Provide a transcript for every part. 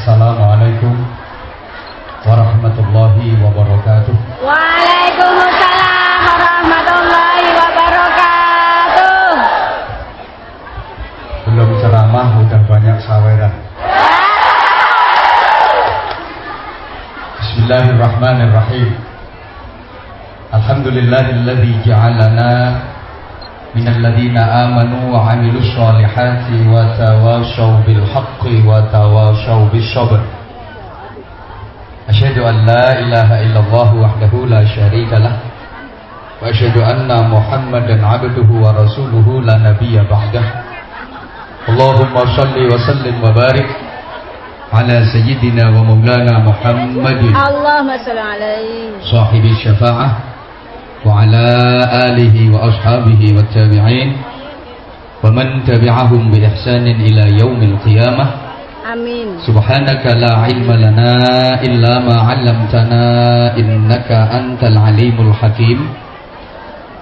Assalamualaikum warahmatullahi wabarakatuh. Waalaikumsalam warahmatullahi wabarakatuh. Belum ceramah udah banyak saweran. Bismillahirrahmanirrahim. Alhamdulillahilladzi ja'alana من الذين آمنوا وعملوا الصالحات وتواصوا بالحق وتواصوا بالصبر. أشهد أن لا إله إلا الله وحده لا شريك له وأشهد أن محمدا عبده ورسوله لا نبي بعده. اللهم صل وسلم وبارك على سيدنا ومولانا محمد. اللهم صل عليه. صاحب الشفاعة. وعلى آله وأصحابه والتابعين ومن تبعهم بإحسان إلى يوم القيامة. آمين. سبحانك لا علم لنا إلا ما علمتنا إنك أنت العليم الحكيم.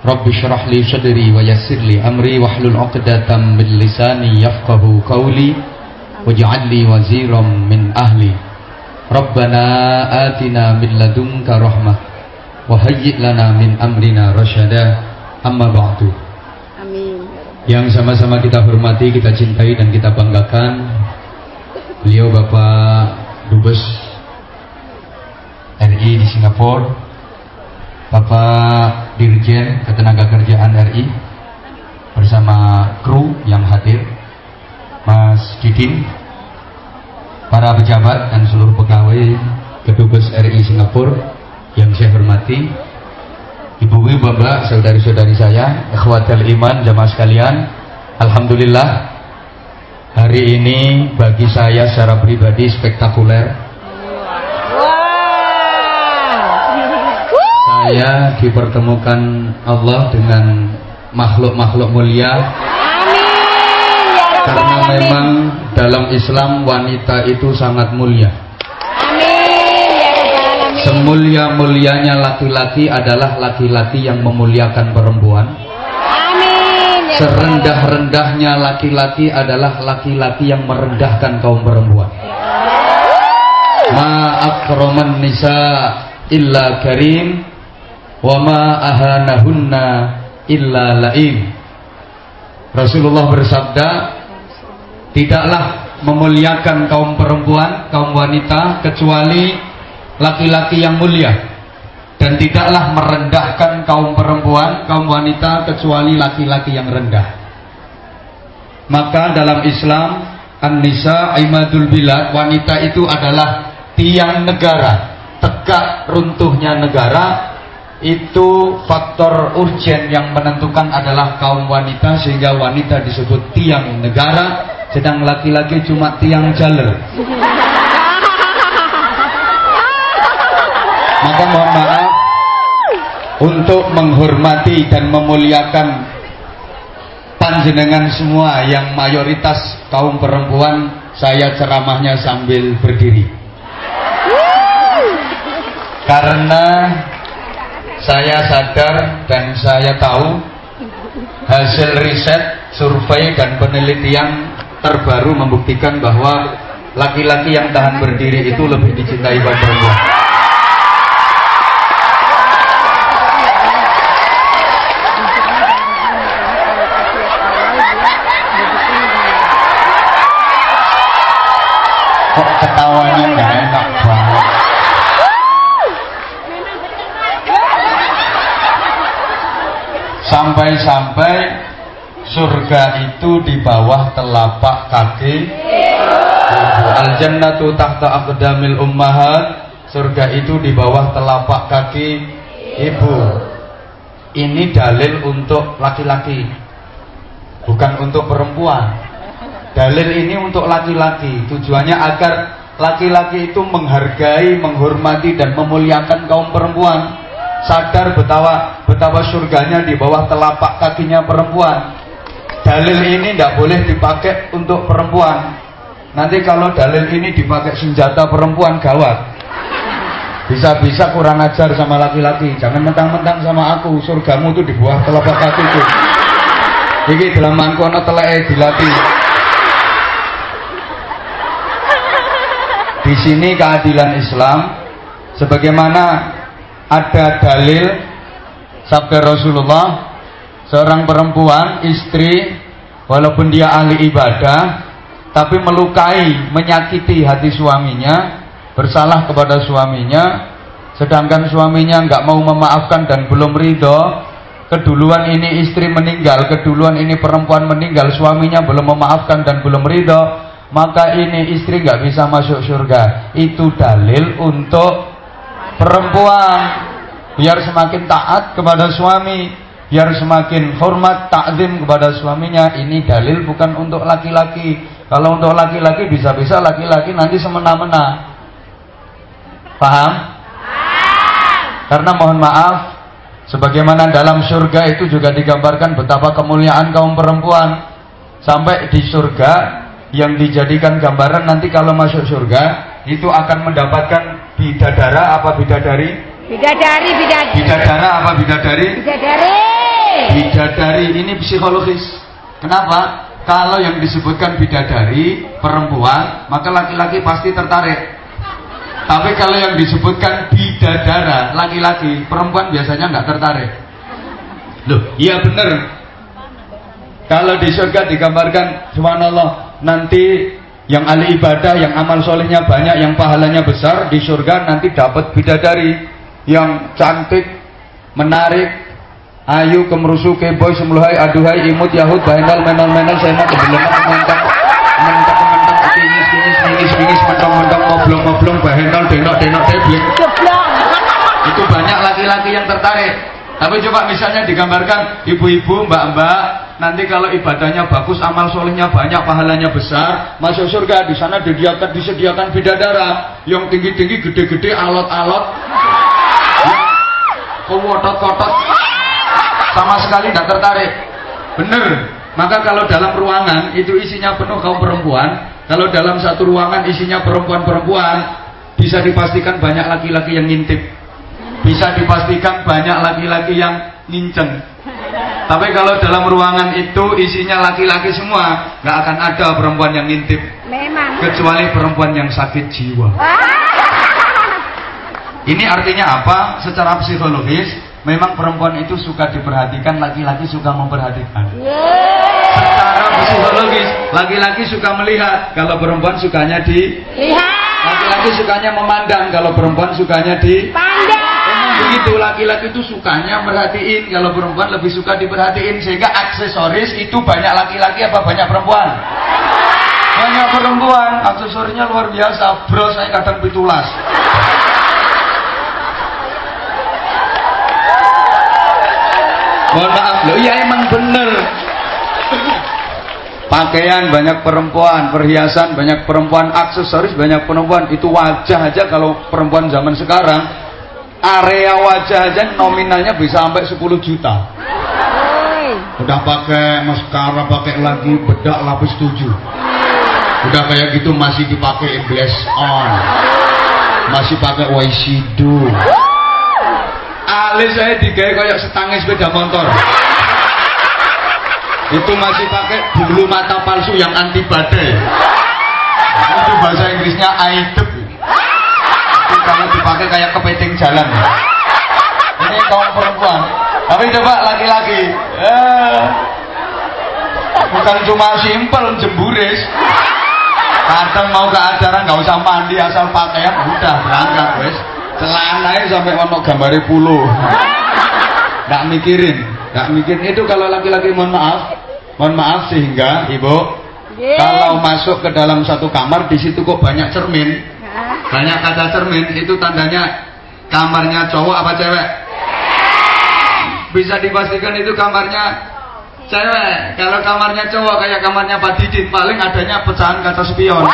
رب اشرح لي صدري ويسر لي أمري واحلل عقدة من لساني يفقه قولي واجعل لي وزيرا من أهلي. ربنا آتنا من لدنك رحمة وهيئ لنا من أمرنا رشدا أما بعد Amin yang sama-sama kita hormati, kita cintai dan kita banggakan beliau Bapak Dubes RI di Singapura Bapak Dirjen Ketenagakerjaan RI bersama kru yang hadir Mas Didin para pejabat dan seluruh pegawai Kedubes RI Singapura yang saya hormati Ibu-ibu, bapak, saudari-saudari saya, ikhwatal iman, jamaah sekalian, alhamdulillah hari ini bagi saya secara pribadi spektakuler. Wow Saya dipertemukan Allah dengan makhluk-makhluk mulia Amin ya karena memang dalam Islam wanita itu sangat mulia. Amin ya Rabbal Alamin Semulia-mulianya laki-laki adalah laki-laki yang memuliakan perempuan. Amin ya Serendah-rendahnya laki-laki adalah laki-laki yang merendahkan kaum perempuan. Ma akraman nisa illa karim wa ma ahanahunna illa laim. Rasulullah bersabda, tidaklah memuliakan kaum perempuan, kaum wanita kecuali laki-laki yang mulia. Dan tidaklah merendahkan kaum perempuan, kaum wanita kecuali laki-laki yang rendah. Maka dalam Islam An-Nisa Imadul Bilad Wanita itu adalah tiang negara Tegak runtuhnya negara. Itu faktor urgen yang menentukan adalah kaum wanita Sehingga wanita disebut tiang negara Sedang laki-laki cuma tiang jaler Maka mohon maaf Untuk menghormati dan memuliakan panjenengan semua yang mayoritas kaum perempuan saya ceramahnya sambil berdiri karena saya sadar dan saya tahu hasil riset, survei dan penelitian terbaru membuktikan bahwa laki-laki yang tahan berdiri itu lebih dicintai oleh perempuan. Sampai-sampai surga itu di bawah telapak kaki. Al jannatu tahta aqdamil ummahat. Surga itu di bawah telapak kaki ibu. Ini dalil untuk laki-laki Bukan untuk perempuan. Dalil ini untuk laki-laki. Tujuannya agar laki-laki itu menghargai, menghormati dan memuliakan kaum perempuan sadar betapa betapa surganya di bawah telapak kakinya perempuan. Dalil ini tidak boleh dipakai untuk perempuan. Nanti kalau dalil ini dipakai senjata perempuan gawat. Bisa-bisa kurang ajar sama laki-laki. Jangan mentang-mentang sama aku. Surgamu itu di bawah telapak kakiku. Iki dalam mangkono teleke dilatih. di sini keadilan Islam sebagaimana ada dalil sabda Rasulullah seorang perempuan istri walaupun dia ahli ibadah tapi melukai menyakiti hati suaminya bersalah kepada suaminya sedangkan suaminya nggak mau memaafkan dan belum ridho keduluan ini istri meninggal keduluan ini perempuan meninggal suaminya belum memaafkan dan belum ridho maka ini istri nggak bisa masuk surga. Itu dalil untuk perempuan biar semakin taat kepada suami biar semakin hormat takzim kepada suaminya. Ini dalil bukan untuk laki-laki. Kalau untuk laki-laki bisa-bisa laki-laki nanti semena-mena. Paham? Karena mohon maaf, sebagaimana dalam surga itu juga digambarkan betapa kemuliaan kaum perempuan. Sampai di surga yang dijadikan gambaran nanti kalau masuk surga itu akan mendapatkan bidadara apa bidadari? Bidadari, bidadari. Bidadara apa bidadari? Bidadari. Bidadari ini psikologis. Kenapa? Kalau yang disebutkan bidadari perempuan, maka laki-laki pasti tertarik. Tapi kalau yang disebutkan bidadara laki-laki, perempuan biasanya nggak tertarik. Loh, iya bener. Kalau di surga digambarkan, subhanallah, nanti yang ahli ibadah, yang amal solehnya banyak, yang pahalanya besar di surga nanti dapat bidadari yang cantik, menarik, ayu, kemerusu, keboy, semuluhai, aduhai, imut, yahud, bahenal, menal, menal, sena, kebelengan, mantap, mantap, bingis-bingis mentong-mentong ngoblong-ngoblong bahenol denok-denok teblek itu banyak laki-laki yang tertarik. Tapi coba misalnya digambarkan ibu-ibu mbak-mbak nanti kalau ibadahnya bagus amal solehnya banyak pahalanya besar masuk surga di sana disediakan disediakan bidadara. Yang tinggi-tinggi gede-gede alot-alot. Kewotot-kotot sama sekali tidak tertarik. Bener. Maka kalau dalam ruangan itu isinya penuh kaum perempuan. Kalau dalam satu ruangan isinya perempuan-perempuan, bisa dipastikan banyak laki-laki yang ngintip. Bisa dipastikan banyak laki-laki yang nginceng. Tapi kalau dalam ruangan itu isinya laki-laki semua, nggak akan ada perempuan yang ngintip. Memang. Kecuali perempuan yang sakit jiwa. Ini artinya apa? Secara psikologis, memang perempuan itu suka diperhatikan, laki-laki suka memperhatikan. Secara psikologis, laki-laki suka melihat, kalau perempuan sukanya di Lihat. Laki-laki sukanya memandang, kalau perempuan sukanya di Pandang. Begitu, laki-laki itu sukanya merhatiin, kalau perempuan lebih suka diperhatiin, sehingga aksesoris itu banyak laki-laki apa banyak perempuan? Banyak perempuan, aksesorinya luar biasa, bro saya kadang pitulas. Mohon maaf, loh iya emang bener. Pakaian banyak perempuan, perhiasan banyak perempuan, aksesoris banyak perempuan. Itu wajah aja kalau perempuan zaman sekarang, area wajah aja nominalnya bisa sampai 10 juta. Udah pakai maskara, pakai lagi bedak lapis 7. Udah kayak gitu masih dipakai glass on. Masih pakai waisidu. Alis saya digawe kayak setangis sepeda motor. Itu masih pakai bulu mata palsu yang anti badai. Itu bahasa Inggrisnya aidep. Kalau dipakai kayak kepiting jalan. Ini kaum perempuan. Tapi coba laki-laki. Eh, bukan cuma simpel jemburis. Kadang mau ke acara nggak usah mandi asal pakaian udah berangkat wes. Celananya sampai ono gambare puluh. Nggak mikirin, nggak mikirin itu kalau laki-laki mohon maaf, mohon maaf sehingga ibu Ye. kalau masuk ke dalam satu kamar di situ kok banyak cermin? Banyak kaca cermin itu tandanya kamarnya cowok apa cewek? Bisa dipastikan itu kamarnya cewek. Kalau kamarnya cowok kayak kamarnya Pak Didin paling adanya pecahan kaca spion.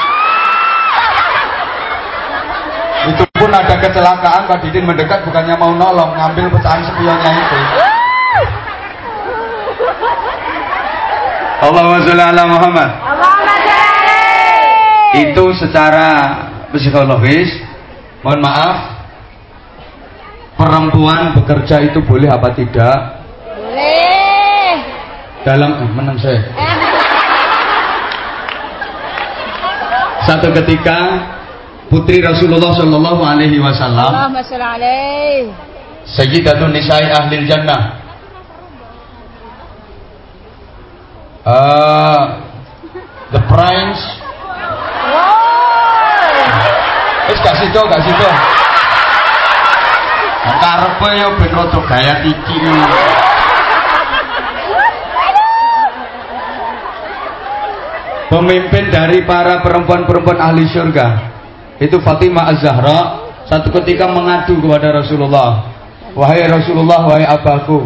Itu pun ada kecelakaan Pak Didin mendekat bukannya mau nolong ngambil pecahan spionnya itu. Allahumma sholli ala Muhammad. Allahumma. Itu secara psikologis, mohon maaf, perempuan bekerja itu boleh apa tidak? Boleh. Dalam eh, menang saya. Satu ketika putri Rasulullah Shallallahu Alaihi Wasallam. Sayyidatun Nisa'i Ahlil Jannah uh, The Prince Wis gak sido gak sido. Karepe yo ben rada gaya iki Pemimpin dari para perempuan-perempuan ahli surga Itu Fatimah Az-Zahra Satu ketika mengadu kepada Rasulullah Wahai Rasulullah, wahai abaku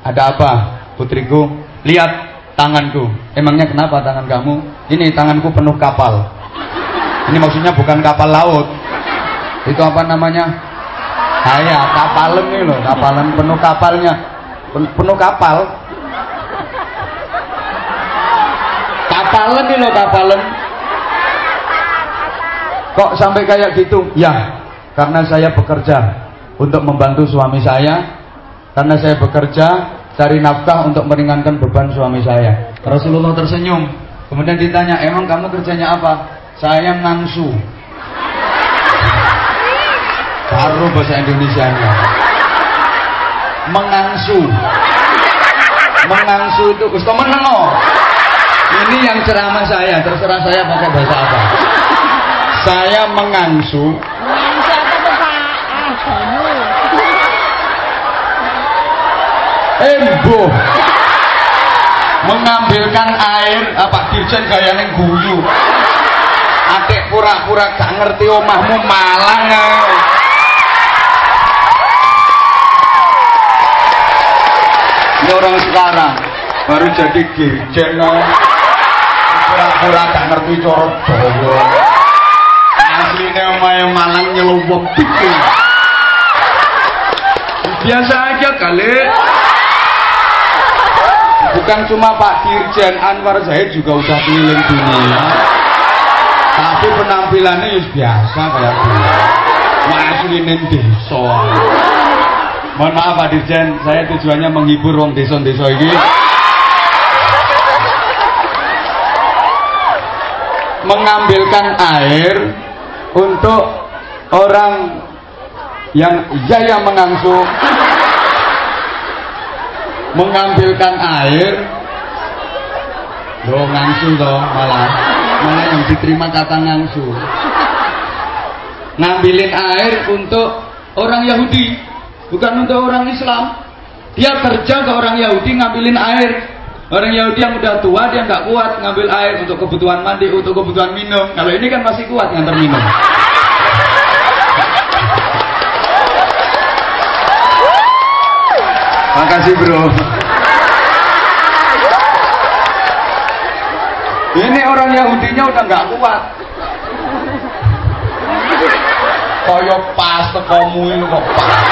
Ada apa putriku? Lihat tanganku. Emangnya kenapa tangan kamu? Ini tanganku penuh kapal Ini maksudnya bukan kapal laut Itu apa namanya Saya kapalen nih loh Kapalan penuh kapalnya Pen- Penuh kapal Kapalen nih loh kapalen Kok sampai kayak gitu? Ya, karena saya bekerja untuk membantu suami saya. Karena saya bekerja cari nafkah untuk meringankan beban suami saya. Rasulullah tersenyum. Kemudian ditanya, emang kamu kerjanya apa? Saya ngangsu. Baru bahasa Indonesia nya. Mengangsu. Mengangsu itu, Gus meneng no. Ini yang ceramah saya, terserah saya pakai bahasa apa. Saya mengangsu tuh Pak? Ah, embuh mengambilkan air apa dirjen gaya neng guyu adik pura-pura gak ngerti omahmu malang ini orang sekarang baru jadi dirjen pura-pura gak ngerti coro Jawa aslinya omahe malang nyeluwep iki biasa aja kali bukan cuma Pak Dirjen Anwar Zahid juga udah keliling dunia tapi penampilannya ya biasa kayak dulu aslinya desa. Mohon maaf Pak Dirjen saya tujuannya menghibur wong desa-desa ini mengambilkan air untuk orang yang jaya mengangsu. Mengambilkan air. Lo ngangsu toh malah malah yang diterima kata ngangsu. Ngambilin air untuk orang Yahudi bukan untuk orang Islam. Dia kerja ke orang Yahudi ngambilin air. Orang Yahudi yang udah tua dia nggak kuat ngambil air untuk kebutuhan mandi untuk kebutuhan minum. Kalau ini kan masih kuat ngantar minum Makasih bro. Ini orang Yahudinya udah nggak kuat. Kaya pas tekomu ini kok pas.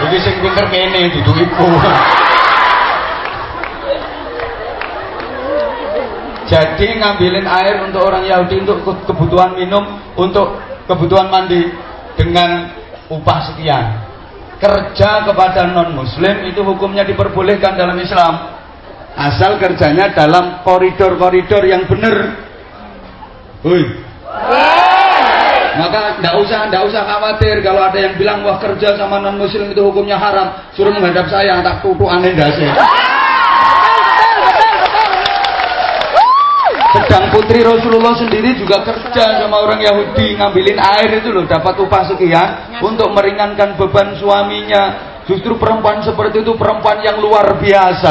Jadi sing pinter kene duduk iku. Jadi ngambilin air untuk orang Yahudi untuk ke- kebutuhan minum, untuk kebutuhan mandi dengan upah sekian kerja kepada non muslim itu hukumnya diperbolehkan dalam Islam asal kerjanya dalam koridor-koridor yang benar. Hui. maka tidak usah tidak usah khawatir kalau ada yang bilang wah kerja sama non muslim itu hukumnya haram. Suruh menghadap saya tak tutu aneh dasi sedang putri Rasulullah sendiri juga kerja sama orang Yahudi ngambilin air itu loh dapat upah sekian untuk meringankan beban suaminya. Justru perempuan seperti itu perempuan yang luar biasa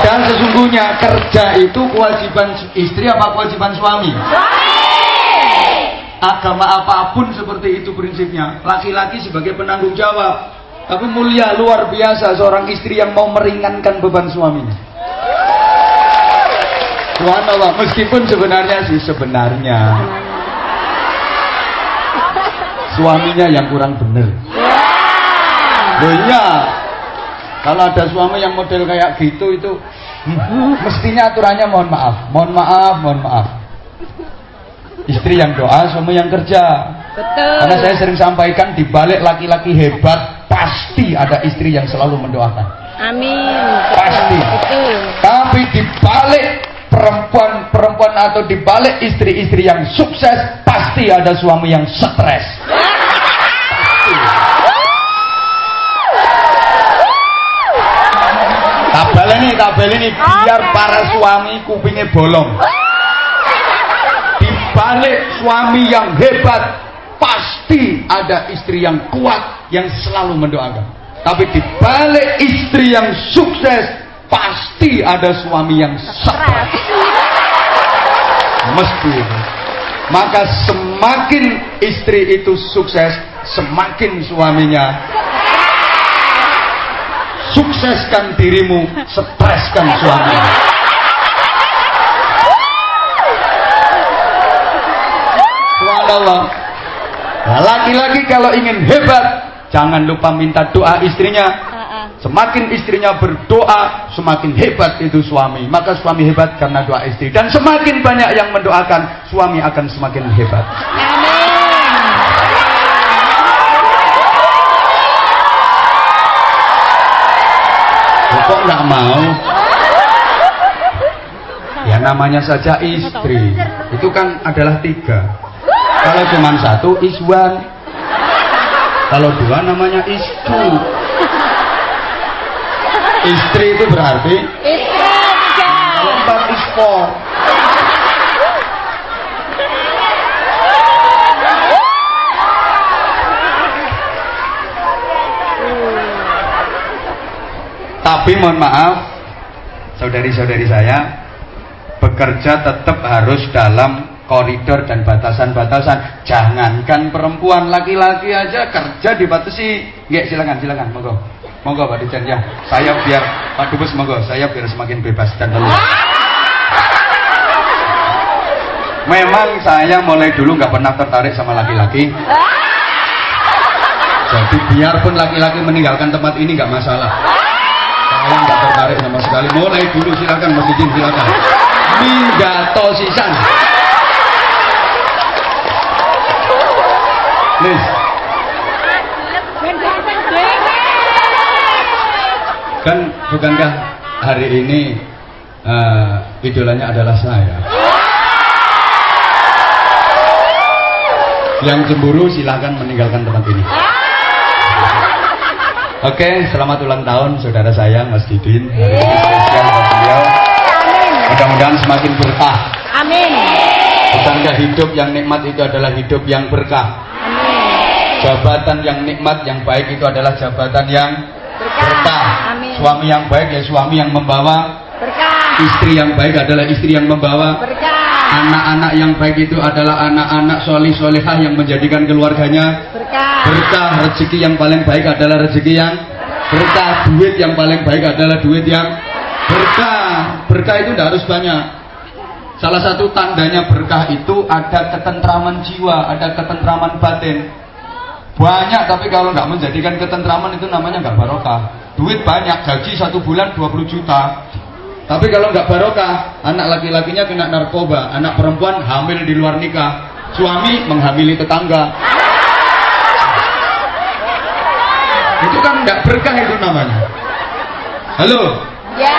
padahal sesungguhnya kerja itu kewajiban istri apa kewajiban suami? Agama apa pun seperti itu prinsipnya. Laki-laki sebagai penanggung jawab. Tapi mulia luar biasa seorang istri yang mau meringankan beban suaminya. Subhanallah, meskipun sebenarnya sih sebenarnya. Suaminya yang kurang bener. Loh iya, kalau ada suami yang model kayak gitu itu mestinya aturannya mohon maaf, mohon maaf, mohon maaf. Istri yang doa, suami yang kerja. Betul. Karena saya sering sampaikan di balik laki-laki hebat pasti ada istri yang selalu mendoakan. Amin. Pasti. Betul. Tapi di balik perempuan-perempuan atau di balik istri-istri yang sukses pasti ada suami yang stres. Tabel ini biar para suami kupingnya bolong. Di balik suami yang hebat pasti ada istri yang kuat yang selalu mendoakan. Tapi di balik istri yang sukses pasti ada suami yang stres. Mesti. Maka semakin istri itu sukses, semakin suaminya sukseskan dirimu, streskan suamimu. Subhanallah. Nah, laki-laki kalau ingin hebat, jangan lupa minta doa istrinya. Semakin istrinya berdoa, semakin hebat itu suami. Maka suami hebat karena doa istri. Dan semakin banyak yang mendoakan, suami akan semakin hebat. Kok nggak mau? Ya namanya saja istri. Itu kan adalah tiga. Kalau cuma satu, iswan. Kalau dua namanya istu. Istri itu berarti Istri tiga. kalau empat. Tapi mohon maaf, saudari-saudari saya, bekerja tetap harus dalam koridor dan batasan-batasan. Jangankan perempuan, laki-laki aja kerja dibatasi. Nggak, silakan, silakan, monggo. Monggo Pak Dirjen ya. Saya biar Pak Dubes monggo, saya biar semakin bebas dan leluhur. Memang saya mulai dulu nggak pernah tertarik sama laki-laki. Jadi biarpun laki-laki meninggalkan tempat ini nggak masalah. Saya nggak tertarik sama sekali. Mulai dulu silakan Mas Didin silakan. Minggato sisan. Lis, kan bukankah hari ini eh, idolanya adalah saya? Yang cemburu silakan meninggalkan tempat ini. Oke, selamat ulang tahun saudara saya Mas Didin. Hari ini spesial buat beliau. Mudah-mudahan semakin berkah. Amin. Bukankah hidup yang nikmat itu adalah hidup yang berkah? Jabatan yang nikmat, yang baik itu adalah jabatan yang berkah. Amin. Suami yang baik ya suami yang membawa. Berkah. Istri yang baik adalah istri yang membawa. Berkah. Anak-anak yang baik itu adalah anak-anak solih solihah yang menjadikan keluarganya Berkah. berkah. Rezeki yang paling baik adalah rezeki yang berkah. Duit yang paling baik adalah duit yang berkah. Berkah itu tidak harus banyak. Salah satu tandanya berkah itu ada ketentraman jiwa, ada ketentraman batin. Banyak tapi kalau nggak menjadikan ketentraman itu namanya nggak barokah. Duit banyak, gaji satu bulan 20 juta. Tapi kalau nggak barokah, anak laki-lakinya kena narkoba, anak perempuan hamil di luar nikah, suami menghamili tetangga. Itu kan nggak berkah itu namanya. Halo, Ya.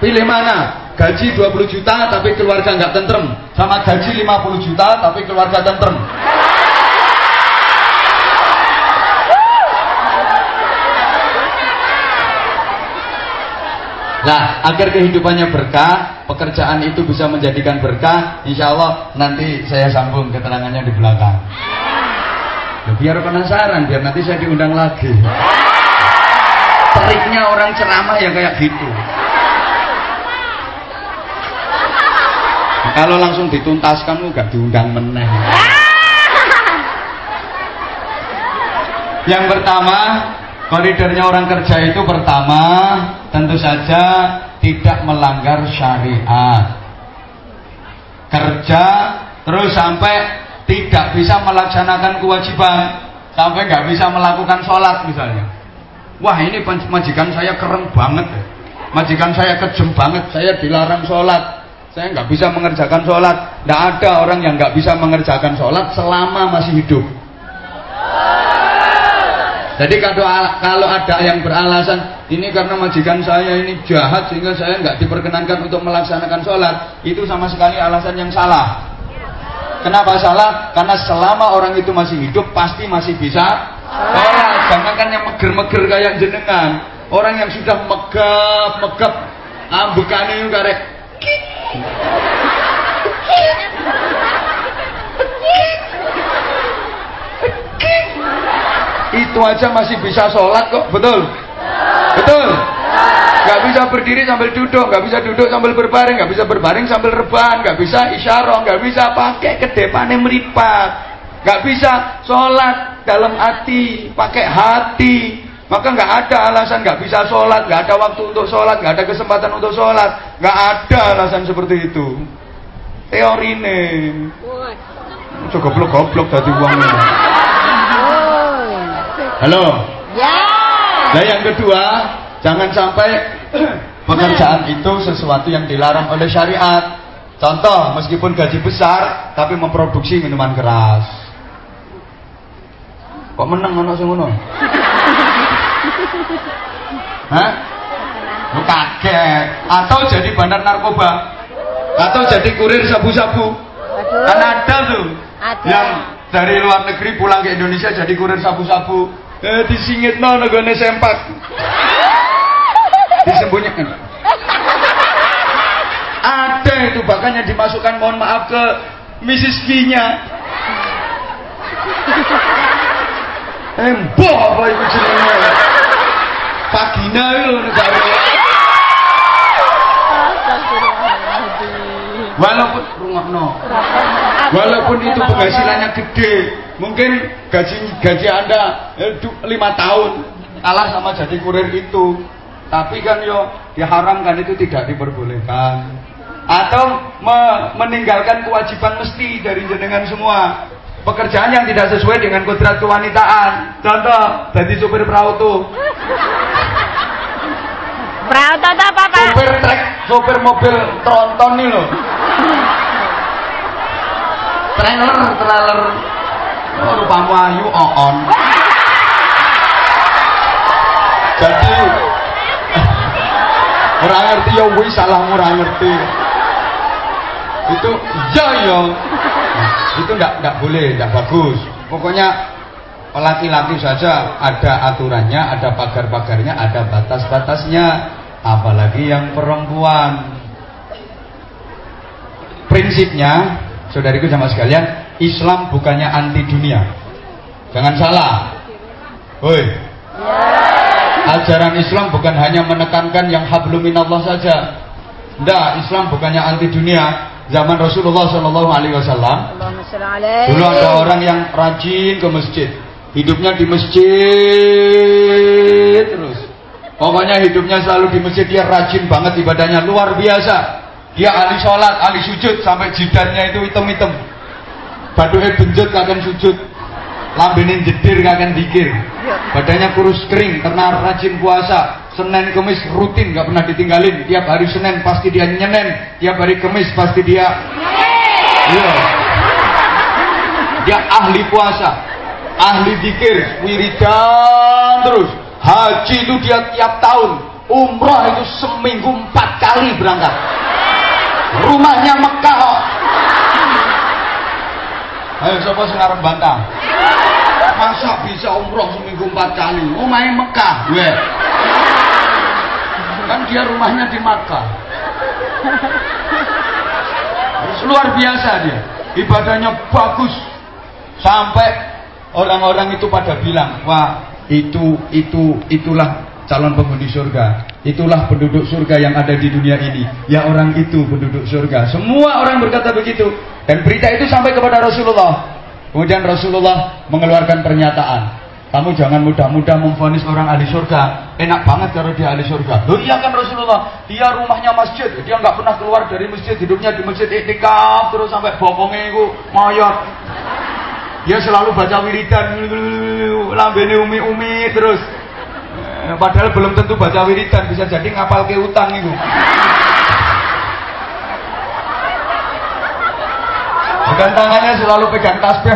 pilih mana? Gaji 20 juta tapi keluarga nggak tentrem, sama gaji 50 juta tapi keluarga tentrem. Nah, agar kehidupannya berkah, pekerjaan itu bisa menjadikan berkah, insya Allah nanti saya sambung keterangannya di belakang. Ya, biar penasaran, biar nanti saya diundang lagi. Triknya orang ceramah ya kayak gitu. Kalau langsung dituntaskan, lu gak diundang meneh. Yang pertama, koridornya orang kerja itu pertama, tentu saja tidak melanggar syariat. Kerja terus sampai tidak bisa melaksanakan kewajiban, sampai nggak bisa melakukan sholat misalnya. Wah ini majikan saya keren banget ya. Majikan saya kejem banget, saya dilarang sholat. Saya nggak bisa mengerjakan sholat. Nggak ada orang yang nggak bisa mengerjakan sholat selama masih hidup. Jadi kalau ada yang beralasan ini karena majikan saya ini jahat sehingga saya nggak diperkenankan untuk melaksanakan sholat, itu sama sekali alasan yang salah. Kenapa salah? Karena selama orang itu masih hidup pasti masih bisa sholat. Jangankan yang meger-meger kayak jenengan. Orang yang sudah megap, megap, ambekane itu karek. Itu aja masih bisa sholat kok, betul? Betul? Gak bisa berdiri sambil duduk, gak bisa duduk sambil berbaring, gak bisa berbaring sambil rebahan, gak bisa isyarah, gak bisa pakai ke depannya meripat, gak bisa sholat dalam hati, pakai hati. Maka nggak ada alasan nggak bisa sholat, nggak ada waktu untuk sholat, nggak ada kesempatan untuk sholat, nggak ada alasan seperti itu. Teori ini. Coba goblok goblok tadi uangnya. Halo. Ya. Nah yang kedua, jangan sampai pekerjaan itu sesuatu yang dilarang oleh syariat. Contoh, meskipun gaji besar, tapi memproduksi minuman keras. Kok menang anak sing ngono? Hah? Lu kaget. Atau jadi bandar narkoba. Atau jadi kurir sabu-sabu. Kan ada tuh. Ada. Yang dari luar negeri pulang ke Indonesia jadi kurir sabu-sabu. Eh disingit no negone sempak. Disembunyikan. Ada itu bahkan yang dimasukkan mohon maaf ke Mrs. V-nya. Emboh apa itu jenenge? Vagina itu negara. Walaupun rumah no. Walaupun itu penghasilannya gede, mungkin gaji gaji anda eh, lima tahun kalah sama jadi kurir itu. Tapi kan yo diharamkan itu tidak diperbolehkan. Atau me- meninggalkan kewajiban mesti dari jenengan semua. Pekerjaan yang tidak sesuai dengan kodrat kewanitaan. Contoh, jadi supir perahu tuh. Perahu toto apa pak? Sopir trek, sopir mobil tronton nih loh. Trailer, trailer. Oh, rupamu ayu on. Jadi ora ngerti ya wis salahmu ora ngerti. Itu ya ya. Itu ndak ndak boleh, ndak bagus. Pokoknya laki-laki saja ada aturannya, ada pagar-pagarnya, ada batas-batasnya. Apalagi yang perempuan. Prinsipnya, saudariku sama sekalian, Islam bukannya anti dunia. Jangan salah. Woi. Ajaran Islam bukan hanya menekankan yang hablum minallah saja. Ndak, Islam bukannya anti dunia. Zaman Rasulullah alaihi. Dulu ada orang yang rajin ke masjid. Hidupnya di masjid terus. Pokoknya hidupnya selalu di masjid. Dia rajin banget ibadahnya. Luar biasa. Dia ahli sholat, ahli sujud. Sampai jidatnya itu hitam-hitam. Baduke benjut kakan sujud. Lambenin jedir kakan dikir. Badannya kurus kering karena rajin puasa. Senin Kemis rutin gak pernah ditinggalin. Tiap hari Senin pasti dia nyenen. Tiap hari Kemis pasti dia Iya. Dia ahli puasa, ahli dikir, wiridan terus. Haji itu dia tiap tahun, umroh itu seminggu empat kali berangkat. Rumahnya Mekah kok. Ayo siapa arep bantah? Masa bisa umroh seminggu empat kali? Rumahnya Mekah, gue. Kan dia rumahnya di. Terus luar biasa dia. Ibadahnya bagus. Sampai orang-orang itu pada bilang, "Wah, itu itu itulah calon penghuni surga. Itulah penduduk surga yang ada di dunia ini. Ya orang itu penduduk surga." Semua orang berkata begitu. Dan berita itu sampai kepada Rasulullah. Kemudian Rasulullah mengeluarkan pernyataan, kamu jangan mudah-mudah memvonis orang ahli surga. Enak banget kalau dia ahli surga. Loh iya kan Rasulullah, dia rumahnya masjid, dia nggak pernah keluar dari masjid, hidupnya di masjid iktikaf terus sampai bokongnya itu mayat. Dia selalu baca wiridan, lambene umi-umi terus. Eh, Padahal belum tentu baca wiridan, bisa jadi ngapal ke utang itu. Dan tangannya selalu pegang tasbih.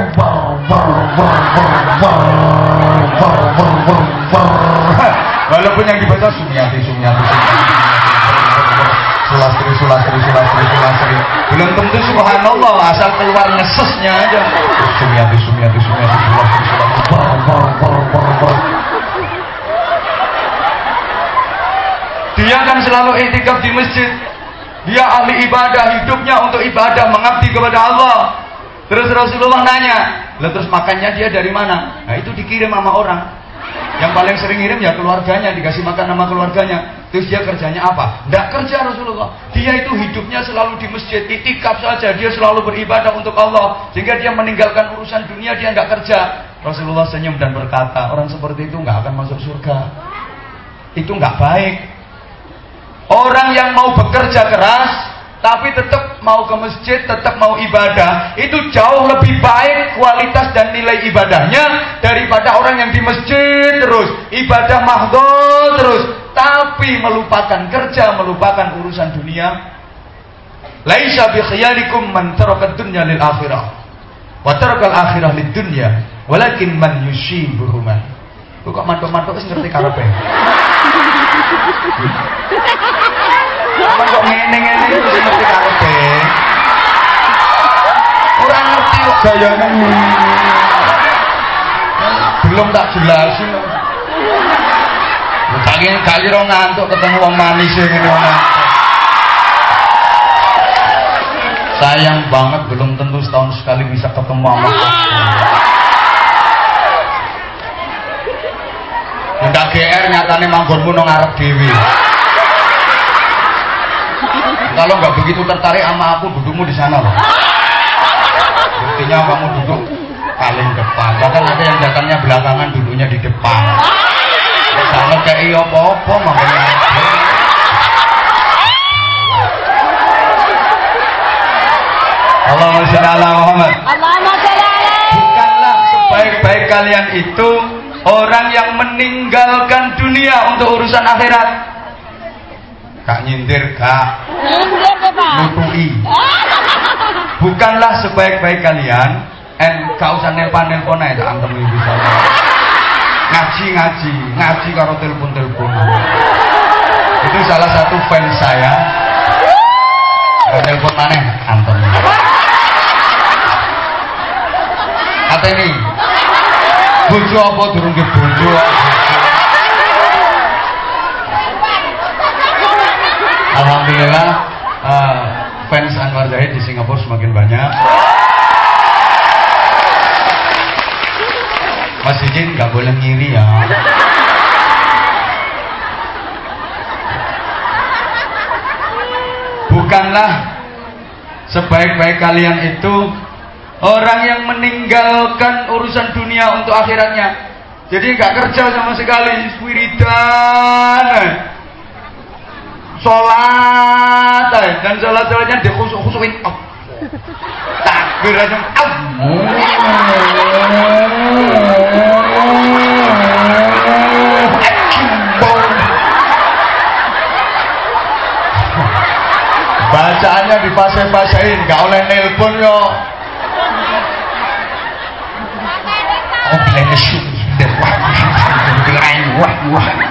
Walaupun yang dibaca sumiati, sumiati, sulasri, sulasri, sulasri, sulasri. Belum tentu subhanallah, asal keluar ngesesnya aja. Sumiati, sumiati, sumiati, sulasri, sulasri. Dia kan selalu itikaf di masjid. Dia ahli ibadah, hidupnya untuk ibadah, mengabdi kepada Allah. Terus Rasulullah nanya, Lalu terus makannya dia dari mana? Nah itu dikirim sama orang. Yang paling sering ngirim ya keluarganya, dikasih makan sama keluarganya. Terus dia kerjanya apa? Tidak kerja Rasulullah. Dia itu hidupnya selalu di masjid, itikaf saja. Dia selalu beribadah untuk Allah. Sehingga dia meninggalkan urusan dunia, dia nggak kerja. Rasulullah senyum dan berkata, orang seperti itu nggak akan masuk surga. Itu nggak baik. Orang yang mau bekerja keras, tapi tetap mau ke masjid, tetap mau ibadah, itu jauh lebih baik kualitas dan nilai ibadahnya daripada orang yang di masjid terus, ibadah mahdol terus, tapi melupakan kerja, melupakan urusan dunia. Laisa bi khiyarikum man taraka dunya lil akhirah. Wa taraka al akhirah lid dunya, walakin man yushibuhuma. Kok mantuk-mantuk wis ngerti karepe. kok ngene-ngene wis ngerti kabeh. Ora ngerti kok gayane. Belum tak jelasin. Kali kali ro ngantuk ketemu wong manis ngene wong Sayang banget belum tentu setahun sekali bisa ketemu sama Ndak GR nyatane manggonmu nang ngarep dhewe. Kalau nggak begitu tertarik sama aku, dudukmu di sana loh. Buktinya kamu duduk paling depan. Bahkan ada yang datangnya belakangan, duduknya di depan. Kalau kayak iya apa-apa makanya. Allahumma sholli ala Muhammad. Bukanlah sebaik-baik kalian itu orang yang meninggalkan dunia untuk urusan akhirat Kak. Nyindir kak Nutui Bukanlah sebaik-baik kalian En gak usah nelpon-nelpon aja Antem ibu bisa. Ngaji-ngaji Ngaji karo telepon-telepon. Itu salah satu fans saya. Telepon mana? Antem Kata ini Bojo apa durung ke bojo Alhamdulillah uh, fans Anwar Zahid di Singapura semakin banyak. Mas Izin nggak boleh ngiri ya. Bukanlah sebaik-baik kalian itu orang yang meninggalkan urusan dunia untuk akhiratnya. Jadi nggak kerja sama sekali, wiridan sholat dan sholat sholatnya dikhusuk khusukin oh. takbir aja. Oh. bacaannya dipasai-pasain. Nggak oleh nelpon yo. Oh wah wah wah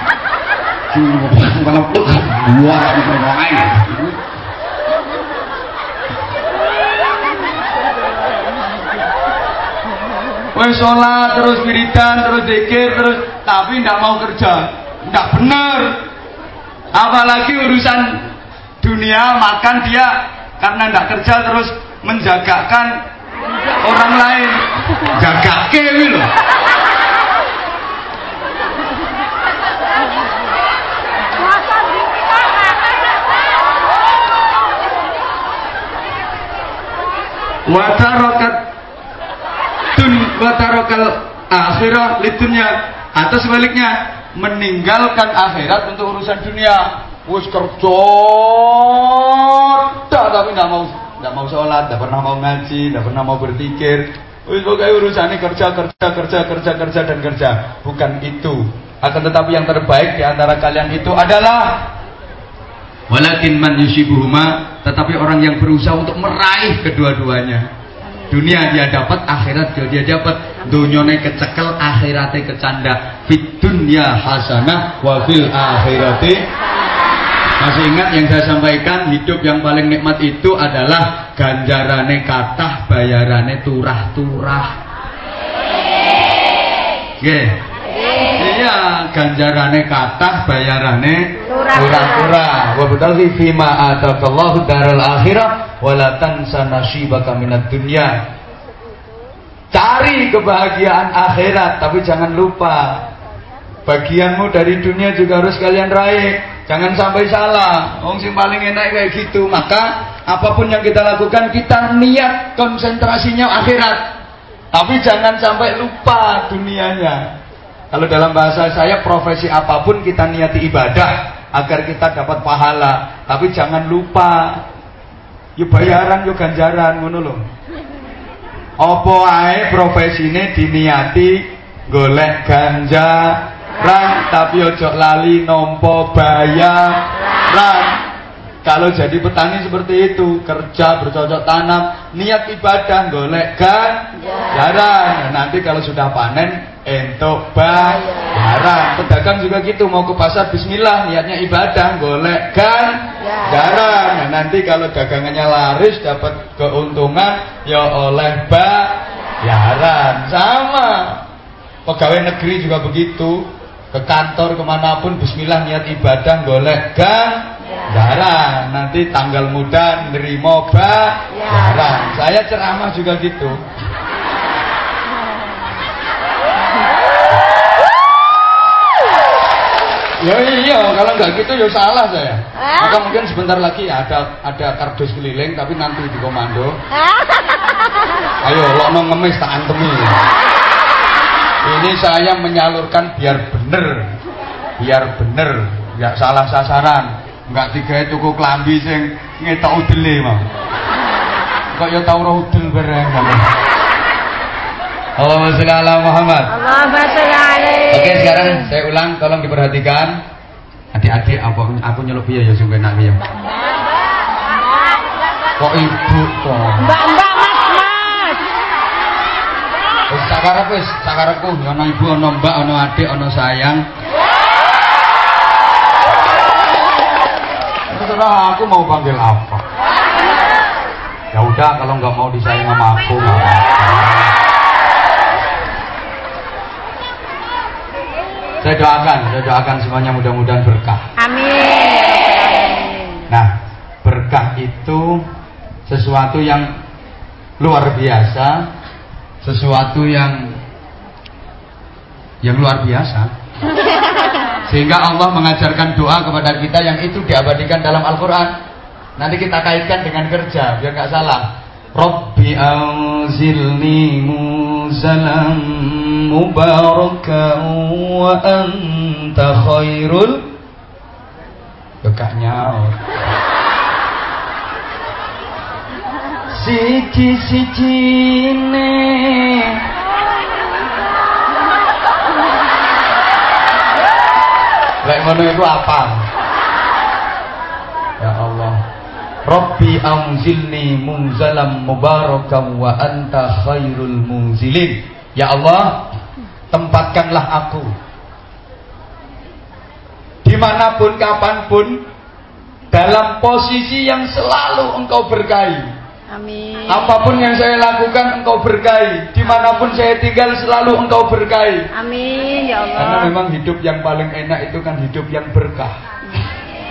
Wes sholat terus wiridan terus zikir terus tapi tidak mau kerja, tidak benar. Apalagi urusan dunia makan dia karena tidak kerja terus menjagakan orang lain, jaga kewi loh. Watarokat tun watarokal akhirah lidunya atau sebaliknya meninggalkan akhirat untuk urusan dunia. Wis kerja tapi nggak mau nggak mau sholat nggak pernah mau ngaji nggak pernah mau berpikir. Wis pokoknya urusannya kerja kerja kerja kerja kerja dan kerja. Bukan itu. Akan tetapi yang terbaik di antara kalian itu adalah Walakin man yusibuhuma tetapi orang yang berusaha untuk meraih kedua-duanya. dunia dia dapat akhirat dia dapat dunyone kecekel akhiratnya kecanda fit dunya hasanah wa fil akhirati masih ingat yang saya sampaikan hidup yang paling nikmat itu adalah ganjarane kathah bayarane turah-turah Nggih. Iya, ganjarane kathah bayarane turah-turah. Wa badalli fima atakallahu daral akhirah wa la tansa nasibaka minad dunya. Cari kebahagiaan akhirat, tapi jangan lupa bagianmu dari dunia juga harus kalian raih. Jangan sampai salah. Wong sing paling enak kayak gitu. Maka apa pun yang kita lakukan kita niat konsentrasinya akhirat. Tapi jangan sampai lupa dunianya. Kalau dalam bahasa saya profesi apa pun kita niati ibadah agar kita dapat pahala. Tapi jangan lupa yuk bayaran yuk ganjaran ngono lho. Apa ae profesine diniati golek ganjaran tapi ojo lali nompo bayaran. Kalau jadi petani seperti itu, kerja bercocok tanam, niat ibadah, golek kan, jarang. Nanti kalau sudah panen, entok bayaran. Pedagang juga gitu, mau ke pasar Bismillah, niatnya ibadah, golek kan, jarang. Nah, nanti kalau dagangannya laris, dapat keuntungan, ya oleh bayaran. Sama. Pegawai negeri juga begitu, ke kantor ke mana pun Bismillah niat ibadah, golek kan, Jarang, nanti tanggal muda nerimo ba jarang. Saya ceramah juga gitu. Ya iya, kalau nggak gitu ya salah saya. Maka mungkin sebentar lagi ya ada ada kardus keliling tapi nanti di komando. Ayo lo ngemis tak antemi. Ini saya menyalurkan biar bener, biar bener, nggak salah sasaran. Enggak digawe tuku klambi sing ngetok udele mau. Kok ya tau ora udel bareng Allahumma sholli ala Muhammad. Allahumma sholli alaihi. Oke, sekarang saya ulang tolong diperhatikan. Adik-adik apa aku nyeluk piye ya sing enak piye? Kok ibu kok? Mbak-mbak Mas Mas. Wis sakarep wis, sakarepku ana ibu, ana mbak, ana adik, ana sayang. Terserah aku mau panggil apa ya udah kalau nggak mau disayang sama aku nggak apa-apa. Saya doakan saya doakan semuanya mudah-mudahan berkah. Amin. Nah berkah itu sesuatu yang luar biasa sesuatu yang yang luar biasa Sehingga Allah mengajarkan doa kepada kita yang itu diabadikan dalam Al-Quran. Nanti kita kaitkan dengan kerja, biar nggak salah. Rabbi anzilni muzalam mubaraka wa anta khairul Bekaknya Siji-siji Lek ngono itu apa? Ya Allah. Rabbi anzilni munzalam mubarakan wa anta khairul munzilin. Ya Allah, tempatkanlah aku di mana pun kapan pun dalam posisi yang selalu engkau berkahi Amin. Apa pun yang saya lakukan engkau berkahi. Di mana pun saya tinggal selalu engkau berkahi. Amin ya Allah. Karena memang hidup yang paling enak itu kan hidup yang berkah.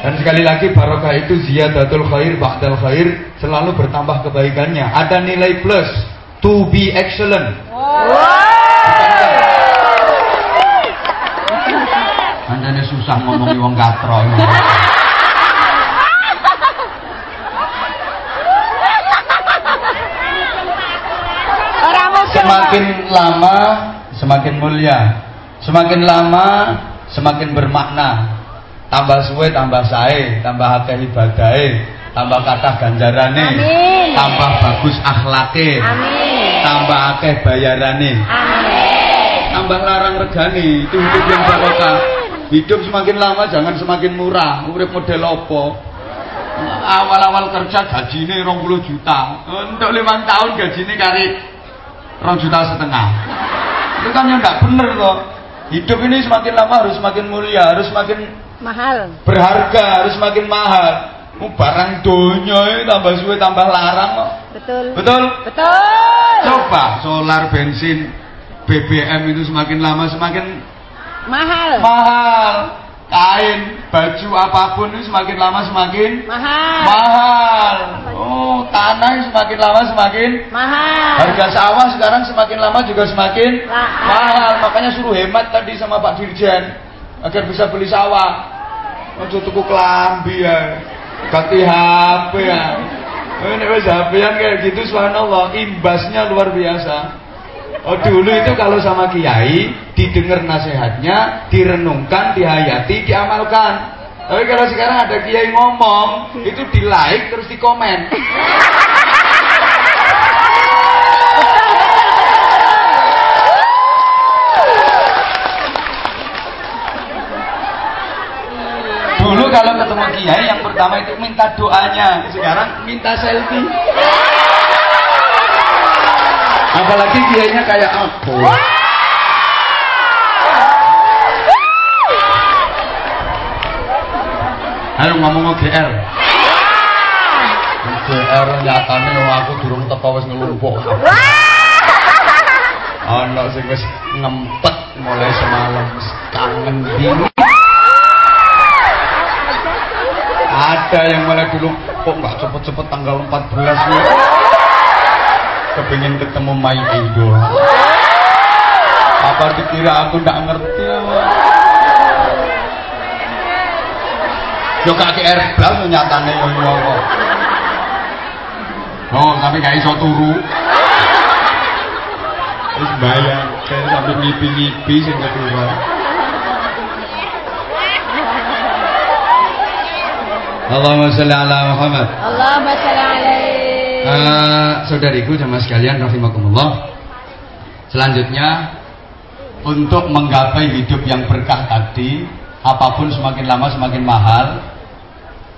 Dan sekali lagi barokah itu ziyadatul khair ba'dal khair selalu bertambah kebaikannya. Ada nilai plus to be excellent. Wow. Andane susah ngomongi wong katro. Semakin lama semakin mulia semakin lama semakin bermakna tambah suwe tambah sae tambah akeh ibadahe tambah kata ganjarane Amin. tambah bagus akhlake Amin. tambah akeh bayarane Amin. tambah larang regani itu hidup yang barokah hidup semakin lama jangan semakin murah urip model opo Awal-awal kerja gajine 20 juta. Untuk lima tahun gajine kari 2 juta setengah. Itu kan yang enggak bener loh. Hidup ini semakin lama harus semakin mulia, harus semakin Mahal. berharga, harus semakin mahal. Oh, barang donya tambah suwe tambah larang kok. Betul. Betul? Betul. Coba solar, bensin, BBM itu semakin lama semakin Mahal. mahal. Kain, baju apa pun itu semakin lama semakin Mahal. mahal. Oh, tanah semakin lama semakin Mahal. harga sawah sekarang semakin lama juga semakin Ma- mahal. Makanya suruh hemat tadi sama Pak Dirjen agar bisa beli sawah. Ojo tuku klambi ya. Ganti HP ya. Ini wis HP-an kayak gitu subhanallah, imbasnya luar biasa. Oh dulu itu kalau sama kiai didengar nasihatnya, direnungkan, dihayati, diamalkan. Tapi kalau sekarang ada kiai ngomong, itu di like terus di komen. Dulu kalau ketemu kiai yang pertama itu minta doanya, sekarang minta selfie. Apalagi kiainya kayak aku. Ayo ngomong GR. GR nyatane wong aku durung teko wis ngelumpuk. Ana sing wis ngempet mulai semalam kangen bingung. Ada yang mulai dulu kok nggak cepet-cepet tanggal 14 nih. Kepingin ketemu My Idol. Apa dikira aku nggak ngerti apa? Yo gak GR blas nyatane yo yo. Oh, tapi gak iso turu. Wis bayang, kayak sampai ngipi-ngipi sing keturunan. Allahumma sholli ala Muhammad. Allahumma Eh, saudariku jamaah sekalian rahimakumullah. Selanjutnya untuk menggapai hidup yang berkah tadi, apa pun semakin lama semakin mahal.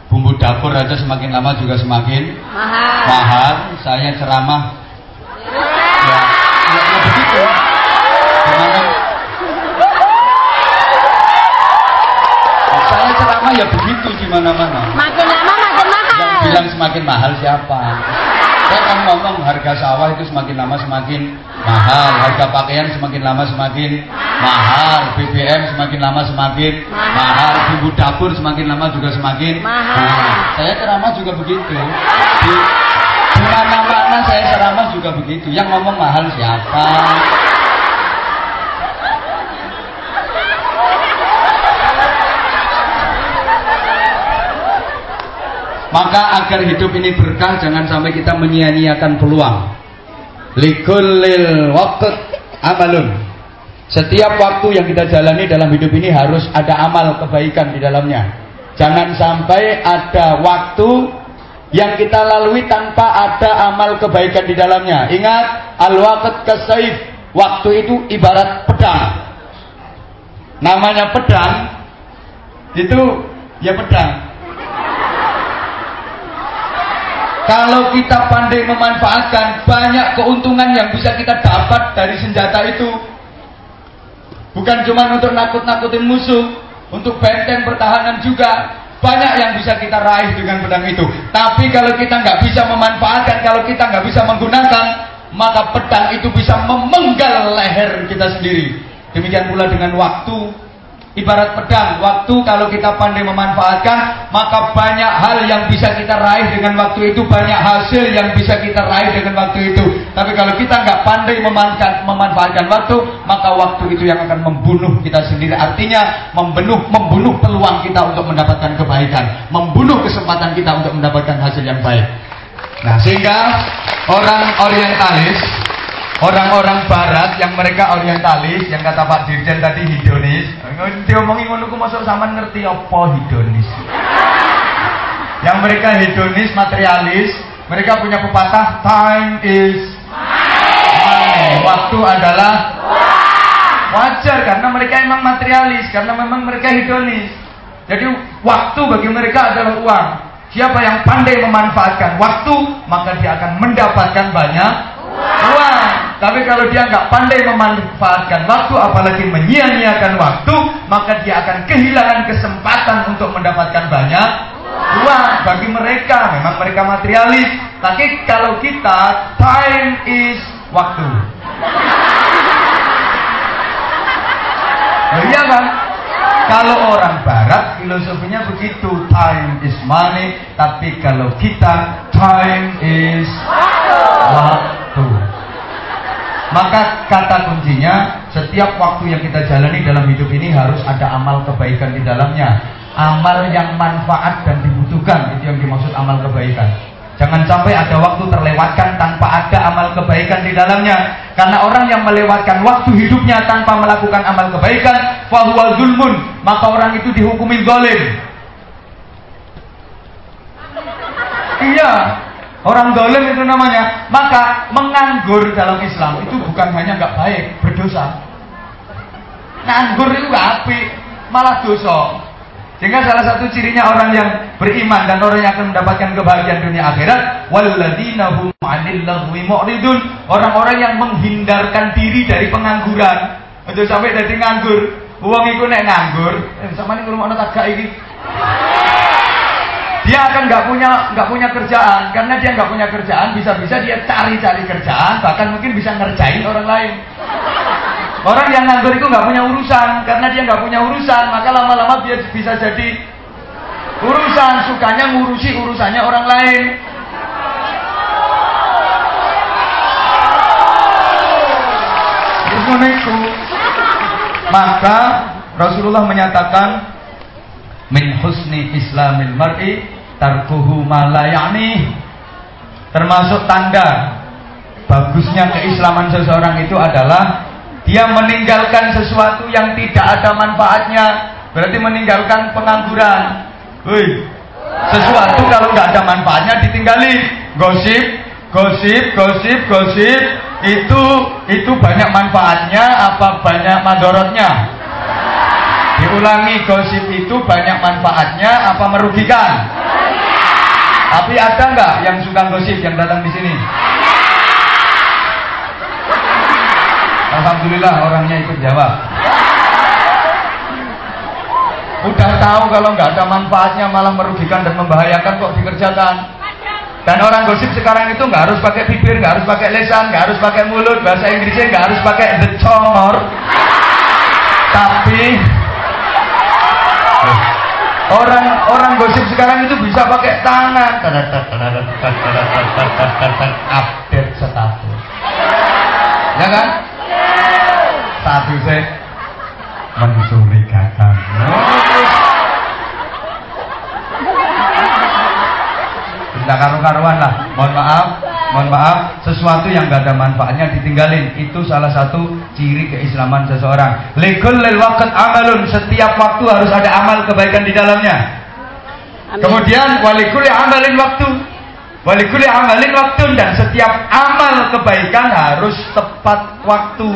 Bumbu dapur aja semakin lama juga semakin Mahal. mahal. Saya ceramah ya, ya, ya begitu. Gimana? Saya ceramah ya begitu di mana-mana. Makin lama makin mahal. Yang bilang semakin mahal siapa? Saya kan ngomong harga sawah itu semakin lama semakin mahal, harga pakaian semakin lama semakin mahal, BBM semakin lama semakin Mahal. bumbu dapur semakin lama juga semakin Mahal. Saya ceramah juga begitu. Di, di mana-mana saya ceramah juga begitu. Yang ngomong mahal siapa? Maka agar hidup ini berkah jangan sampai kita menyia-nyiakan peluang. Likullil waqt amalun. Setiap waktu yang kita jalani dalam hidup ini harus ada amal kebaikan di dalamnya. Jangan sampai ada waktu yang kita lalui tanpa ada amal kebaikan di dalamnya. Ingat, al-waqt kasaif. Waktu itu ibarat pedang. Namanya pedang itu ya pedang. Kalau kita pandai memanfaatkan banyak keuntungan yang bisa kita dapat dari senjata itu. Bukan cuma untuk nakut-nakutin musuh, untuk benteng pertahanan juga. Banyak yang bisa kita raih dengan pedang itu. Tapi kalau kita nggak bisa memanfaatkan, kalau kita nggak bisa menggunakan, maka pedang itu bisa memenggal leher kita sendiri. Demikian pula dengan waktu, Ibarat pedang, waktu kalau kita pandai memanfaatkan, maka banyak hal yang bisa kita raih dengan waktu itu, banyak hasil yang bisa kita raih dengan waktu itu. Tapi kalau kita nggak pandai memanfaatkan, memanfaatkan waktu, maka waktu itu yang akan membunuh kita sendiri. Artinya membunuh, membunuh peluang kita untuk mendapatkan kebaikan, membunuh kesempatan kita untuk mendapatkan hasil yang baik. Nah, sehingga orang orientalis Orang-orang barat yang mereka orientalis Yang kata Pak Dirjen tadi hedonis Diomongin ngono ku masuk sama ngerti apa hedonis Yang mereka hedonis, materialis Mereka punya pepatah Time is money. Waktu adalah Wajar karena mereka emang materialis Karena memang mereka hedonis Jadi waktu bagi mereka adalah uang. Siapa yang pandai memanfaatkan waktu, maka dia akan mendapatkan banyak uang. Tapi kalau dia nggak pandai memanfaatkan waktu, apalagi menyia-nyiakan waktu, maka dia akan kehilangan kesempatan untuk mendapatkan banyak uang. Bagi mereka, memang mereka materialis. Tapi kalau kita, time is waktu. Oh iya kan? Kalau orang barat filosofinya begitu, time is money, tapi kalau kita time is waktu. Maka kata kuncinya, setiap waktu yang kita jalani dalam hidup ini harus ada amal kebaikan di dalamnya. Amal yang manfaat dan dibutuhkan, itu yang dimaksud amal kebaikan. Jangan sampai ada waktu terlewatkan tanpa ada amal kebaikan di dalamnya. Karena orang yang melewatkan waktu hidupnya tanpa melakukan amal kebaikan, fahuwa zulmun, maka orang itu dihukumi zalim. Iya, orang zalim itu namanya. Maka menganggur dalam Islam itu bukan hanya nggak baik, berdosa. Nganggur itu api, malah dosa. Sehingga salah satu cirinya orang yang beriman dan orang yang akan mendapatkan kebahagiaan dunia akhirat, orang-orang yang menghindarkan diri dari pengangguran. Aja sampai jadi nganggur. Uang itu nek nganggur, eh, sama ini ngurung tagak iki. Dia akan nggak punya nggak punya kerjaan karena dia nggak punya kerjaan bisa-bisa dia cari-cari kerjaan bahkan mungkin bisa ngerjain orang lain. Orang yang nganggur itu nggak punya urusan karena dia nggak punya urusan, maka lama-lama dia bisa jadi urusan, sukanya ngurusi urusannya orang lain. Maka Rasulullah menyatakan min husni islamil mar'i tarkuhu ma termasuk tanda bagusnya keislaman seseorang itu adalah dia meninggalkan sesuatu yang tidak ada manfaatnya. Berarti meninggalkan pengangguran. Wih. Sesuatu kalau nggak ada manfaatnya ditinggali. Gosip, gosip, gosip, gosip. Itu itu banyak manfaatnya apa banyak madorotnya? Diulangi gosip itu banyak manfaatnya apa merugikan? Tapi ada nggak yang suka gosip yang datang di sini? Alhamdulillah orangnya ikut jawab. Udah tahu kalau nggak ada manfaatnya malah merugikan dan membahayakan kok dikerjakan. Dan orang gosip sekarang itu nggak harus pakai bibir, nggak harus pakai lesan, nggak harus pakai mulut, bahasa Inggrisnya nggak harus pakai the chongor. Tapi orang orang gosip sekarang itu bisa pakai tangan, update status, ya kan? statusnya mencurigakan. Tidak karu-karuan lah. Mohon maaf, mohon maaf, sesuatu yang gak ada manfaatnya ditinggalin. Itu salah satu ciri keislaman seseorang. Lekul lel waqt amalun. Setiap waktu harus ada amal kebaikan di dalamnya. Amin. Kemudian walikuli amalin waktu. Walikuli amalin waktu dan setiap amal kebaikan harus tepat waktu.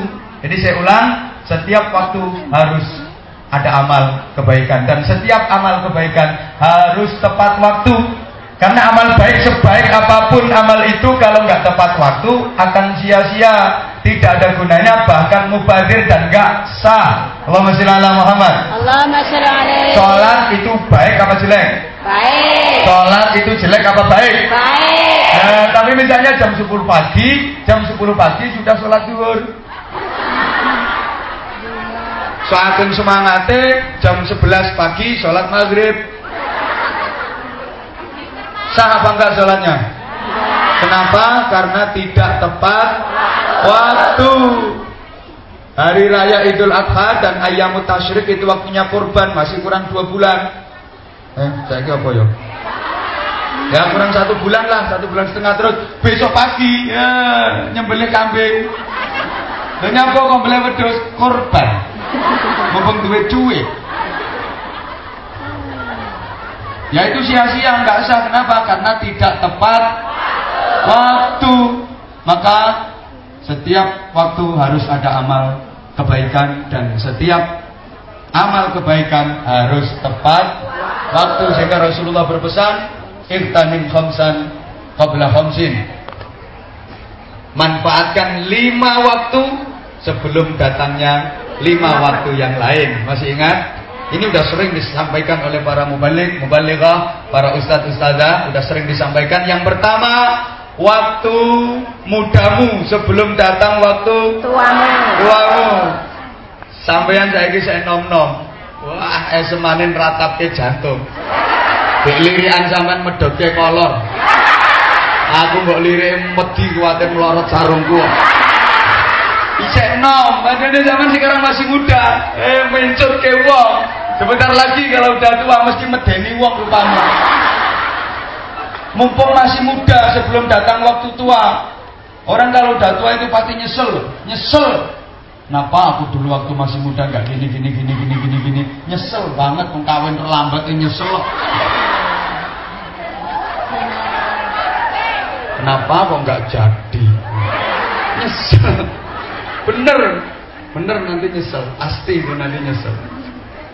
Jadi saya ulang, setiap waktu harus ada amal kebaikan dan setiap amal kebaikan harus tepat waktu. Karena amal baik sebaik apa pun amal itu kalau nggak tepat waktu akan sia-sia, tidak ada gunanya bahkan mubazir dan nggak sah. Allahumma sholli ala Muhammad. Allahumma sholli alaihi. Salat itu baik apa jelek? Baik. Salat itu jelek apa baik? Baik. Nah, tapi misalnya jam 10 pagi, jam 10 pagi sudah sholat zuhur. Saking semangate jam 11 pagi sholat maghrib. Sah apa enggak sholatnya? Kenapa? Karena tidak tepat waktu. Hari raya Idul Adha dan ayam tasyrik itu waktunya kurban masih kurang dua bulan. Eh, saya apa ya? Ya kurang satu bulan lah, satu bulan setengah terus. Besok pagi ya nyembelih kambing. Dan nyapa kok beli wedhus korban. Mumpung duit. Ya itu sia-sia nggak sah kenapa? Karena tidak tepat waktu. Maka setiap waktu harus ada amal kebaikan dan setiap amal kebaikan harus tepat waktu sehingga Rasulullah berpesan Irtanim khamsan qabla khamsin. Manfaatkan lima waktu sebelum datangnya lima waktu yang lain. Masih ingat? Ini udah sering disampaikan oleh para mubalik, mubalighah, para ustadz ustadzah, udah sering disampaikan. Yang pertama, waktu mudamu sebelum datang waktu Tuamu. tuamu. Sampeyan saiki saya nom-nom. Wah, eh semanin ratapke jantung. Dek lirikan sampean medhotke kolor. Aku mbok lirik wedi kuwatir melorot sarungku. Isek nom, padahal zaman sekarang masih muda. Eh mencur ke wong. Sebentar lagi kalau udah tua mesti medeni wong rupanya. Mumpung masih muda sebelum datang waktu tua. Orang kalau udah tua itu pasti nyesel, nyesel. Kenapa aku dulu waktu masih muda nggak gini gini gini gini gini gini nyesel banget mengkawin terlambat ini nyesel. Kenapa kok nggak jadi? Nyesel. Bener, bener nanti nyesel. Pasti itu nanti nyesel.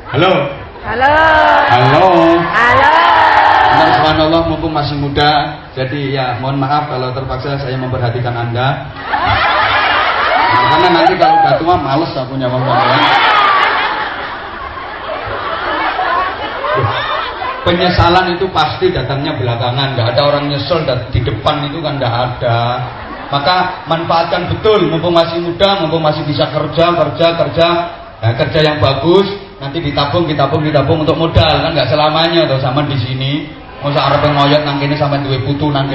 Halo, Halo. halo. Halo. Benar subhanallah mumpung masih muda Jadi ya mohon maaf kalau terpaksa saya memperhatikan anda Nah, Karena nanti kalau udah tua males aku nyawa Duh, Penyesalan itu pasti datangnya belakangan Gak ada orang nyesel dan di depan itu kan gak ada Maka manfaatkan betul mumpung masih muda Mumpung masih bisa kerja, kerja, kerja Nah, kerja yang bagus nanti ditabung, ditabung, ditabung untuk modal kan nggak selamanya tuh sama di sini. Masa arep ngoyot nang kene sampai duwe putu nang.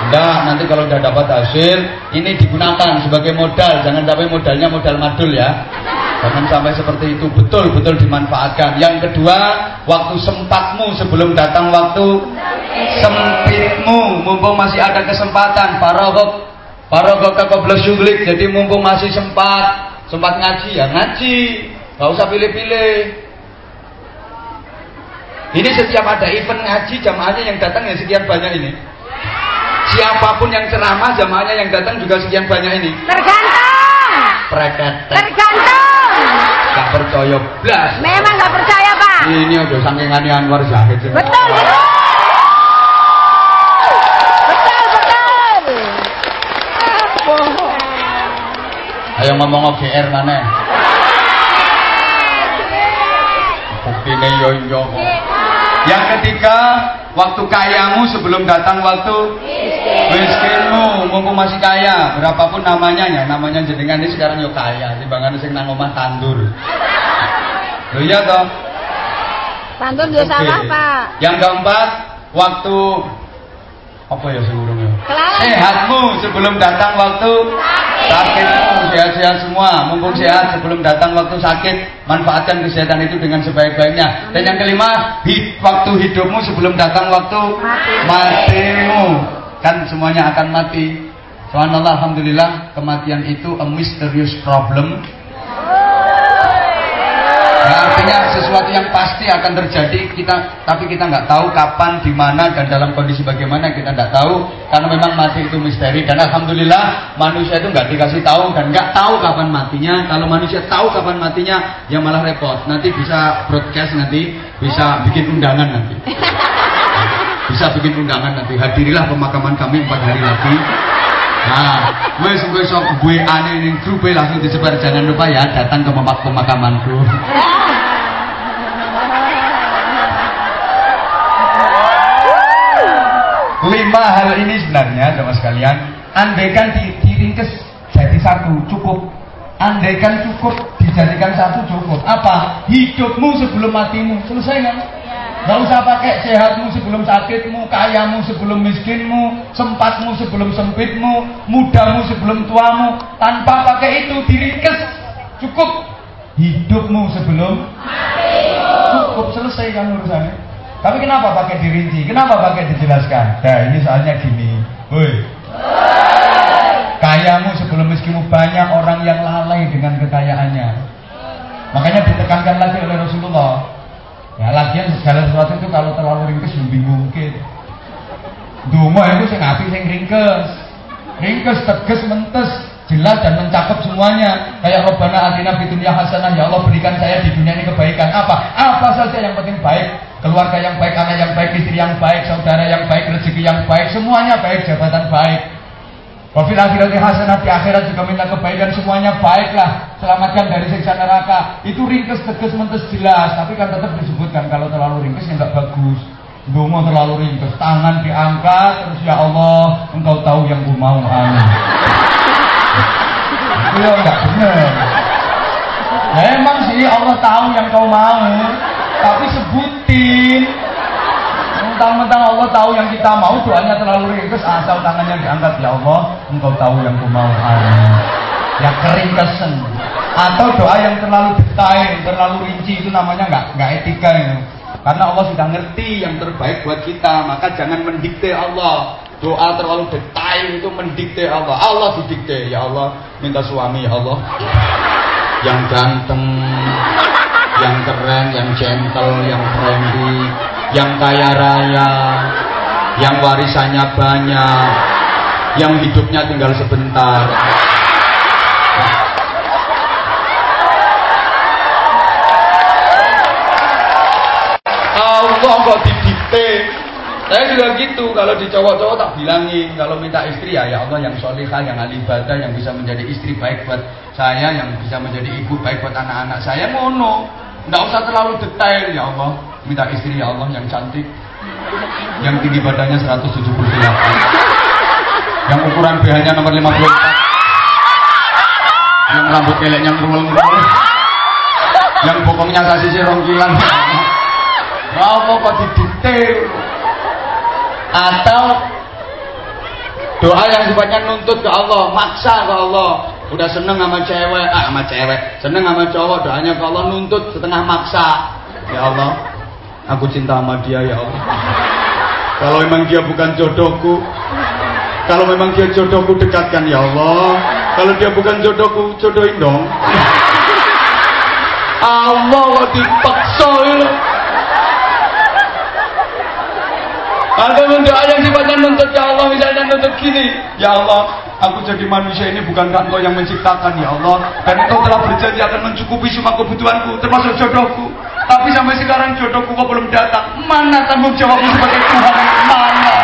Enggak, nanti kalau udah dapat hasil ini digunakan sebagai modal. Jangan sampai modalnya modal madul ya. Jangan sampai seperti itu betul-betul dimanfaatkan. Yang kedua, waktu sempatmu sebelum datang waktu sempitmu. Mumpung masih ada kesempatan, parogok parogok qabla syughlik. Jadi mumpung masih sempat sempat ngaji ya ngaji. Gak usah pilih-pilih. Ini setiap ada event ngaji jamaahnya yang datang ya sekian banyak ini. Siapa pun yang ceramah jamaahnya yang datang juga sekian banyak ini. Tergantung. Preketek. Tergantung. Gak percaya blas. Memang nggak percaya pak. Ini ada sangkingannya Anwar Zahid. Betul betul. Betul betul. Bohong. Ayo ngomong OGR mana? Buktine yo yo. Yang ketiga, waktu kayamu sebelum datang waktu miskinmu, mumpung masih kaya, berapapun namanya ya, namanya jenengan ini sekarang yo kaya, timbangan sing nang omah tandur. Loh iya toh? Salah Oke. pak. Yang keempat, waktu apa ya sebelum ya? Kelalen. Sehatmu sebelum datang waktu sakitmu sehat-sehat semua. Mumpung sehat sebelum datang waktu sakit, manfaatkan kesehatan itu dengan sebaik-baiknya. Dan yang kelima, hid- waktu hidupmu sebelum datang waktu Mati. matimu. Kan semuanya akan mati. Subhanallah, alhamdulillah, kematian itu a mysterious problem. Ya, artinya sesuatu yang pasti akan terjadi kita tapi kita nggak tahu kapan, di mana dan dalam kondisi bagaimana kita nggak tahu karena memang mati itu misteri dan alhamdulillah manusia itu nggak dikasih tahu dan nggak tahu kapan matinya. Kalau manusia tahu kapan matinya, ya malah repot. Nanti bisa broadcast nanti, bisa bikin undangan nanti. Bisa bikin undangan nanti. Hadirilah pemakaman kami empat hari lagi. Nah, wes sok gue aneh ning grup e langsung disebar jangan lupa ya datang ke pemak pemakamanku. Lima hal ini sebenarnya sama sekalian, andaikan di, diringkes jadi satu cukup. Andaikan cukup dijadikan satu cukup. Apa? Hidupmu sebelum matimu selesai kan? Gak usah pakai sehatmu sebelum sakitmu, kayamu sebelum miskinmu, sempatmu sebelum sempitmu, mudamu sebelum tuamu. Tanpa pakai itu diringkes cukup hidupmu sebelum cukup selesai kan urusannya. Tapi kenapa pakai dirinci? Kenapa pakai dijelaskan? Nah ini soalnya gini, woi. Kayamu sebelum miskinmu banyak orang yang lalai dengan kekayaannya. Makanya ditekankan lagi oleh Rasulullah. Ya lagian segala sesuatu itu kalau terlalu ringkes lebih mungkin. Dungo itu sing api sing ringkes. Ringkes, tegas, mentes, jelas dan mencakup semuanya. Kayak Robbana atina fid dunya hasanah, ya Allah berikan saya di dunia ini kebaikan. Apa? Apa saja yang penting baik. keluarga yang baik, anak yang baik, istri yang baik, saudara yang baik, rezeki yang baik, semuanya baik, jabatan baik. Wafil akhirati hasanah di akhirat juga minta kebaikan semuanya baiklah Selamatkan dari siksa neraka. Itu ringkes tegas mentes jelas. Tapi kan tetap disebutkan kalau terlalu ringkes ya nggak bagus. Dungo terlalu ringkes Tangan diangkat Terus ya Allah Engkau tahu yang ku mau amin Itu ya nggak benar Nah, emang sih Allah tahu yang kau mau. Tapi sebutin mentang-mentang Allah tahu yang kita mau doanya terlalu ringkas asal tangannya diangkat ya Allah engkau tahu yang ku mau amin. Ya keringkesan atau doa yang terlalu detail terlalu rinci itu namanya nggak nggak etika itu. Karena Allah sudah ngerti yang terbaik buat kita maka jangan mendikte Allah. Doa terlalu detail itu mendikte Allah. Allah didikte ya Allah minta suami ya Allah. Yang ganteng yang keren yang gentle yang friendly yang kaya raya, yang warisannya banyak, yang hidupnya tinggal sebentar. Allah kok didikte. Saya juga gitu, kalau di cowok-cowok tak bilangin, kalau minta istri ya ya Allah yang solihah, yang ahli ibadah, yang bisa menjadi istri baik buat saya, yang bisa menjadi ibu baik buat anak-anak saya, mono. Nggak usah terlalu detail ya Allah. Minta istri ya Allah yang cantik. Yang tinggi badannya 178 yang ukuran BH nya nomor 54 yang rambut keleknya ngerul-ngerul. Yang bokongnya kasih rongkilan apa kok didetail? Atau doa yang sifatnya nuntut ke Allah maksa ke Allah udah seneng sama cewek ah sama cewek seneng sama cowok doanya ke Allah nuntut setengah maksa ya Allah Aku cinta sama dia ya Allah. Kalau memang dia bukan jodohku, kalau memang dia jodohku dekatkan ya Allah. Kalau dia bukan jodohku, jodohin dong. Allah kok dipaksa ya. Ada mendoa yang sifatnya nuntut ya Allah misalnya nuntut gini Ya Allah aku jadi manusia ini bukan engkau yang menciptakan ya Allah Dan engkau telah berjanji akan mencukupi semua kebutuhanku termasuk jodohku tapi sampai sekarang jodohku kok belum datang. Mana tanggung jawabmu sebagai Tuhan? Mana?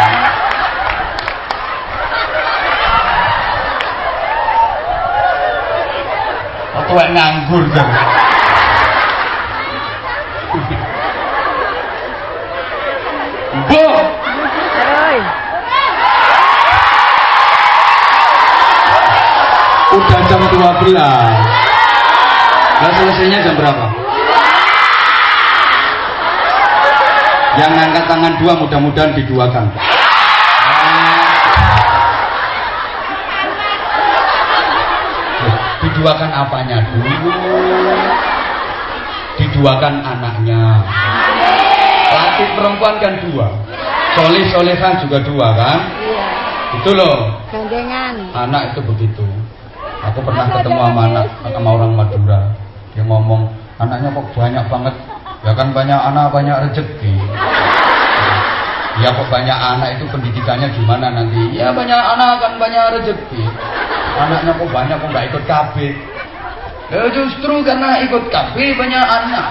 Waktu nganggur kan. Udah jam 12. Nah selesainya jam berapa? Yang angkat tangan dua mudah-mudahan diduakan. Diduakan apanya dulu? Diduakan anaknya. Laki perempuan kan dua. Solih solehah juga dua kan? Iya. Itu loh. Gandengan. Anak itu begitu. Aku pernah ketemu sama anak sama orang Madura. Dia ngomong, anaknya kok banyak banget Ya kan banyak anak banyak rezeki. Ya kok banyak anak itu pendidikannya gimana nanti? Ya banyak anak kan banyak rezeki. Anaknya kok banyak kok nggak ikut KB? Ya justru karena ikut KB banyak anak.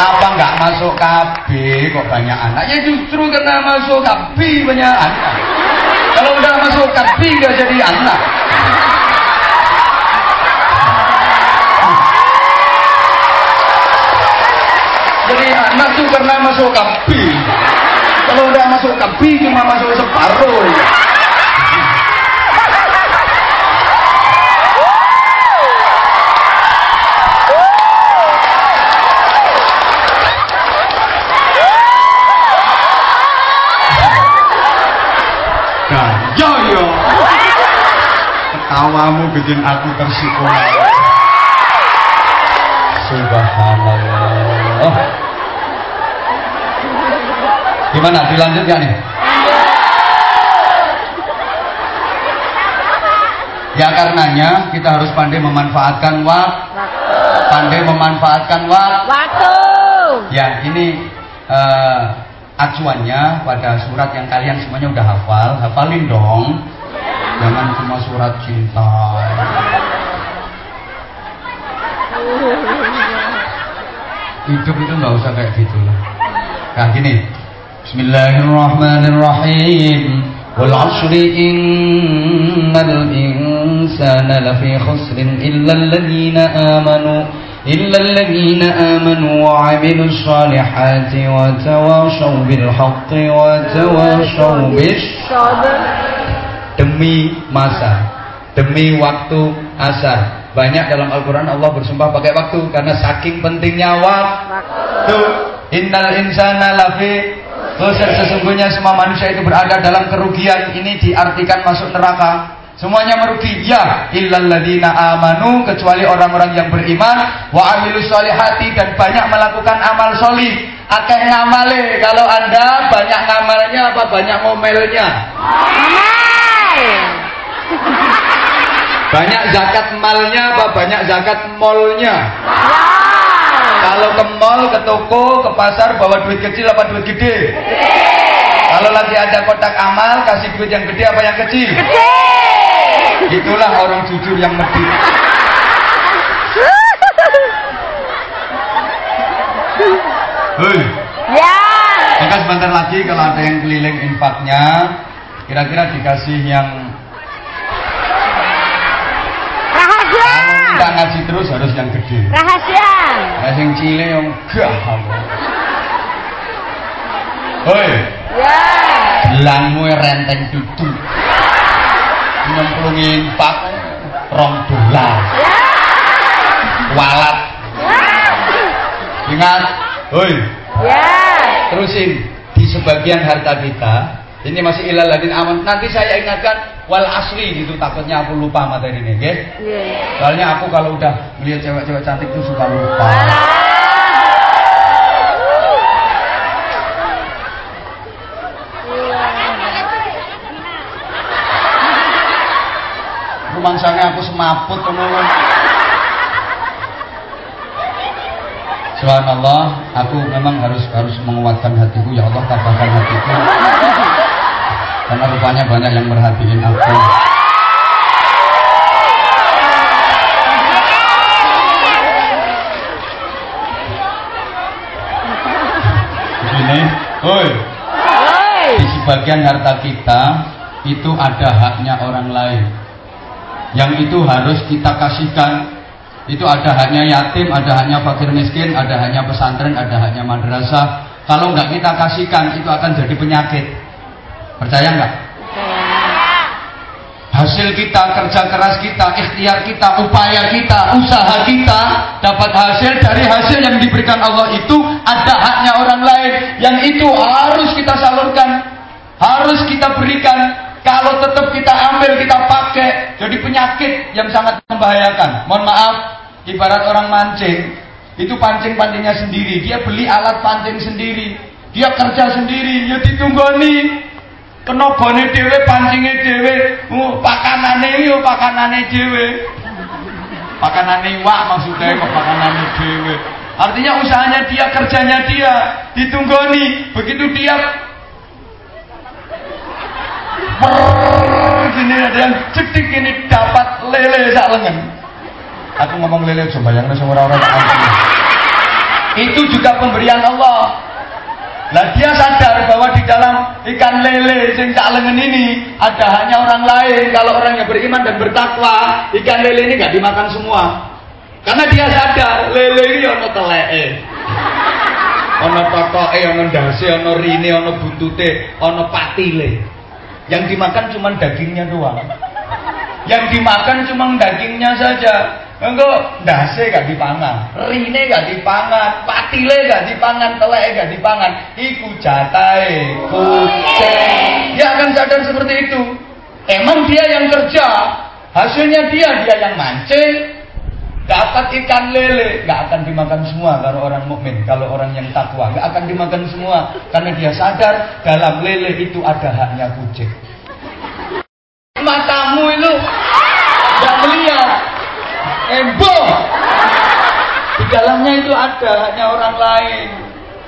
Apa nggak masuk KB kok banyak anak? Ya justru karena masuk KB banyak anak. Kalau udah masuk KB nggak jadi anak. jadi anak tuh karena masuk kapi kalau udah masuk kapi cuma masuk separuh Ketawamu bikin aku tersikul. Subhanallah. Oh. Gimana? Dilanjut gak nih? Ya karenanya kita harus pandai memanfaatkan waktu. Pandai memanfaatkan waktu. Waktu. Ya ini uh, acuannya pada surat yang kalian semuanya udah hafal. Hafalin dong. Jangan cuma surat cinta. hidup itu nggak usah kayak gitu lah nah gini Bismillahirrahmanirrahim asri innal insana lafi khusrin illa alladhina amanu إلا الذين آمنوا وعملوا الصالحات وتواصوا بالحق وتواصوا بالصبر demi masa demi waktu asar banyak dalam Al-Quran Allah bersumpah pakai waktu karena saking pentingnya waktu innal insana lafi sesungguhnya semua manusia itu berada dalam kerugian ini diartikan masuk neraka Semuanya merugi. Ya, illalladzina amanu kecuali orang-orang yang beriman wa amilus solihati dan banyak melakukan amal solih. Akeh ngamale. Kalau Anda banyak ngamalnya apa banyak ngomelnya? Banyak zakat malnya apa banyak zakat molnya? Kalau ke mall, ke toko, ke pasar bawa duit kecil apa duit gede? Kalau lagi ada kotak amal, kasih duit yang gede apa yang kecil? Kecil. Itulah orang jujur yang medit. Hei. Ya. Maka sebentar lagi kalau ada yang keliling infaknya, kira-kira dikasih yang rahasia. Kalau kita ngaji terus harus yang gede. Rahasia. Nah, yang cile yang gah. Hei. Ya. Gelangmu renteng tutu nyemplungin pak rong dolar walat ingat hoi ya terusin di sebagian harta kita ini masih ilal ladin aman. Nanti saya ingatkan wal asli gitu. Takutnya aku lupa materi ini ya soalnya aku kalau udah melihat cewek-cewek cantik tuh suka lupa. Rumangsane aku semaput teman Subhanallah, aku memang harus harus menguatkan hatiku. Ya Allah tabahkan hatiku. Karena rupanya banyak yang merhatiin aku. Begini, oi. Di sebagian harta kita itu ada haknya orang lain yang itu harus kita kasihkan itu ada haknya yatim, ada haknya fakir miskin, ada haknya pesantren, ada haknya madrasah. Kalau nggak kita kasihkan, itu akan jadi penyakit. Percaya nggak? Hasil kita, kerja keras kita, ikhtiar kita, upaya kita, usaha kita dapat hasil dari hasil yang diberikan Allah itu ada haknya orang lain yang itu harus kita salurkan, harus kita berikan kalau tetap kita ambil, kita pakai, jadi penyakit yang sangat membahayakan. Mohon maaf, ibarat orang mancing, itu pancing-pancingnya sendiri. Dia beli alat pancing sendiri. Dia kerja sendiri, ya ditunggoni. Kenogone dhewe, pancingnya dhewe, uh, pakanane yo pakanane dhewe. Pakanane wak maksudnya kok pakanane dhewe. Artinya usahanya dia, kerjanya dia, ditunggoni. Begitu dia gini ada yang cetik ini dapat lele sak lengan. Aku ngomong lele coba yang semua orang Itu juga pemberian Allah. Nah dia sadar bahwa di dalam ikan lele sing sak lengan ini ada hanya orang lain. Kalau orang yang beriman dan bertakwa, ikan lele ini gak dimakan semua. Karena dia sadar lele ini ono teleke. Ono tokoke, ono ndase, ono rine, ono buntute, ono patile. Yang dimakan cuma dagingnya doang. Yang dimakan cuma dagingnya saja. Enggak, dase gak dipangan, rine gak dipangan, patile gak dipangan, telek gak dipangan. Iku jatai, kucing. Dia akan sadar seperti itu. Emang dia yang kerja, hasilnya dia dia yang mancing, dapat ikan lele nggak akan dimakan semua kalau orang mukmin kalau orang yang takwa nggak akan dimakan semua karena dia sadar dalam lele itu ada haknya kucing matamu itu nggak melihat embo di dalamnya itu ada haknya orang lain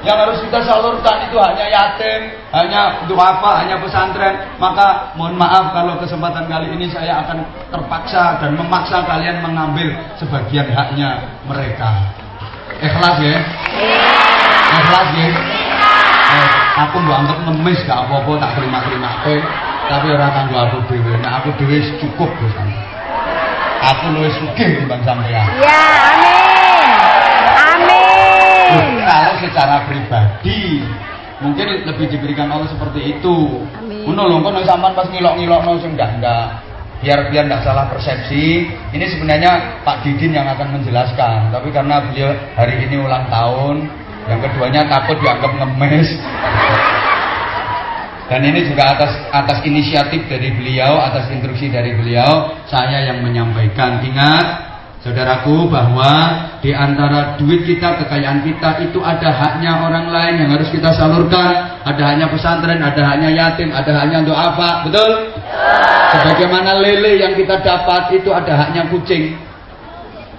yang harus kita salurkan itu hanya yatim, hanya apa, hanya pesantren. Maka mohon maaf kalau kesempatan kali ini saya akan terpaksa dan memaksa kalian mengambil sebagian haknya mereka. Ikhlas ya. Ikhlas ya. Eh, aku mbok anggap ngemis gak apa-apa tak terima-terimake, tapi ora kanggo aku dhewe. Nek aku dhewe cukup Gus. Aku luwih sugih timbang sampean. Ya, amin. Amin. Kalau secara pribadi mungkin lebih diberikan Allah seperti itu. Amin. Ngono lho, kok sampean pas ngilok-ngilokno sing enggak enggak biar biar tidak salah persepsi ini sebenarnya Pak Didin yang akan menjelaskan tapi karena beliau hari ini ulang tahun yang keduanya takut dianggap ngemes dan ini juga atas atas inisiatif dari beliau atas instruksi dari beliau saya yang menyampaikan ingat Saudaraku bahwa di antara duit kita, kekayaan kita itu ada haknya orang lain yang harus kita salurkan. Ada haknya pesantren, ada haknya yatim, ada haknya untuk apa? Betul? Sebagaimana lele yang kita dapat itu ada haknya kucing.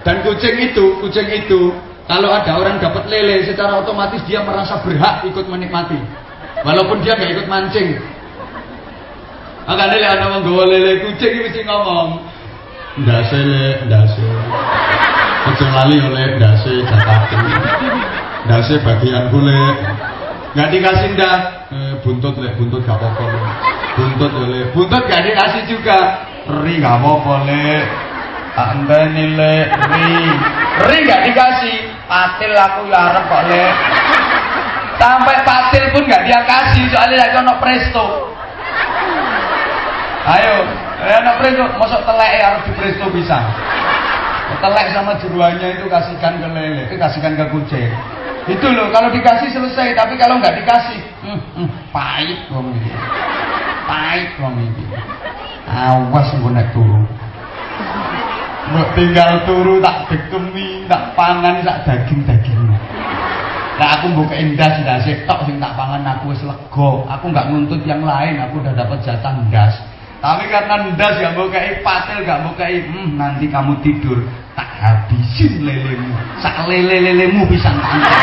Dan kucing itu, kucing itu, kalau ada orang dapat lele, secara otomatis dia merasa berhak ikut menikmati. Walaupun dia nggak ikut mancing. Maka lele ada menggawa lele kucing mesti ngomong, ndase le ndase. Aja lali oleh ndase jatahku ndase bagian kule nggak dikasih ndak eh, buntut le buntut gak apa-apa le. Buntut ya le. Buntut gak dikasih juga. Ri gak apa-apa le. Andani le. Ri. Ri gak dikasih. Patil aku ya arep kok le sampai patil pun gak dia kasih soalnya lagi ono presto ayo Ya anak presto, masuk telek ya harus di presto bisa. Telek sama jeruannya itu kasihkan ke lele, itu kasihkan ke kucing. Itu loh, kalau dikasih selesai, tapi kalau nggak dikasih, hmm, hmm, pahit wong ini. Pahit wong ini. Awas gue naik turu. Mbok tinggal turu tak dekemi, tak pangan, tak daging-daging. Nah aku buka indah sudah tok sing tak pangan aku wis lega. Aku nggak nuntut yang lain, aku udah dapat jatah ndas. Tapi karena ndas gak mau kayak patel gak kayak hmm, nanti kamu tidur tak habisin lelemu, sak lele lelemu bisa tangkap.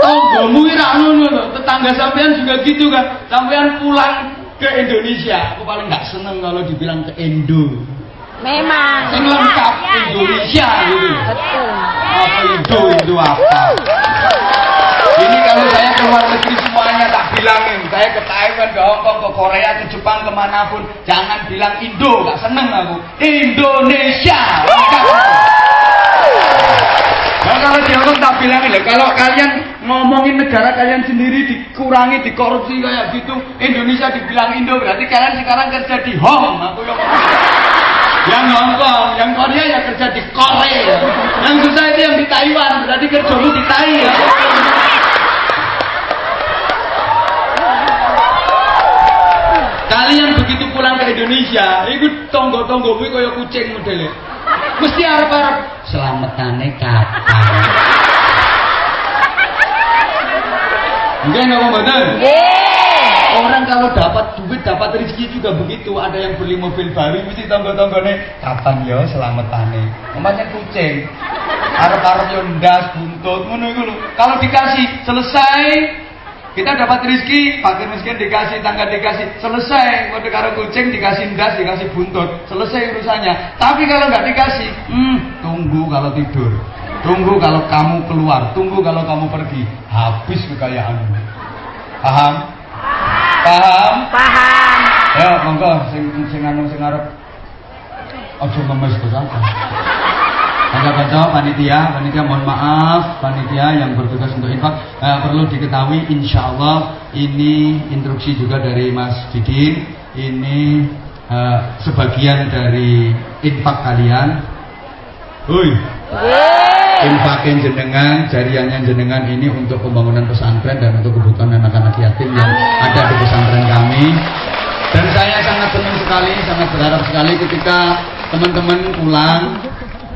Tonggomu ira ngono tetangga sampean juga gitu kan. Sampean pulang ke Indonesia, aku paling nggak seneng kalau dibilang ke Indo. Memang. Sing lengkap Ya, ya, ya. Indonesia gitu. Betul. Apa Indo itu apa? Ini kalau saya keluar negeri semuanya tak bilangin. Saya ke Taiwan, ke Hongkong, ke Korea, ke Jepang, ke mana pun. Jangan bilang Indo, gak seneng aku. Indonesia. Nah kalau di Hongkong tak bilangin loh, kalau kalian ngomongin negara kalian sendiri dikurangi, dikorupsi kayak gitu, Indonesia dibilang Indo, berarti kalian sekarang kerja di Hong. Aku yang yang Hongkong, yang Korea ya kerja di Korea. Yang susah itu yang di Taiwan, berarti kerjamu di Tai ya. Kalian begitu pulang ke Indonesia, itu tonggo-tonggo kuwi kaya kucing modelnya. Mesti arep-arep selamatane kapan. Mungkin apa betul? Orang kalau dapat duit, dapat rezeki juga begitu. Ada yang beli mobil baru, mesti tonggo-tonggone kapan ya selamatane. Umpamanya kucing, arep-arep yo ndas buntut ngono iku. Kalau dikasih selesai kita dapat rezeki, fakir miskin dikasih, tangga dikasih, selesai. Kode karo kucing dikasih ndas, dikasih buntut, selesai urusannya. Tapi kalau nggak dikasih, hmm, tunggu kalau tidur, tunggu kalau kamu keluar, tunggu kalau kamu pergi, habis kekayaanmu. Paham? Paham? Paham. Ya, monggo sing sing anu sing arep aja ngemes Gus apa. Kanca-kanca panitia, panitia mohon maaf, panitia yang bertugas untuk infak eh, perlu diketahui insya Allah ini instruksi juga dari Mas Didin, ini eh, sebagian dari infak kalian. Hui, infakin jenengan, jariannya jenengan ini untuk pembangunan pesantren dan untuk kebutuhan anak-anak yatim yang ada di pesantren kami. Dan saya sangat senang sekali, sangat berharap sekali ketika teman-teman pulang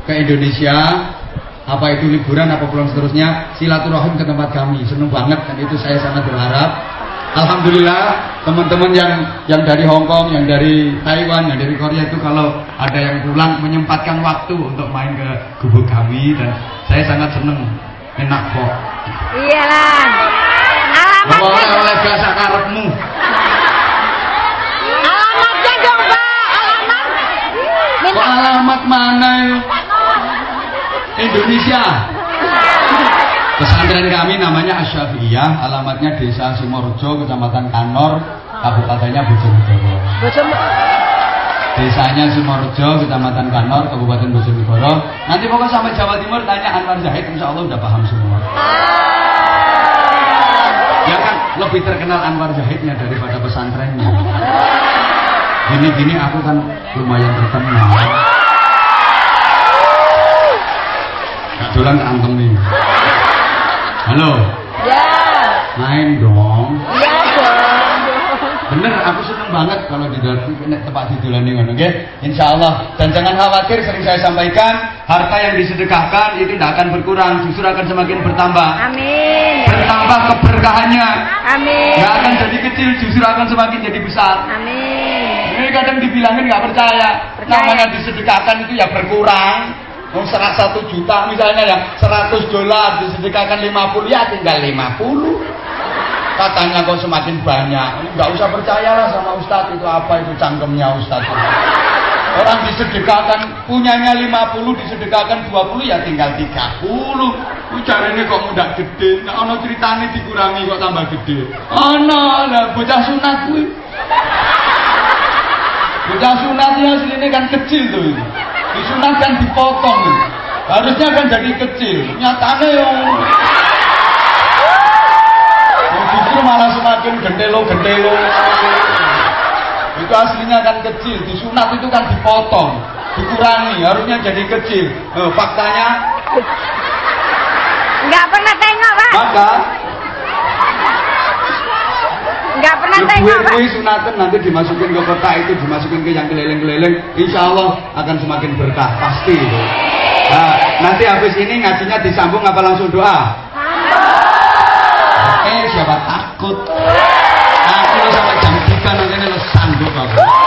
ke Indonesia, apa itu liburan, apa pulang seterusnya, silaturahim ke tempat kami. Senang banget dan itu saya sangat berharap. Alhamdulillah teman-teman yang yang dari Hong Kong, yang dari Taiwan, yang dari Korea itu kalau ada yang pulang menyempatkan waktu untuk main ke gubuk kami dan saya sangat senang. Enak kok. Iyalah. Alamatnya, oleh gak sakarepmu. alamatnya dong Pak. Alamat. alamat mana? Indonesia. Pesantren kami namanya Asyafi'iyah, alamatnya Desa Simorjo, Kecamatan Kanor, Kabupatennya Bojonegoro. Desanya Simorjo, Kecamatan Kanor, Kabupaten Bojonegoro. Nanti pokoknya sampai Jawa Timur tanya Anwar Zahid, insya Allah udah paham semua. Ya kan lebih terkenal Anwar Zahidnya daripada pesantrennya. Gini-gini aku kan lumayan terkenal. Gak dolan antem nih. Halo, Ya. main dong. Ya dong. Bener, aku seneng banget kalau di dalam tempat didulani ngono, nggih. Insyaallah. Dan jangan khawatir, sering saya sampaikan, harta yang disedekahkan itu tidak akan berkurang, justru akan semakin bertambah. Amin. Bertambah keberkahannya. Amin. Nggak akan jadi kecil, justru akan semakin jadi besar. Amin. Ini kadang dibilangin nggak percaya. Percaya. Namanya disedekahkan itu ya berkurang. Oh, serat satu juta misalnya ya 100 dolar disedekahkan 50 ya tinggal 50 katanya kok semakin banyak. Nggak usah percayalah sama ustadz itu apa itu cangkemnya ustadz? Orang disedekahkan punyanya 50 disedekahkan 20 ya tinggal 30 Ujar ini kok mudah gede. Nah ono ceritanya dikurangi kok tambah gede. Ono lah bocah sunat kuwi Bocah sunatnya aslinya kan kecil tuh. Disunat kan dipotong. Harusnya kan jadi kecil. Nyatanya yang yang justru malah semakin gendelo-gendelo. Itu aslinya kan kecil. Disunat itu kan dipotong, dikurangi. Harusnya jadi kecil. Eh, faktanya Enggak pernah tengok, Pak. maka Enggak pernah tengok, Pak. kui sunatan nanti dimasukin ke kotak itu, dimasukin ke yang keliling-keliling, insya Allah akan semakin berkah, pasti itu. Nah, nanti habis ini ngajinya disambung apa langsung doa? Eh, siapa takut? Aku lo sampai jam 3 nanti sanggup aku.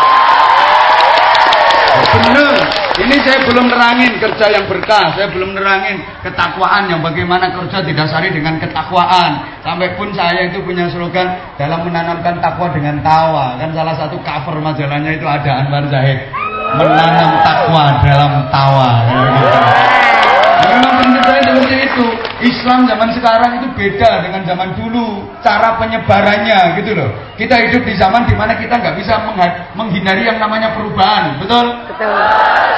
Bener, ini saya belum nerangin kerja yang berkah, saya belum nerangin ketakwaan yang bagaimana kerja didasari dengan ketakwaan. Sampai pun saya itu punya slogan dalam menanamkan takwa dengan tawa. Kan salah satu cover majalahnya itu ada Anwar Zahid. Menanam takwa dalam tawa. Kayak gitu. Memang prinsip saya seperti itu. Islam zaman sekarang itu beda dengan zaman dulu. Cara penyebarannya gitu loh. Kita hidup di zaman di mana kita nggak bisa menghindari yang namanya perubahan. Betul? Betul.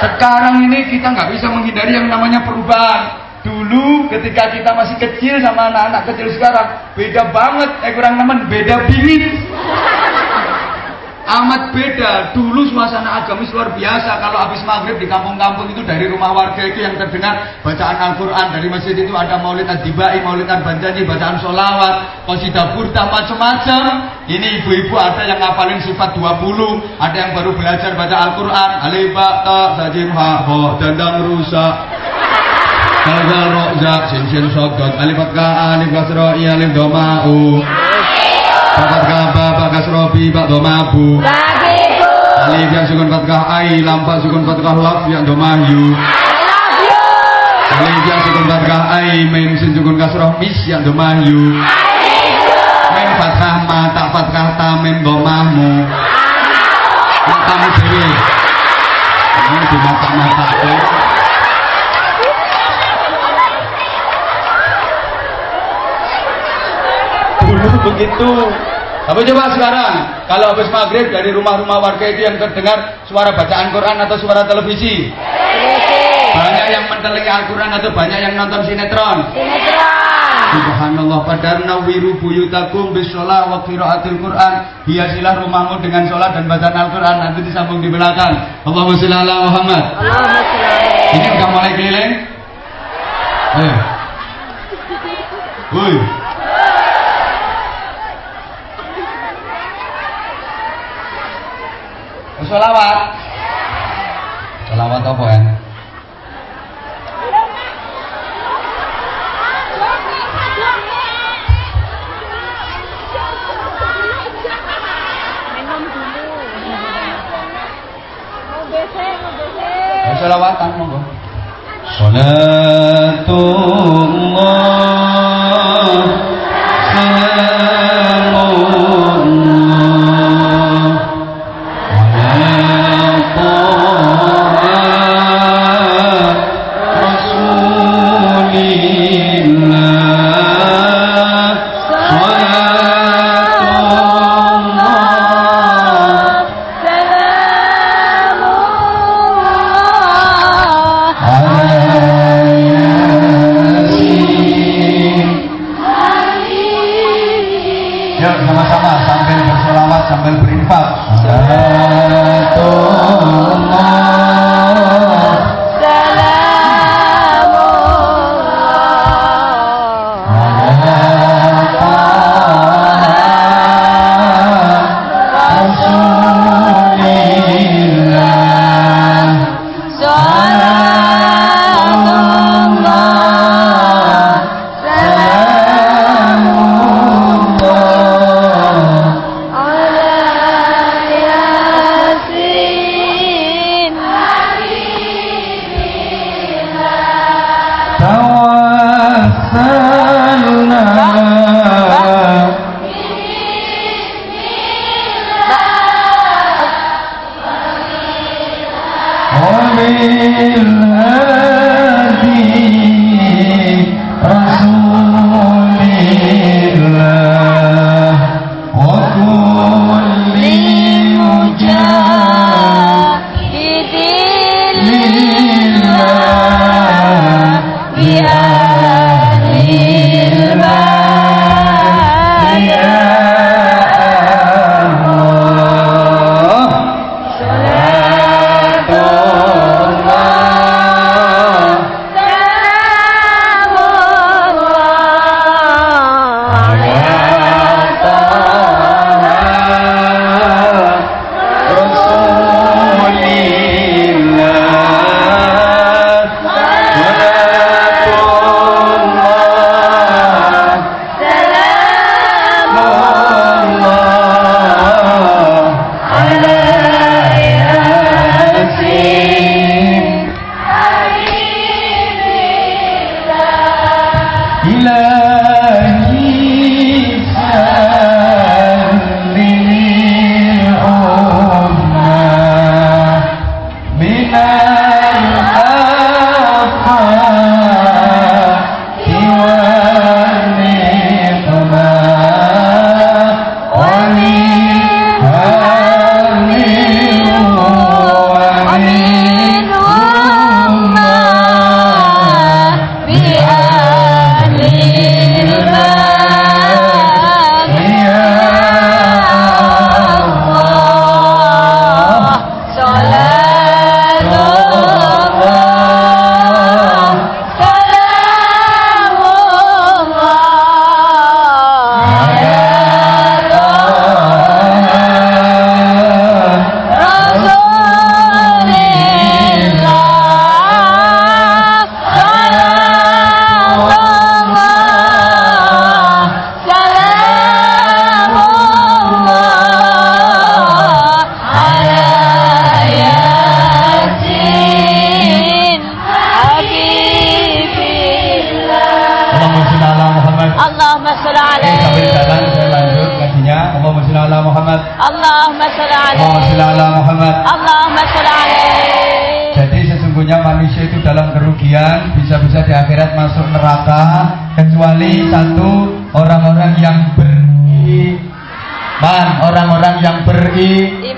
Sekarang ini kita nggak bisa menghindari yang namanya perubahan. Dulu ketika kita masih kecil sama anak-anak kecil sekarang beda banget. Eh kurang nemen, beda bingit. Amat beda. Dulu suasana agamis luar biasa. Kalau habis maghrib di kampung-kampung itu dari rumah warga itu yang terdengar bacaan Al-Quran. Dari masjid itu ada maulid ad-dibai, maulid ad-banjani, bacaan solawat, qasidah burdah, macam-macam. Ini ibu-ibu ada yang ngapalin sifat 20, ada yang baru belajar baca Al-Quran. Alif, ba, ta, sajim, ha, ho, dandang rusak. Kalgal rojak, sin sin sodot, alif fatkah, alif kasro, iya, alif doma'u. Bakat kaba, bakas robi, bak domabu. Bagiku. Alif yang sukun fatkah ai, lampak sukun fatkah laf yang domahyu. I love you. Alif yang sukun fatkah ai, mim sin sukun kasroh mis yang domahyu. Mim fatkah ma, tak fatkah ta, mim domahmu. Matamu dewi. Ini di mata-mata Dulu begitu. Tapi coba sekarang, kalau habis maghrib dari rumah-rumah warga itu yang terdengar suara bacaan Quran atau suara televisi, banyak yang mentelingi Al-Quran atau banyak yang nonton sinetron. Sinetron. Subhanallah padarna wiru buyutakum bisolah wa qiraatil Quran. Hiasilah rumahmu dengan sholat dan bacaan Al-Quran nanti disambung di belakang. Allahumma sholli ala Muhammad. Allahumma sholli. Ini udah mulai keliling. Eh. Woi. Sholawat. Sholawat apa ya? Sholawatan monggo. Salatullah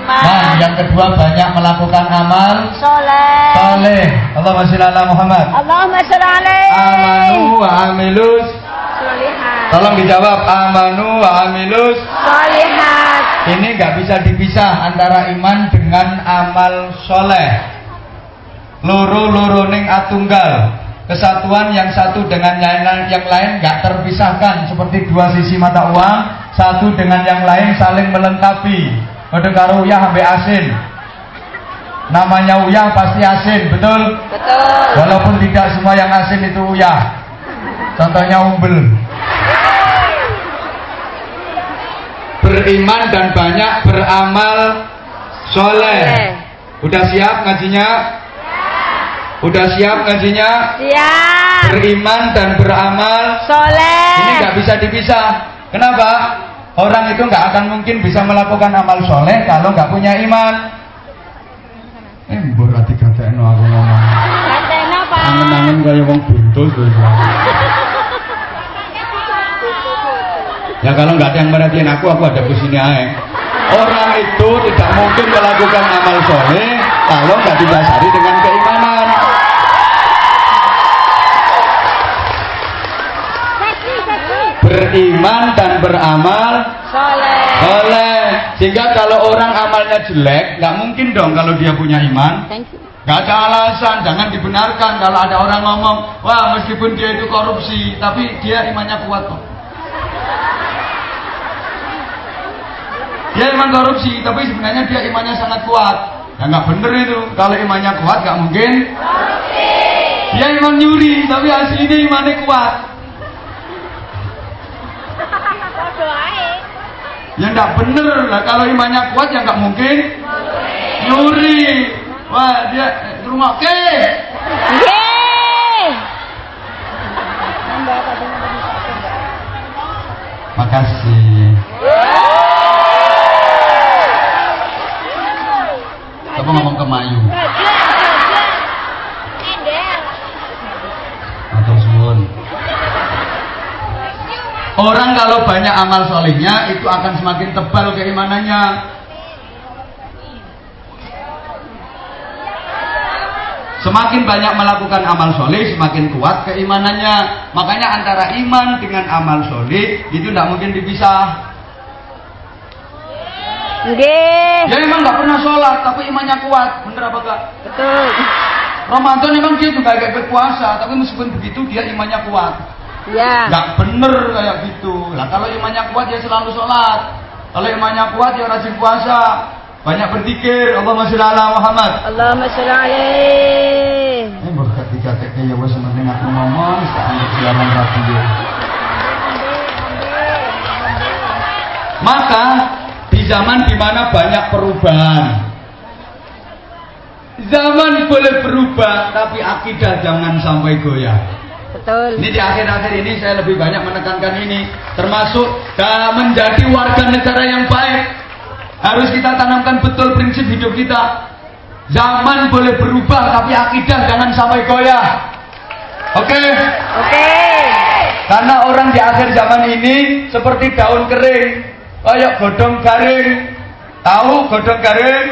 beriman nah, yang kedua banyak melakukan amal soleh. Soleh. Allahumma sholli ala Muhammad. Allahumma sholli alaihi amanu wa amilus. Solihat tolong dijawab amanu wa amilus. Solihat ini nggak bisa dipisah antara iman dengan amal soleh. Loro-loro ning atunggal. Kesatuan yang satu dengan yang lain nggak terpisahkan. Seperti dua sisi mata uang satu dengan yang lain saling melengkapi. Pada karo uyah sampai asin. Namanya uyah pasti asin, betul? Betul Walaupun tidak semua yang asin itu uyah. Contohnya umbel. Beriman dan banyak beramal soleh. Soleh. Udah siap ngajinya? Udah siap ngajinya? Siap Beriman dan beramal Soleh ini nggak bisa dipisah. Kenapa? Orang itu nggak akan mungkin bisa melakukan amal soleh kalau nggak punya iman. Eh, mbok ra dikatekno aku ngomong. Katanya apa? Angen-angen kaya wong buntus. Ya kalau nggak ada yang merhatiin aku, aku ada di sini aja. Orang itu tidak mungkin melakukan amal soleh kalau nggak didasari dengan keimanan. Beriman dan beramal Soleh. boleh. Sehingga kalau orang amalnya jelek, nggak mungkin dong kalau dia punya iman. Thank you. Gak ada alasan, jangan dibenarkan kalau ada orang ngomong, wah meskipun dia itu korupsi, tapi dia imannya kuat kok. Dia iman korupsi, tapi sebenarnya dia imannya sangat kuat. Ya nggak bener itu, kalau imannya kuat nggak mungkin. Dia iman nyuri, tapi aslinya imannya kuat. Ya nggak bener lah, kalau imannya kuat ya nggak mungkin nyuri. Wah dia eh, rumah ke. Yeay. Makasih. Coba ngomong ke Mayu. Orang kalau banyak amal solehnya itu akan semakin tebal keimanannya. Semakin banyak melakukan amal soleh, semakin kuat keimanannya. Makanya antara iman dengan amal soleh itu tidak mungkin dipisah. Nggih. Dia memang nggak pernah sholat, tapi imannya kuat. Bener apa enggak? Betul. Ramadan memang dia juga kayak berpuasa, tapi meskipun begitu dia imannya kuat. Ya. Nggak bener kayak gitu. Lah kalau imannya kuat dia selalu sholat. Kalau imannya kuat dia rajin puasa. Banyak berzikir. Allahumma sholli ala Muhammad. Allahumma sholli alaihi. Ini berkat teknya ya wes penting aku ngomong, anggap siaran radio. Maka di zaman di mana banyak perubahan, zaman boleh berubah, tapi akidah jangan sampai goyah. Betul. Ini di akhir-akhir ini saya lebih banyak menekankan ini, termasuk da- menjadi warga negara yang baik. Harus kita tanamkan betul prinsip hidup kita. Zaman boleh berubah, tapi akidah jangan sampai goyah. Oke? Oke. Karena orang di akhir zaman ini seperti daun kering, kayak godong garing. Tahu godong garing?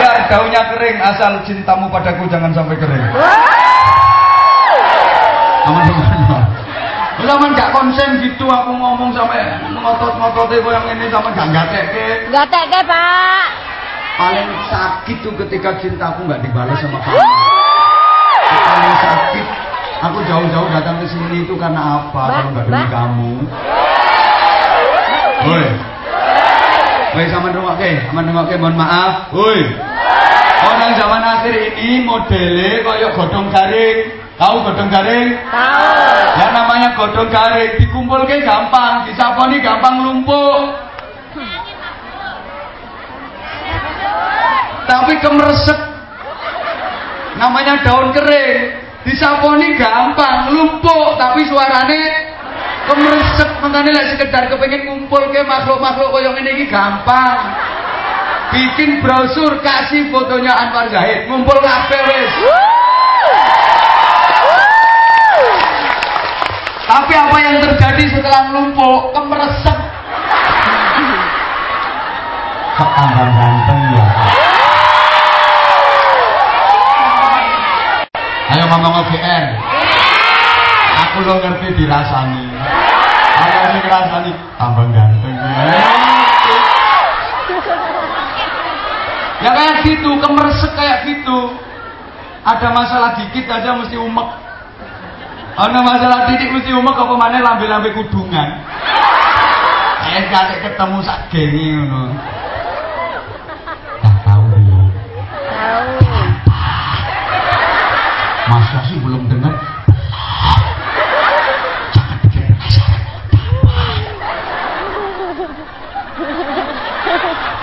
Biar daunnya kering, asal cintamu padaku jangan sampai kering. Aman aman. Zaman gak konsen gitu aku ngomong sampai ngotot-ngotot itu yang ini sama gak gatek Enggak teke, Pak. Paling sakit tuh ketika cintaku nggak dibalas sama kamu. Paling sakit. Aku jauh-jauh datang ke sini itu karena apa? Kalau nggak demi kamu. Woi. Woi sama rumah ke, sama rumah ke, mohon maaf. Woi. Orang zaman akhir ini modele koyok godong garing. Tahu godong garing? Tahu. Ya namanya godong garing dikumpulke gampang, disaponi gampang lumpuh. Tapi kemeresek. Namanya daun kering, disaponi gampang, lumpuh, tapi suarane kemeresek. Makanya lek sekedar kepengen ngumpul ke makhluk-makhluk koyo ngene iki gampang. Bikin brosur kasih fotonya Anwar Zahid, ngumpul kabeh wis. Tapi apa yang terjadi setelah lumpuh? Kemeresek. Kok tambah ganteng ya? Ayo ngomong OGR. Aku lo ngerti dirasani. Ayo sing ngrasani tambah ganteng ya. Ya kayak gitu, kemeresek kayak gitu. Ada masalah gigit aja mesti umek. Ada masalah titik mesti umek apa mana lambe-lambe kudungan. Eh kali ketemu sak gengi ngono. Tak tahu. Tahu. Masa sih belum dengar? Jangan penasaran.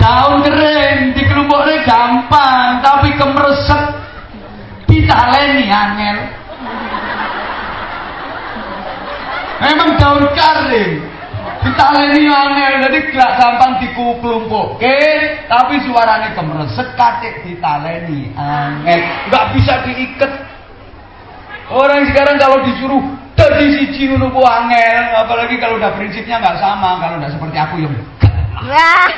Daun kering dikelumpuknya gampang, tapi kemeresek ditaleni angel. Memang daun kering ditaleni angel, jadi gak gampang. Oke, tapi suaranya kemeresek katik ditaleni angel, nggak bisa diikat. Orang sekarang kalau disuruh jadi siji ngono ku angel, apalagi kalau udah prinsipnya nggak sama, kalau udah seperti aku yang Wah.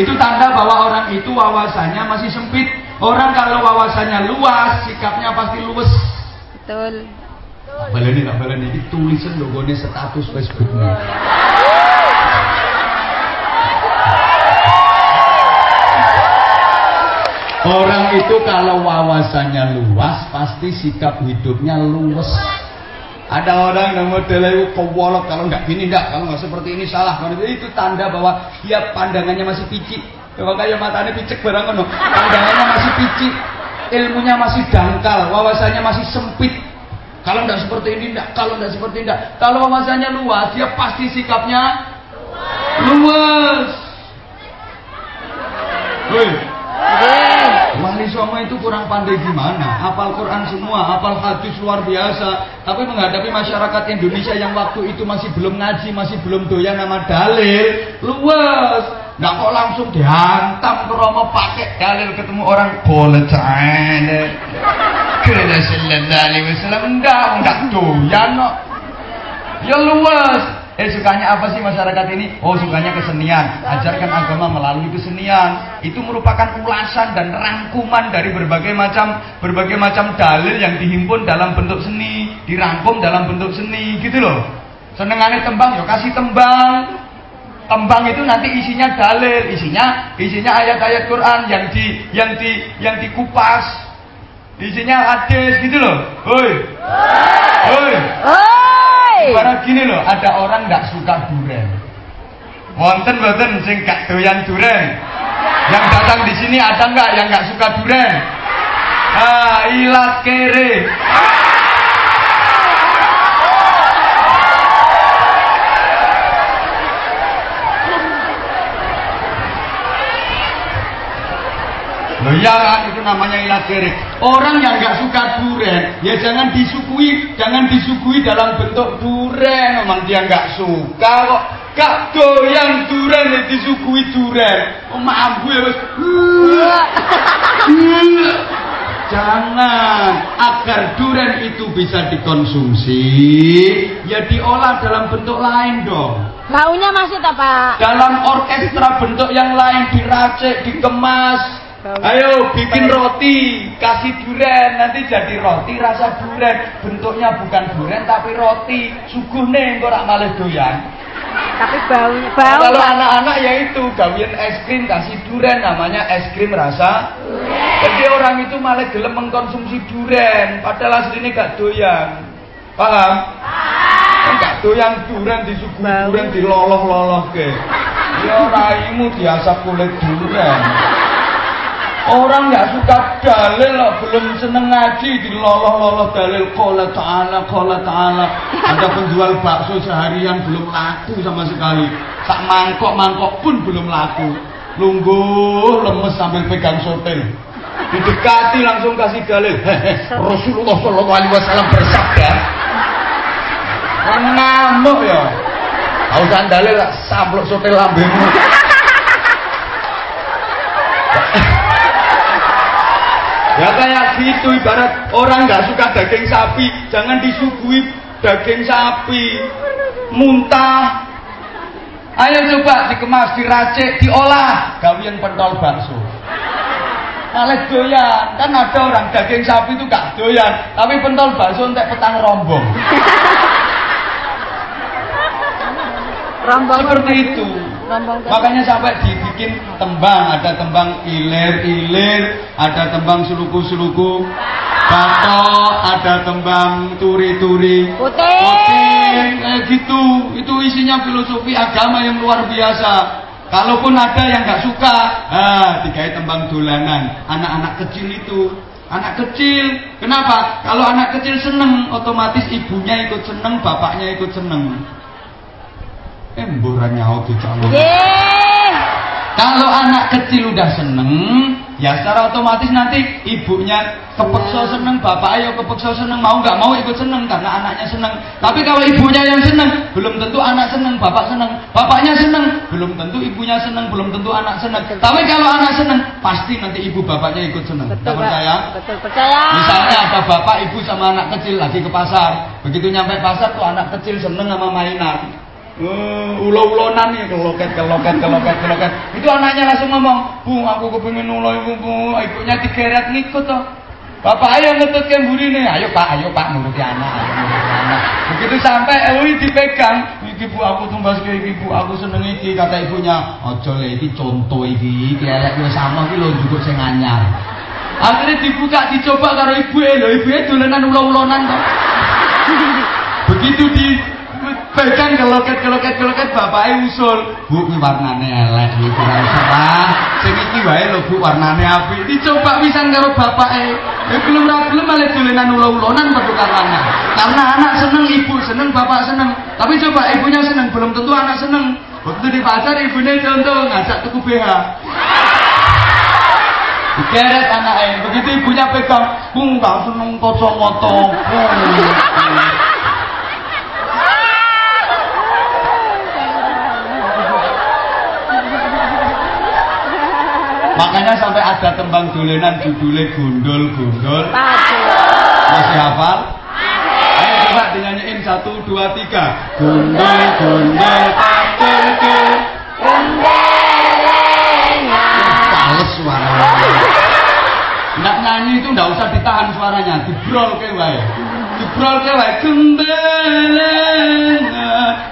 itu tanda bahwa orang itu wawasannya masih sempit. Orang kalau wawasannya luas, sikapnya pasti luwes. Betul. Tak baleni. Iki tulisan logone status Facebookmu. Orang itu kalau wawasannya luas, pasti sikap hidupnya luwes. Ada orang yang modelnya kewolok kalau nggak gini nggak kalau nggak seperti ini salah kalau itu tanda bahwa dia pandangannya masih picik. Kalau kayak matanya picik barang pandangannya masih picik, ilmunya masih dangkal, wawasannya masih sempit. Kalau nggak seperti ini nggak, kalau nggak seperti ini nggak. Kalau wawasannya luas, dia pasti sikapnya luas. Wali Songo itu kurang pandai gimana? Hafal Quran semua, hafal hadis luar biasa. Tapi menghadapi masyarakat Indonesia yang waktu itu masih belum ngaji, masih belum doyan nama dalil, luas. Nggak kok langsung dihantam ke Romo pakai dalil ketemu orang boleh ta'ala. Kena sallallahu alaihi wasallam enggak, enggak doyan kok. Ya luas. Eh sukanya apa sih masyarakat ini? Oh sukanya kesenian. Ajarkan agama melalui kesenian. Itu merupakan ulasan dan rangkuman dari berbagai macam berbagai macam dalil yang dihimpun dalam bentuk seni, dirangkum dalam bentuk seni, gitu loh. Senengannya tembang, ya kasih tembang. Tembang itu nanti isinya dalil, isinya isinya ayat-ayat Quran yang di yang di yang dikupas. Isinya hadis gitu loh. Hoi. Hoi. Oi. Ibarat gini loh, ada orang nggak suka duren. Wonten boten sing gak doyan duren. Yang datang di sini ada nggak yang nggak suka duren? Ah, ilat kere. Namanya kere. Orang yang nggak suka duren, ya jangan disukui, jangan disukui dalam bentuk duren. Memang dia nggak suka kok. Gak doyan duren ya disukui duren. Oh mampu ya bos. Jangan agar duren itu bisa dikonsumsi, ya diolah dalam bentuk lain dong. Launya masih tak pak? Dalam orkestra bentuk yang lain diracik, dikemas. Ayo bikin roti, kasih duren, nanti jadi roti rasa duren. Bentuknya bukan duren tapi roti. Suguhne engko rak malih doyan. Tapi baunya bau. kalau anak-anak ya itu gawian es krim kasih duren namanya es krim rasa. Jadi orang itu malah gelem mengkonsumsi duren, padahal aslinya gak doyan. Paham? Enggak doyan duren disuguhi Bau. duren diloloh-loloh ke. Ya raimu diasap kulit duren. Orang nggak suka dalil loh, belum seneng ngaji diloloh-loloh dalil kola ta'ala kola ta'ala. Ada penjual bakso seharian belum laku sama sekali. Sak mangkok-mangkok pun belum laku. Lungguh lemes sambil pegang sotel. Didekati langsung kasih dalil. Rasulullah Shallallahu Alaihi Wasallam bersabda. Ngamuk ya. Dalil lah, samplok sotel lambemu. Ya kayak gitu ibarat orang nggak suka daging sapi, jangan disuguhi daging sapi muntah. Ayo coba dikemas, diracik, diolah, gawian pentol bakso. Malah doyan, kan ada orang daging sapi itu gak doyan, tapi pentol bakso entek petang rombong. Rombong. Seperti itu. Makanya sampai dibikin tembang, ada tembang ilir-ilir, ada tembang suluku-suluku, batok, ada tembang turi-turi. Putih. Kayak gitu. Itu isinya filosofi agama yang luar biasa. Kalaupun ada yang nggak suka, ah, dikai tembang dolanan. Anak-anak kecil itu, anak kecil. Kenapa? Kalau anak kecil seneng, otomatis ibunya ikut seneng, bapaknya ikut seneng. Eh, mborannya oke calon. Yeay. Kalau anak kecil udah seneng, ya secara otomatis nanti ibunya kepeksa seneng, bapak ayo kepeksa seneng, mau nggak mau ikut seneng karena anaknya seneng. Tapi kalau ibunya yang seneng, belum tentu anak seneng, bapak seneng, bapaknya seneng, belum tentu ibunya seneng, belum tentu anak seneng. Tapi kalau anak seneng, pasti nanti ibu bapaknya ikut seneng. Betul, percaya? Betul, percaya. Misalnya ada bapak, ibu sama anak kecil lagi ke pasar. Begitu nyampe pasar tuh anak kecil seneng sama mainan. Uh, ulo-ulonan nih keloket keloket keloket keloket itu anaknya langsung ngomong bu aku kepingin ulo ibu bu ibunya digeret ngikut toh Bapak ayo ngetut ke burine, ayo Pak, ayo Pak nuruti anak. Begitu sampai Ewi dipegang, iki bu aku tumbas ke iki bu aku seneng iki kata ibunya. Ojo le iki contoh iki, iki elek sama iki lho juga sing anyar. Akhirnya dibuka dicoba karo ibu lho, ibu dolanan ulo-ulonan kok. Begitu di pegang keloket keloket keloket bapaknya usul. Bu ini warnane elek ini kurang serah sing iki wae lho bu warnane apik. Dicoba pisan karo bapaknya ya belum ra belum malah dolenan ulo-ulonan padha karo anak karena anak seneng ibu seneng bapak seneng. Tapi coba ibunya seneng belum tentu anak seneng. Waktu di pasar ibunya contoh ngajak tuku BH Geret anaknya, begitu ibunya pegang, bung gak seneng kocok-kocok, Makanya sampai ada tembang dolenan judulnya gondol-gondol. Masih hafal? Ayo coba dinyanyiin satu dua tiga. Gondol gondol patul Fales suaranya. Nggak nyanyi itu nggak usah ditahan suaranya, dibrol ke wae. Dibrol ke wae gembelengan.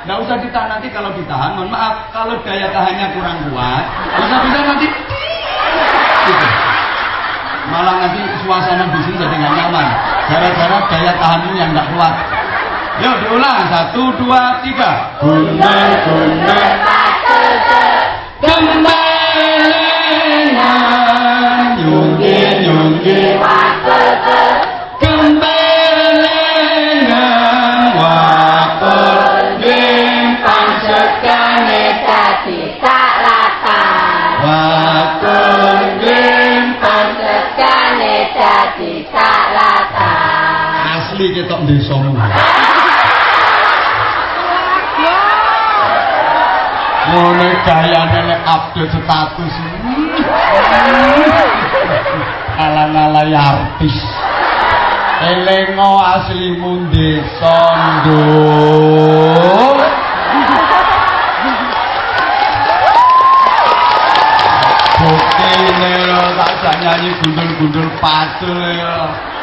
Nggak usah ditahan nanti kalau ditahan, mohon maaf kalau daya tahannya kurang kuat, bisa-bisa nanti gitu. Malah nanti suasana di sini jadi nggak nyaman. Gara-gara daya tahanmu yang nggak kuat. Yuk diulang satu dua tiga. Gundul gundul gembelengan asli ketok desamu ngono. Gayane nek update status. Ala-ala artis. Elengo aslimu desa nduk. Buktine lho tak nyanyi gundul-gundul patul ya.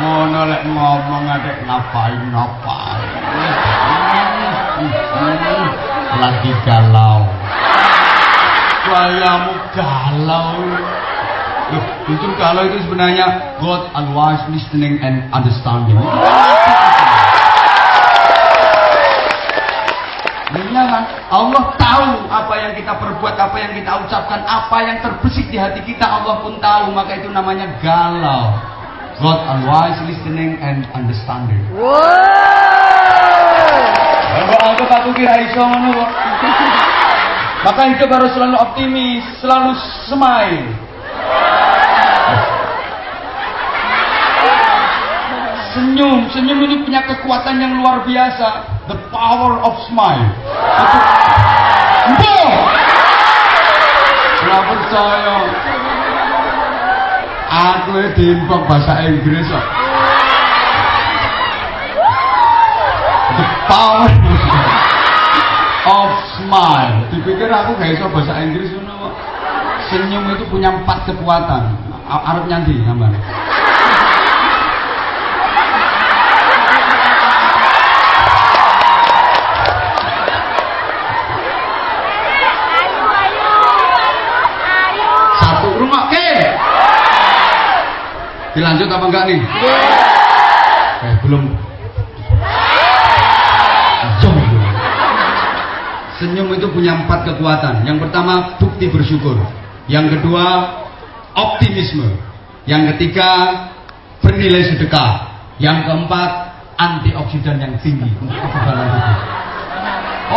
Ngono lek ngomong adek ngapain ngapain. Lagi galau. Gayamu galau. Justru galau itu sebenarnya God unwise listening and understanding. Iya kan? Allah tahu apa yang kita perbuat, apa yang kita ucapkan, apa yang terbesit di hati kita Allah pun tahu, maka itu namanya galau. God unwise listening and understanding. Kok. Maka hidup harus selalu optimis, selalu smile. Senyum, senyum ini punya kekuatan yang luar biasa. The power of smile. Itu! Nggak percaya. Aku diimpok bahasa Inggris kok. The power of smile. Dipikir aku gak iso bahasa Inggris ngono kok. Senyum itu punya empat kekuatan. Arab nyanti gambar. Dilanjut apa enggak nih? Eh, belum. Jom. Senyum itu punya empat kekuatan. Yang pertama bukti bersyukur. Yang kedua optimisme. Yang ketiga bernilai sedekah. Yang keempat antioksidan yang tinggi untuk kekebalan tubuh.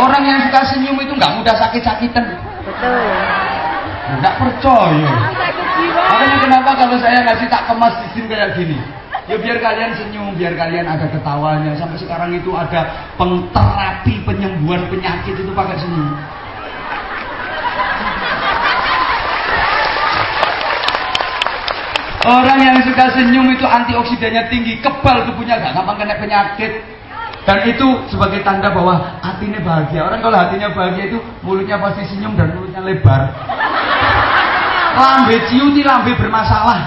Orang yang suka senyum itu nggak mudah sakit-sakitan. Betul. Nggak percaya. Makanya kenapa kalau saya ngasih tak kemas di sini kayak gini? Ya biar kalian senyum, biar kalian ada ketawanya. Sampai sekarang itu ada pengterapi penyembuhan penyakit itu pakai senyum. Orang yang suka senyum itu antioksidannya tinggi, kebal tubuhnya gak gampang kena penyakit. Dan itu sebagai tanda bahwa hatinya bahagia. Orang kalau hatinya bahagia itu mulutnya pasti senyum dan mulutnya lebar. Lambe ciuti lambe bermasalah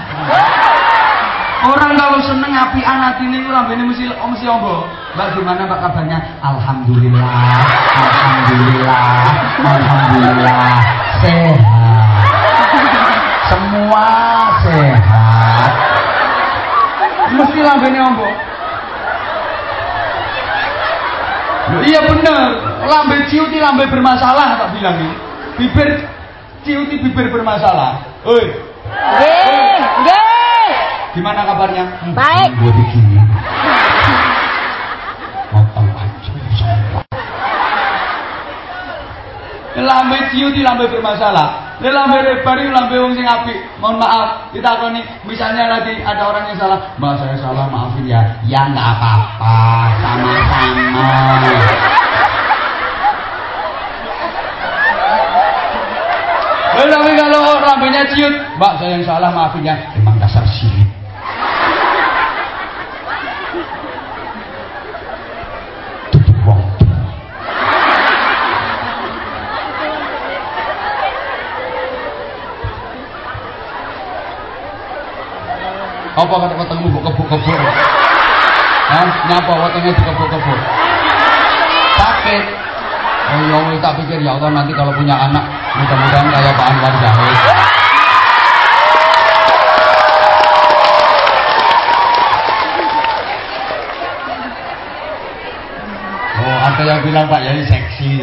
Orang kalau seneng api anak ini itu lambene mesti oh, mesti ombo. Mbak gimana Pak kabarnya? Alhamdulillah, alhamdulillah, alhamdulillah sehat. Semua sehat. Mesti lambene ombo. Loh, iya bener, lambe ciuti lambe bermasalah tak bilang ini. Bibir ciuti bibir bermasalah. Oi, Nggih, nggih. gimana kabarnya? Baik. Gue begini. Motong aja. Lambe ciuti lambe bermasalah. Ini lambe lebar ini lambe wong sing apik. Mohon maaf, ditakoni misalnya lagi ada orang yang salah, "Mbak saya salah, maafin ya." Ya nggak apa-apa, sama-sama. Tapi kalau rambutnya ciut, Mbak saya yang salah maafin ya. Emang dasar sirik. Apa kata ketemu kok kebuk-kebuk? Hah? Nyapa wetenge dikebuk-kebuk? Sakit. Oh ya tak pikir ya Allah nanti kalau punya anak mudah-mudahan kayak Pak Anwar Zahid. Oh, ada yang bilang Pak Yai seksi.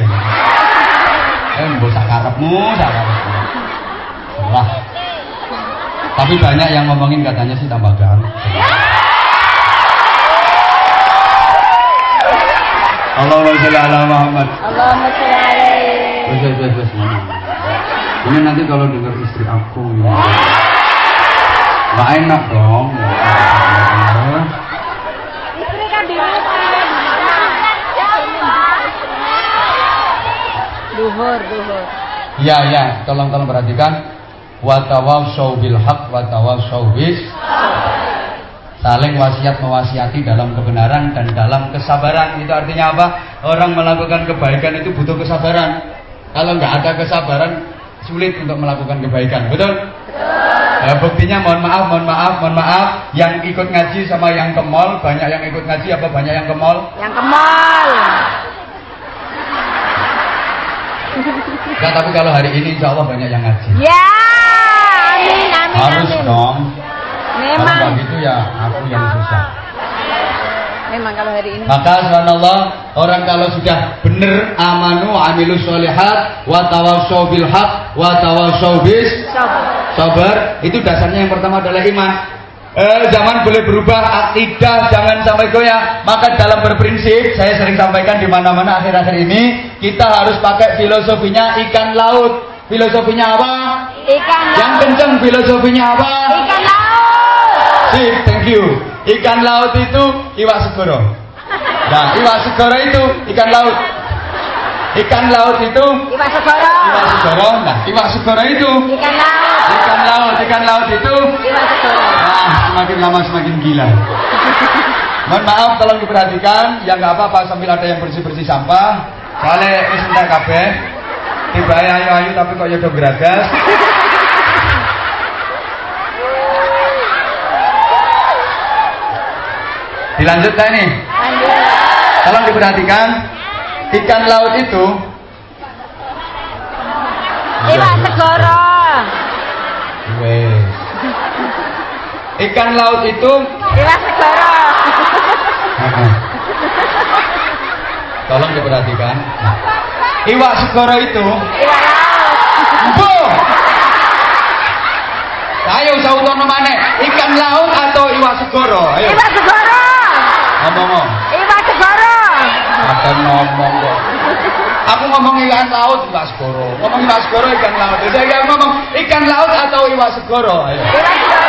Eh, mbok sakarepmu, sakarepmu. Salah. Tapi banyak yang ngomongin katanya sih tambah ganteng. Allahumma sholli ala Muhammad. Allahumma sholli alaihi. Wes wes wes? Ini nanti kalau dengar istri aku ya. Gak enak dong. Istri kan di. Duhur, duhur. Ya ya, tolong tolong perhatikan. Watawasau bil haq watawasau bis saling wasiat mewasiati dalam kebenaran dan dalam kesabaran itu artinya apa orang melakukan kebaikan itu butuh kesabaran kalau nggak ada kesabaran sulit untuk melakukan kebaikan betul? Ya, buktinya mohon maaf, mohon maaf, mohon maaf. Yang ikut ngaji sama yang ke mall Banyak yang ikut ngaji apa banyak yang ke mall? Yang ke mall. Enggak, tapi kalau hari ini insya Allah banyak yang ngaji. Ya, amin, amin, Harus amin. dong. Kalau Memang, nggak gitu ya aku yang susah memang kalau hari ini. Maka subhanallah orang kalau sudah benar amanu amilus solihat wa tawassaw bil haq wa tawassaw bis Sabar. itu dasarnya yang pertama adalah iman. Eh, zaman boleh berubah akidah jangan sampai goyah. Maka dalam berprinsip saya sering sampaikan di mana-mana akhir-akhir ini kita harus pakai filosofinya ikan laut. Filosofinya apa? Ikan Yang laut. kenceng filosofinya apa? Ikan laut. Sip, thank you. Ikan laut itu iwak segoro. Nah, iwak segoro itu ikan laut. Ikan laut itu Iwak segoro. iwak segoro. Nah, iwak segoro itu Ikan laut. ikan laut. Ikan laut itu Iwak segoro. ah, semakin lama semakin gila. Mohon maaf, tolong diperhatikan. Ya nggak apa-apa sambil ada yang bersih-bersih sampah. Soalnya wis entek kabeh. Tiba ayu-ayu tapi kok ya do Dilanjutkan nih. Lanjut. Tolong diperhatikan. Ikan laut itu Iwak segoro. Wes. Ikan laut itu Iwak segoro. Tolong diperhatikan. Iwak segoro itu Iwak laut. Ayo sautono mana? Ikan laut atau iwak segoro? Ayo Iwak segoro. Ngomong. Iwak segoro. Ada ngomong kok. Aku ngomong ikan laut iwak segoro. Ngomong iwak segoro ikan laut. Saya ngomong ikan laut atau iwak segoro? Ayo. Iwak segoro.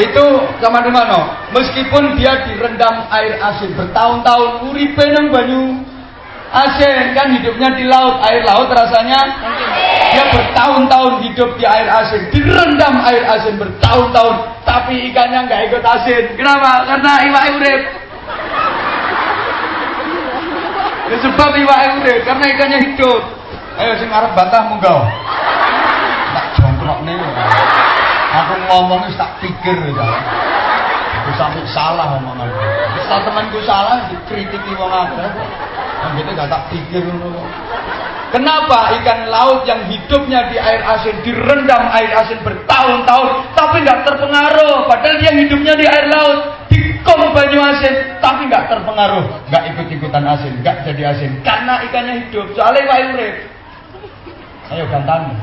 itu sama mana? Meskipun dia direndam air asin bertahun-tahun, uripe nang banyu asin kan hidupnya di laut, air laut rasanya dia bertahun-tahun hidup di air asin, direndam air asin bertahun-tahun, tapi ikannya nggak ikut asin. Kenapa? Karena iwak urip. Ya sebab iwak urip, karena ikannya hidup. Ayo sing arep bantah munggah. Tak jongkrokne. Aku ngomongnya tak pikir ya. Aku sampai salah ngomong omongan. Wis temanku salah dikritik dikritiki wong akeh. gitu gak tak pikir ngono. Kenapa ikan laut yang hidupnya di air asin direndam air asin bertahun-tahun tapi nggak terpengaruh? Padahal dia hidupnya di air laut dikom banyu asin tapi nggak terpengaruh. Nggak ikut-ikutan asin nggak jadi asin karena ikannya hidup. Soalnya wae urip ayo gantang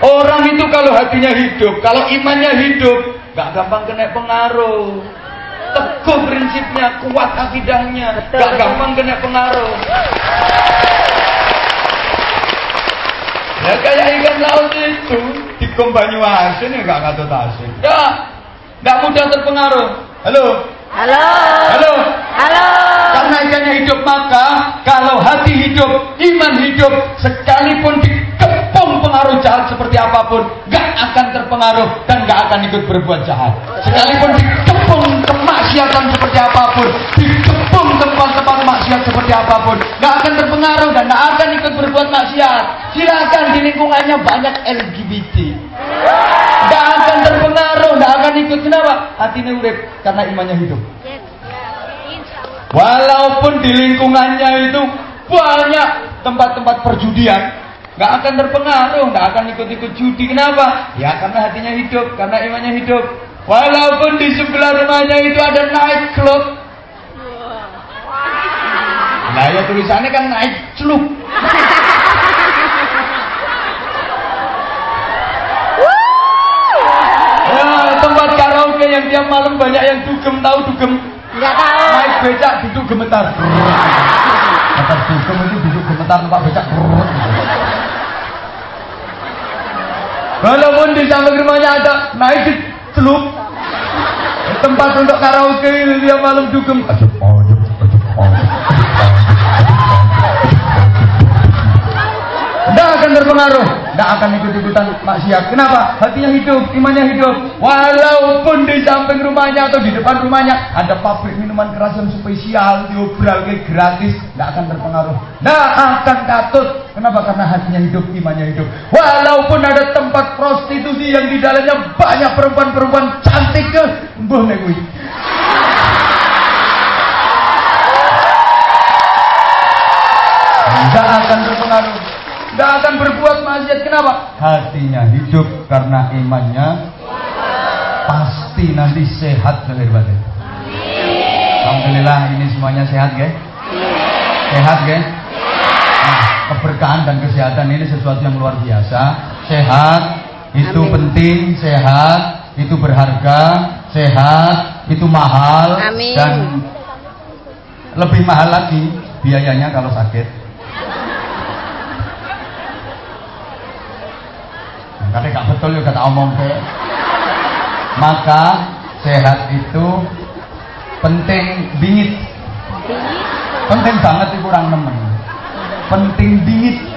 orang itu kalau hatinya hidup kalau imannya hidup nggak gampang kena pengaruh. Teguh prinsipnya kuat akidahnya nggak gampang kena pengaruh Ya kayak ikan laut itu dikom banyu asin ya nggak katut asin. Ya, nggak mudah terpengaruh. Halo, Halo. halo. Halo. Karena ikannya hidup maka kalau hati hidup, iman hidup, sekalipun dikepung pengaruh jahat seperti apa pun, nggak akan terpengaruh dan nggak akan ikut berbuat jahat. Sekalipun dikepung kemaksiatan seperti apa pun, dikepung tempat-tempat maksiat seperti apa pun, nggak akan terpengaruh dan nggak akan ikut berbuat maksiat. Silakan di lingkungannya banyak LGBT. Nggak akan terpengaruh, nggak akan ikut. Kenapa? Hatinya urip karena imannya hidup. Walaupun di lingkungannya itu banyak tempat-tempat perjudian, nggak akan terpengaruh, nggak akan ikut-ikut judi. Kenapa? Ya karena hatinya hidup, karena imannya hidup. Walaupun di sebelah rumahnya itu ada night club. Nah ya tulisannya kan night club. Ya, tempat karaoke yang tiap malam banyak yang dugem tahu dugem? Enggak tahu. naik becak duduk gemetar. Kata dugem itu duduk gemetar tempat becak walaupun di samping rumahnya ada naik celup. Tempat untuk karaoke tiap malam dugem. Aduh aduh aduh aduh Tidak akan terpengaruh, tidak akan ikut-ikutan maksiat. Kenapa? Hatinya hidup, imannya hidup. Walaupun di samping rumahnya atau di depan rumahnya ada pabrik minuman keras yang spesial, diobral gratis, tidak akan terpengaruh. Tidak akan katut. Kenapa? Karena hatinya hidup, imannya hidup. Walaupun ada tempat prostitusi yang di dalamnya banyak perempuan-perempuan cantik ke, mbuh nek. Tidak akan. Tidak akan berbuat maksiat. Kenapa? Hatinya hidup karena imannya pasti nanti sehat lahir batin. Alhamdulillah ini semuanya sehat ya. Sehat ya. Nah, keberkahan dan kesehatan ini sesuatu yang luar biasa. Sehat itu Amin. penting, sehat itu berharga, sehat itu mahal Amin. dan lebih mahal lagi biayanya kalau sakit. Kadang gak betul ya kata omong ke. Maka sehat itu penting bingit. Penting banget itu kurang nemen. Penting bingit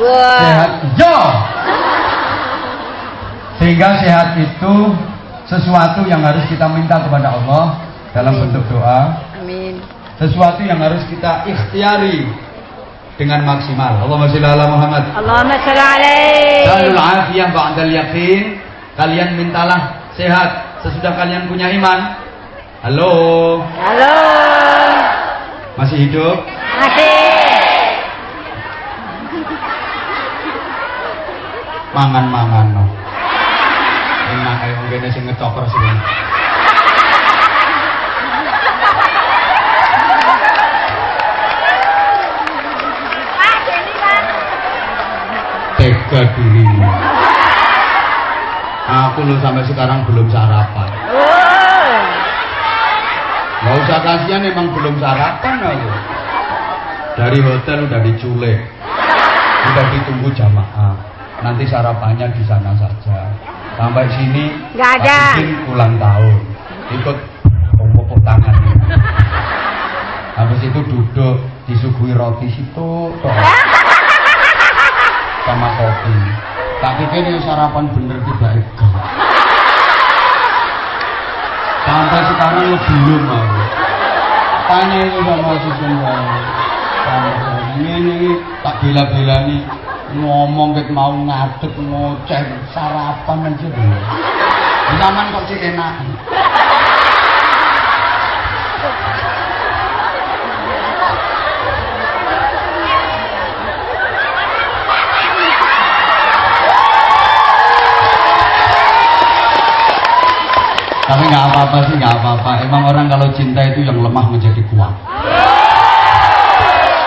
sehat yo. Sehingga sehat itu sesuatu yang harus kita minta kepada Allah dalam bentuk doa, Amin. sesuatu yang harus kita ikhtiari dengan maksimal. Allahumma sholli ala Muhammad. Allahumma shalli alaihi. Salul afiyah ba'dal yakin. Kalian mintalah sehat sesudah kalian punya iman. Halo, Halo. masih hidup? Masih. Mangan-mangan no. Enak ayo wong kene sing ngecokor sih. Tega dirimu. Aku lo sampai sekarang belum sarapan. Gak usah kasihan emang belum sarapan aku. Dari hotel udah diculik. Udah ditunggu jamaah. Nanti sarapannya di sana saja. Sampai sini Nggak ada. Ulang tahun. Ikut pokok tangan. Habis itu duduk disuguhi roti situ toh. Sama kopi. Tak pikir ini sarapan bener tidak enggak. Sampai sekarang lo belum mau. Tanya itu sama susun saya. Ini ini tak bela-bela nih. ngomong ket mau ngadeg ngoceh sarapan aja dulu. Zaman kok enak. Nggak apa-apa sih, nggak apa-apa. Emang orang kalau cinta itu yang lemah menjadi kuat.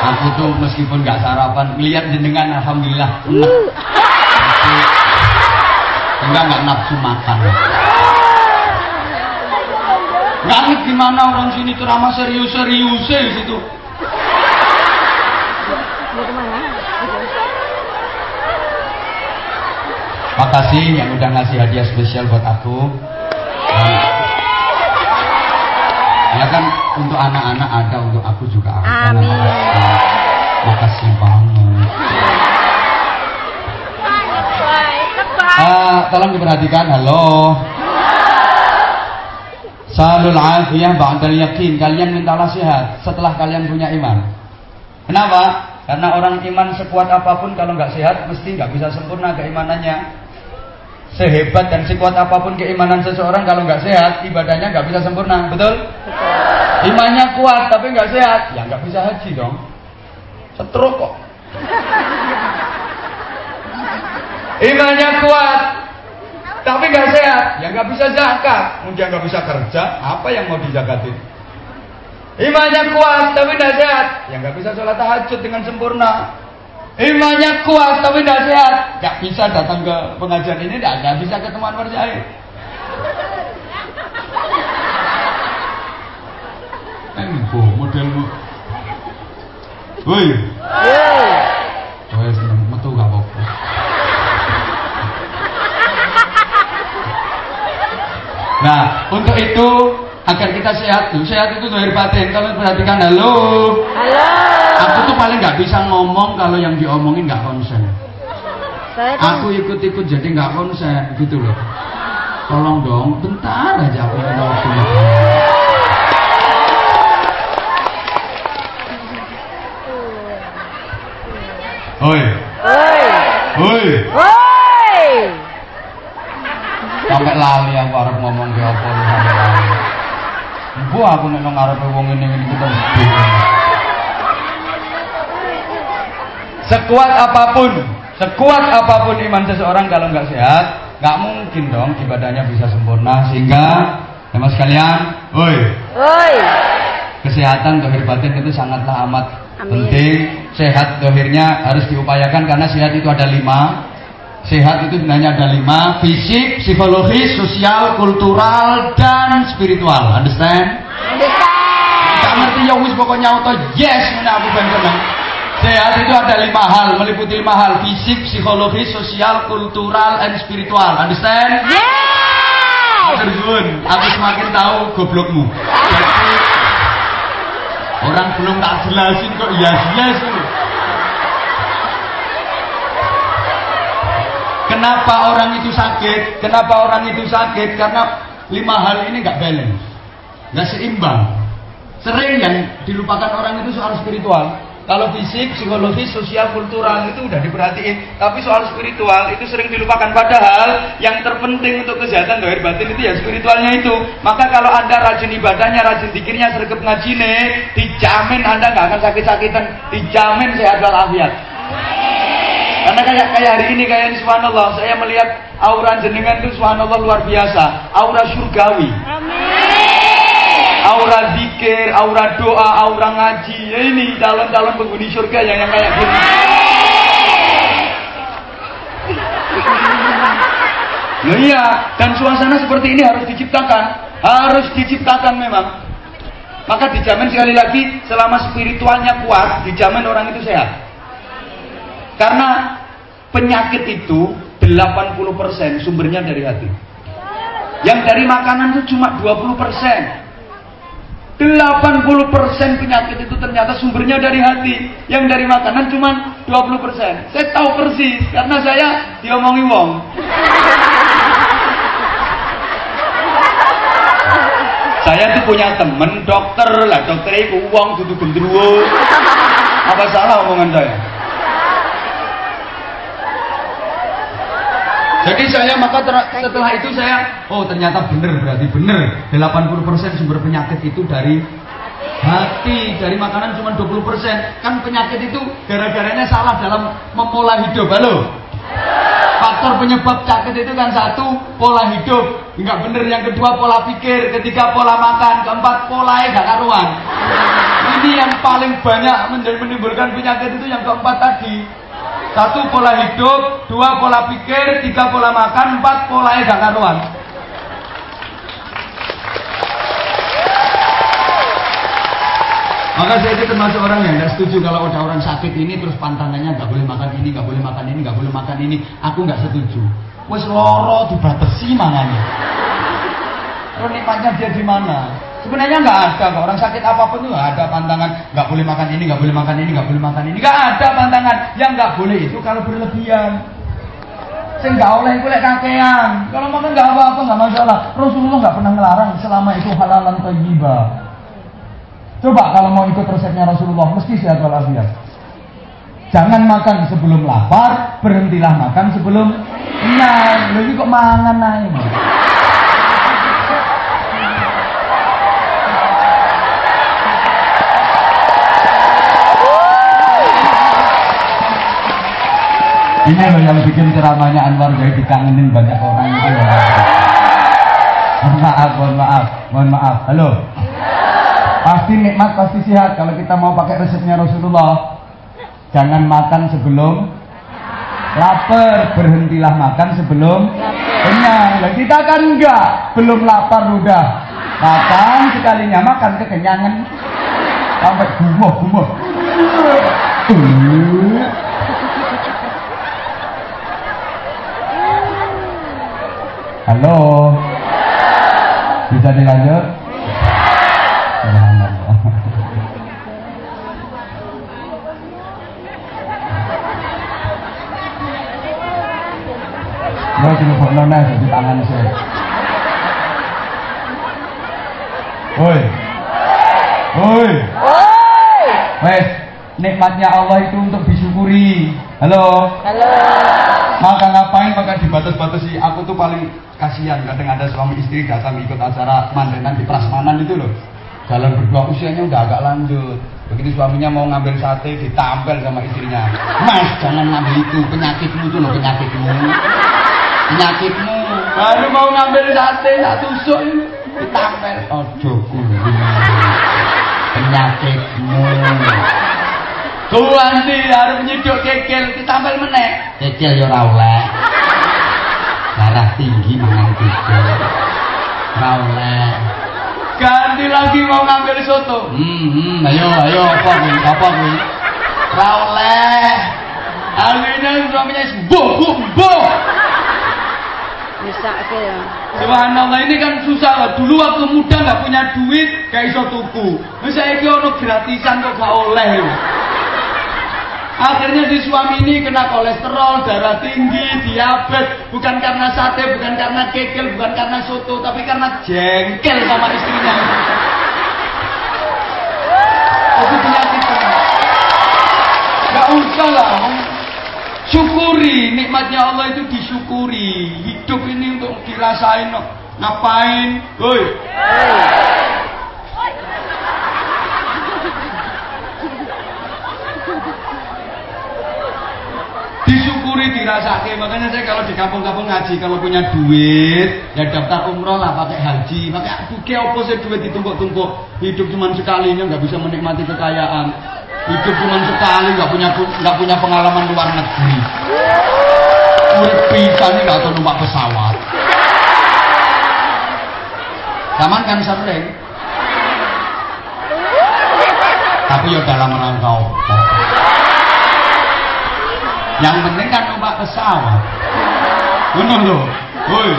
Aku tuh meskipun nggak sarapan, lihat jenengan alhamdulillah. Enggak nggak nafsu makan. Nggak ngerti gimana orang sini ceramah serius-serius di situ. Mau ke mana? Makasih yang udah ngasih hadiah spesial buat aku. Ya kan untuk anak-anak ada, untuk aku juga ada. Amin. Makasih, makasih banget. Ah, tolong diperhatikan. Halo. Salul afiyah ba'dal yakin. Kalian mintalah sehat setelah kalian punya iman. Kenapa? Karena orang iman sekuat apa pun kalau nggak sehat mesti nggak bisa sempurna keimanannya. Sehebat dan sekuat apa pun keimanan seseorang kalau nggak sehat ibadahnya nggak bisa sempurna, betul? Imannya kuat tapi nggak sehat, ya nggak bisa haji dong. Setruk kok. Imannya kuat tapi nggak sehat, ya nggak bisa zakat. Mungkin nggak bisa kerja, apa yang mau dijakatin? Imannya kuat tapi tidak sehat, ya nggak bisa sholat tahajud dengan sempurna. Imannya kuat tapi tidak sehat, nggak bisa datang ke pengajian ini, nggak nggak bisa ketemuan berjahit. Embo modelmu. Woi, woi seneng metu gak apa-apa. Nah, untuk itu agar kita sehat, tuh sehat itu dari batin. Kalau perhatikan, halo, Halo. aku tuh paling nggak bisa ngomong kalau yang diomongin nggak konsen. Saya kan Aku ikut-ikut jadi nggak konsen gitu loh. Tolong dong, bentar aja aku minta waktu Oi, Woi. oi, Woi. sampai lali aku harap ngomong ke apa lu sampai lali. Bu aku nek nang ngarepe wong ini ini kita. Sekuat apa pun, sekuat apa pun iman seseorang kalau nggak sehat, nggak mungkin dong ibadahnya bisa sempurna sehingga teman sekalian, woi, Woi. kesehatan dohir batin itu sangatlah amat Amin. penting. Sehat dohirnya harus diupayakan karena sehat itu ada lima. Sehat itu sebenarnya ada lima: fisik, psikologis, sosial, kultural, dan spiritual. Understand? Understand. Gak ngerti ya wis pokoknya auto yes ngene aku ben seneng. Sehat itu ada lima hal, meliputi lima hal: fisik, psikologis, sosial, kultural, and spiritual. Understand? Yes. Terjun, aku semakin tahu goblokmu. Jadi, orang belum tak jelasin kok yes yes. Kenapa orang itu sakit? Kenapa orang itu sakit? Karena lima hal ini nggak balance, nggak seimbang. Sering yang dilupakan orang itu soal spiritual. Kalau fisik, psikologis, sosial, kultural itu udah diperhatiin. Tapi soal spiritual itu sering dilupakan. Padahal yang terpenting untuk kesehatan dohir batin itu ya spiritualnya itu. Maka kalau anda rajin ibadahnya, rajin dikirnya, sergap ngajine, dijamin anda nggak akan sakit-sakitan. Dijamin sehat walafiat. Karena kayak kayak hari ini kayak ini subhanallah, saya melihat aura jenengan itu subhanallah luar biasa, aura surgawi. Aura zikir, aura doa, aura ngaji. Ya ini calon-calon penghuni surga yang yang kayak gini. Nah iya, dan suasana seperti ini harus diciptakan, harus diciptakan memang. Maka dijamin sekali lagi selama spiritualnya kuat, dijamin orang itu sehat. Karena penyakit itu 80% sumbernya dari hati. Yang dari makanan itu cuma 20%. 80% penyakit itu ternyata sumbernya dari hati. Yang dari makanan cuma 20%. Saya tahu persis karena saya diomongi wong. Saya tuh punya temen dokter lah, dokter itu uang duduk gendruwo. Apa salah omongan saya? Jadi saya maka setelah itu saya oh ternyata benar berarti benar 80% sumber penyakit itu dari hati, dari makanan cuma 20%. Kan penyakit itu gara-garanya salah dalam mempola hidup. Halo. Faktor penyebab sakit itu kan satu pola hidup, nggak bener. Yang kedua pola pikir, ketiga pola makan, keempat pola gak karuan. Ini yang paling banyak menimbulkan penyakit itu yang keempat tadi. Satu pola hidup, dua pola pikir, tiga pola makan, empat pola gak karuan. Maka saya itu termasuk orang yang nggak setuju kalau ada orang sakit ini terus pantangannya nggak boleh makan ini, nggak boleh makan ini, nggak boleh makan ini. Aku nggak setuju. Wes loro dibatasi mangannya. Terus nikmatnya dia di mana? Sebenarnya nggak ada kok orang sakit apa pun itu nggak ada pantangan nggak boleh makan ini, nggak boleh makan ini, nggak boleh makan ini. Nggak ada pantangan. Yang nggak boleh itu kalau berlebihan. Saya nggak oleh boleh kakean. Kalau makan nggak apa-apa nggak masalah. Rasulullah nggak pernah melarang selama itu halalan thayyibah. Coba kalau mau ikut resepnya Rasulullah, mesti sehat walafiat. Jangan makan sebelum lapar, berhentilah makan sebelum kenyang. Lebih kok mangan aja. Ini loh yang bikin ceramahnya Anwar jadi dikangenin banyak orang itu. loh. Mohon maaf, mohon maaf, mohon maaf. Halo. Pasti nikmat, pasti sehat kalau kita mau pakai resepnya Rasulullah. Jangan makan sebelum lapar, berhentilah makan sebelum kenyang. Lah kita kan enggak, belum lapar udah makan sekalinya makan kekenyangan sampai gumoh gumoh. Halo. Bisa dilanjut? Subhanallah. Lo telepon nona di tangan saya. Woi. Woi. Woi. Wes, nikmatnya Allah itu untuk disyukuri. Halo. Halo. Maka ngapain maka dibatas-batasi Aku tuh paling kasihan. Kadang ada suami istri datang ikut acara mandenan di prasmanan itu loh. Jalan berdua usianya udah agak lanjut. Begitu suaminya mau ngambil sate ditampel sama istrinya. Mas jangan ngambil itu. Penyakitmu itu loh penyakitmu. Penyakitmu. Baru mau ngambil sate tak tusuk ini Ojo kuwi Penyakitmu. Ganti harus nyiduk kekil ditampil meneh. Kekil ya oleh. Darah tinggi mangan kekil. Ora oleh. Ganti lagi mau ngambil soto. Hmm, hmm ayo ayo apa kuwi? Apa kuwi? Ora oleh. Akhirnya suaminya sembuh, sembuh. Bisa ke ya. Subhanallah ini kan susah lah. Dulu waktu muda nggak punya duit, gak iso tuku. Terus saya ono gratisan kok gak oleh. Akhirnya si suami ini kena kolesterol, darah tinggi, diabetes, bukan karena sate, bukan karena kekil, bukan karena soto, tapi karena jengkel sama istrinya. Itu penyakit Gak usah lah. Syukuri nikmatnya Allah itu disyukuri. Hidup ini untuk dirasain. Ngapain? Woi. Disyukuri dirasake. Makanya saya kalau di kampung-kampung ngaji kalau punya duit ya daftar umroh lah pakai haji. Pakai buke apa sih duit ditumpuk-tumpuk? Hidup cuma sekali nggak bisa menikmati kekayaan. Hidup cuma sekali nggak punya nggak punya pengalaman luar negeri. Bisa nih nggak tahu numpak pesawat. Zaman kan sering. Tapi ya dalam rangka apa yang penting kan numpak pesawat. Ngono lho. Woi.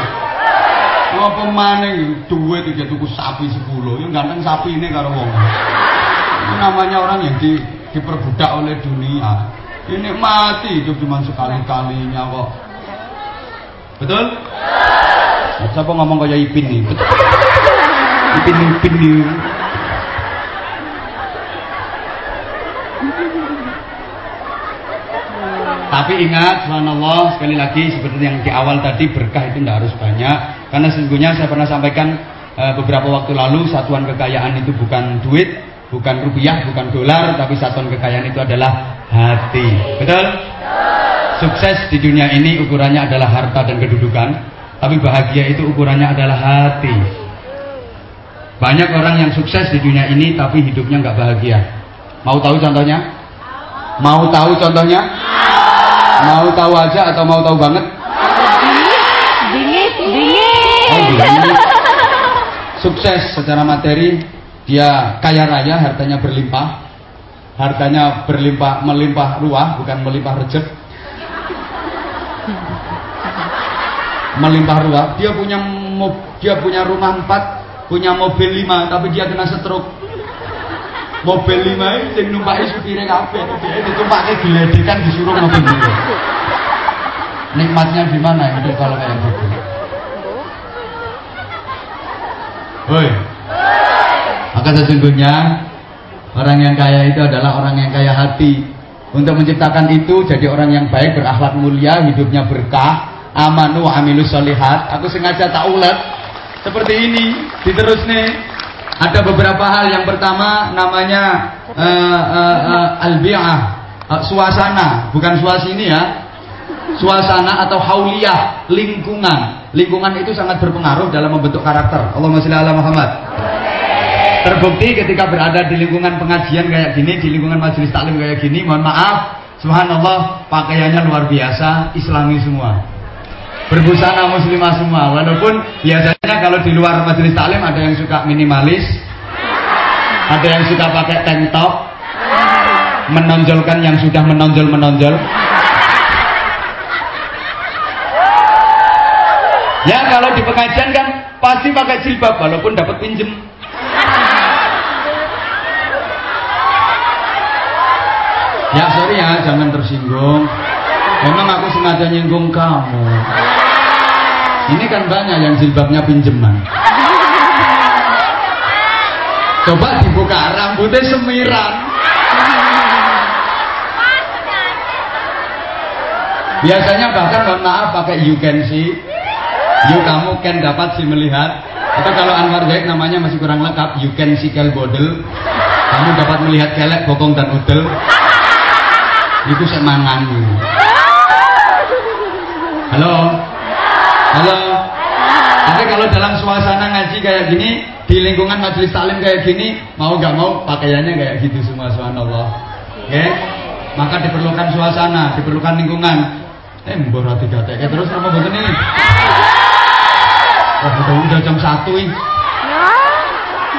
Apa maneh duit iki tuku sapi 10 ya ganteng sapi ini karo wong. Itu namanya orang yang di, diperbudak oleh dunia. Ini mati hidup cuma sekali-kalinya kok. Betul? siapa ngomong kayak Ipin nih? Betul. Ipin Ipin nih Tapi ingat, subhanallah, sekali lagi seperti yang di awal tadi berkah itu tidak harus banyak. Karena sesungguhnya saya pernah sampaikan e, beberapa waktu lalu satuan kekayaan itu bukan duit, bukan rupiah, bukan dolar, tapi satuan kekayaan itu adalah hati. Betul? Sukses di dunia ini ukurannya adalah harta dan kedudukan, tapi bahagia itu ukurannya adalah hati. Banyak orang yang sukses di dunia ini tapi hidupnya nggak bahagia. Mau tahu contohnya? Mau tahu contohnya? Mau tahu aja atau mau tahu banget? Dingin, dingin. Oh. Sukses secara materi, dia kaya raya, hartanya berlimpah. Hartanya berlimpah, melimpah ruah, bukan melimpah rejek. Melimpah ruah. Dia punya dia punya rumah empat, punya mobil lima, tapi dia kena stroke. Mobil lima ini yang numpaki supirnya kabeh, dia ditumpaki diledekan disuruh mobil dulu. Nikmatnya di mana itu kalau kayak gitu? Woi. Maka sesungguhnya orang yang kaya itu adalah orang yang kaya hati. Untuk menciptakan itu jadi orang yang baik, berakhlak mulia, hidupnya berkah, amanu amilus solihat. Aku sengaja tak ulet seperti ini, diterus nih. Ada beberapa hal. Yang pertama namanya uh, uh, uh, albiah, uh, suasana, bukan suasini ya. Suasana atau hauliyah, lingkungan. Lingkungan itu sangat berpengaruh dalam membentuk karakter. Allahumma sholli ala Muhammad. Terbukti ketika berada di lingkungan pengajian kayak gini, di lingkungan majelis taklim kayak gini, mohon maaf, subhanallah, pakaiannya luar biasa, islami semua. Berbusana muslimah semua, walaupun biasanya kalau di luar majelis taklim ada yang suka minimalis, ada yang suka pakai tank top, menonjolkan yang sudah menonjol-menonjol. Ya kalau di pengajian kan pasti pakai jilbab walaupun dapat pinjem. Ya sorry ya, jangan tersinggung. Memang aku sengaja nyinggung kamu. Ini kan banyak yang jilbabnya pinjeman. Coba dibuka rambutnya semiran. Biasanya bahkan mohon maaf pakai you can see. You kamu can dapat sih melihat. Atau kalau Anwar Zaid namanya masih kurang lengkap, you can see kel bodel. Kamu dapat melihat kelek, bokong dan udel. Itu semangan. Halo. Halo. Tapi kalau dalam suasana ngaji kayak gini, di lingkungan majelis taklim kayak gini, mau gak mau pakaiannya kayak gitu semua subhanallah. Oke? Maka diperlukan suasana, diperlukan lingkungan. Eh, mbor hati gatek. Terus apa boten ini? Wah, udah, udah jam satu ini.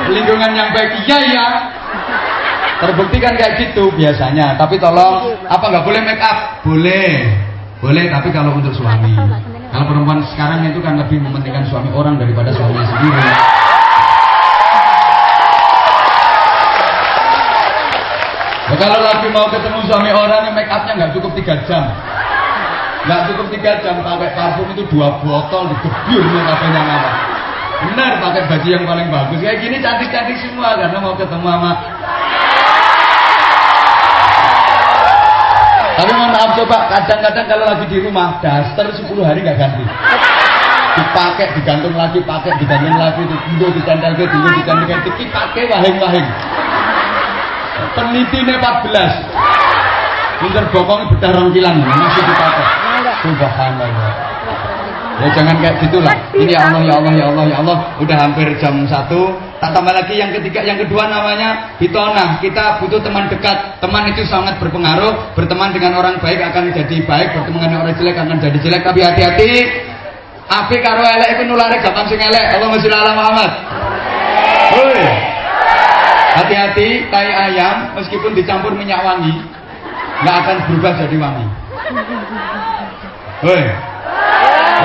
Lingkungan yang baik, iya ya. Terbukti kan kayak gitu biasanya. Tapi tolong, apa nggak boleh make up? Boleh, boleh. Tapi kalau untuk suami, kalau perempuan sekarang itu kan lebih mementingkan suami orang daripada suaminya sendiri. Nah, kalau lagi mau ketemu suami orang, make upnya nggak cukup tiga jam. Nggak cukup tiga jam pakai parfum itu dua botol digebyur nih katanya apa. Benar pakai baju yang paling bagus kayak gini cantik-cantik semua karena mau ketemu sama. Tapi mohon maaf coba kadang-kadang kalau lagi di rumah daster 10 hari nggak ganti. Dipakai digantung lagi, pakai digantung lagi, dulu dicandal ke dulu dicandal ke dipakai wahing-wahing. Penitinya 14. Pinter bokong bedah rongkilan masih dipakai. Subhanallah. Ya jangan kayak gitulah. Ini ya Allah, ya Allah, ya Allah, ya Allah. Udah hampir jam satu tambah lagi yang ketiga, yang kedua namanya bitona. Kita butuh teman dekat. Teman itu sangat berpengaruh. Berteman dengan orang baik akan jadi baik. Berteman dengan orang jelek akan jadi jelek. Tapi hati-hati. Api karo elek itu nulare gampang sing elek. Allah masih ala Muhammad. Hoi. Hati-hati tai ayam meskipun dicampur minyak wangi nggak akan berubah jadi wangi. Hoi.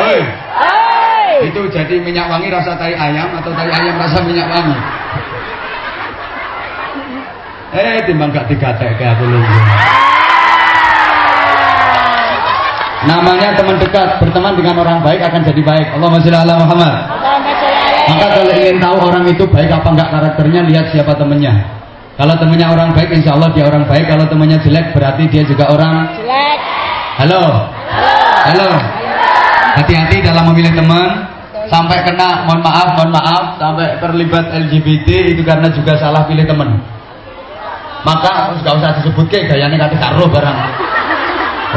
Hoi. Itu jadi minyak wangi rasa tai ayam atau tai ayam rasa minyak wangi. Eh, timbang gak digatek kayak aku lu. Namanya teman dekat, berteman dengan orang baik akan jadi baik. Allahumma sholli ala Muhammad. Maka kalau ingin tahu orang itu baik apa enggak karakternya, lihat siapa temennya. Kalau temennya orang baik, insya Allah dia orang baik. Kalau temennya jelek, berarti dia juga orang Jelek. Halo. Halo. Hati-hati dalam memilih teman. Sampai kena, mohon maaf, mohon maaf, sampai terlibat LGBT itu karena juga salah pilih teman. Maka nggak usah disebut ke gayanya kata karo barang.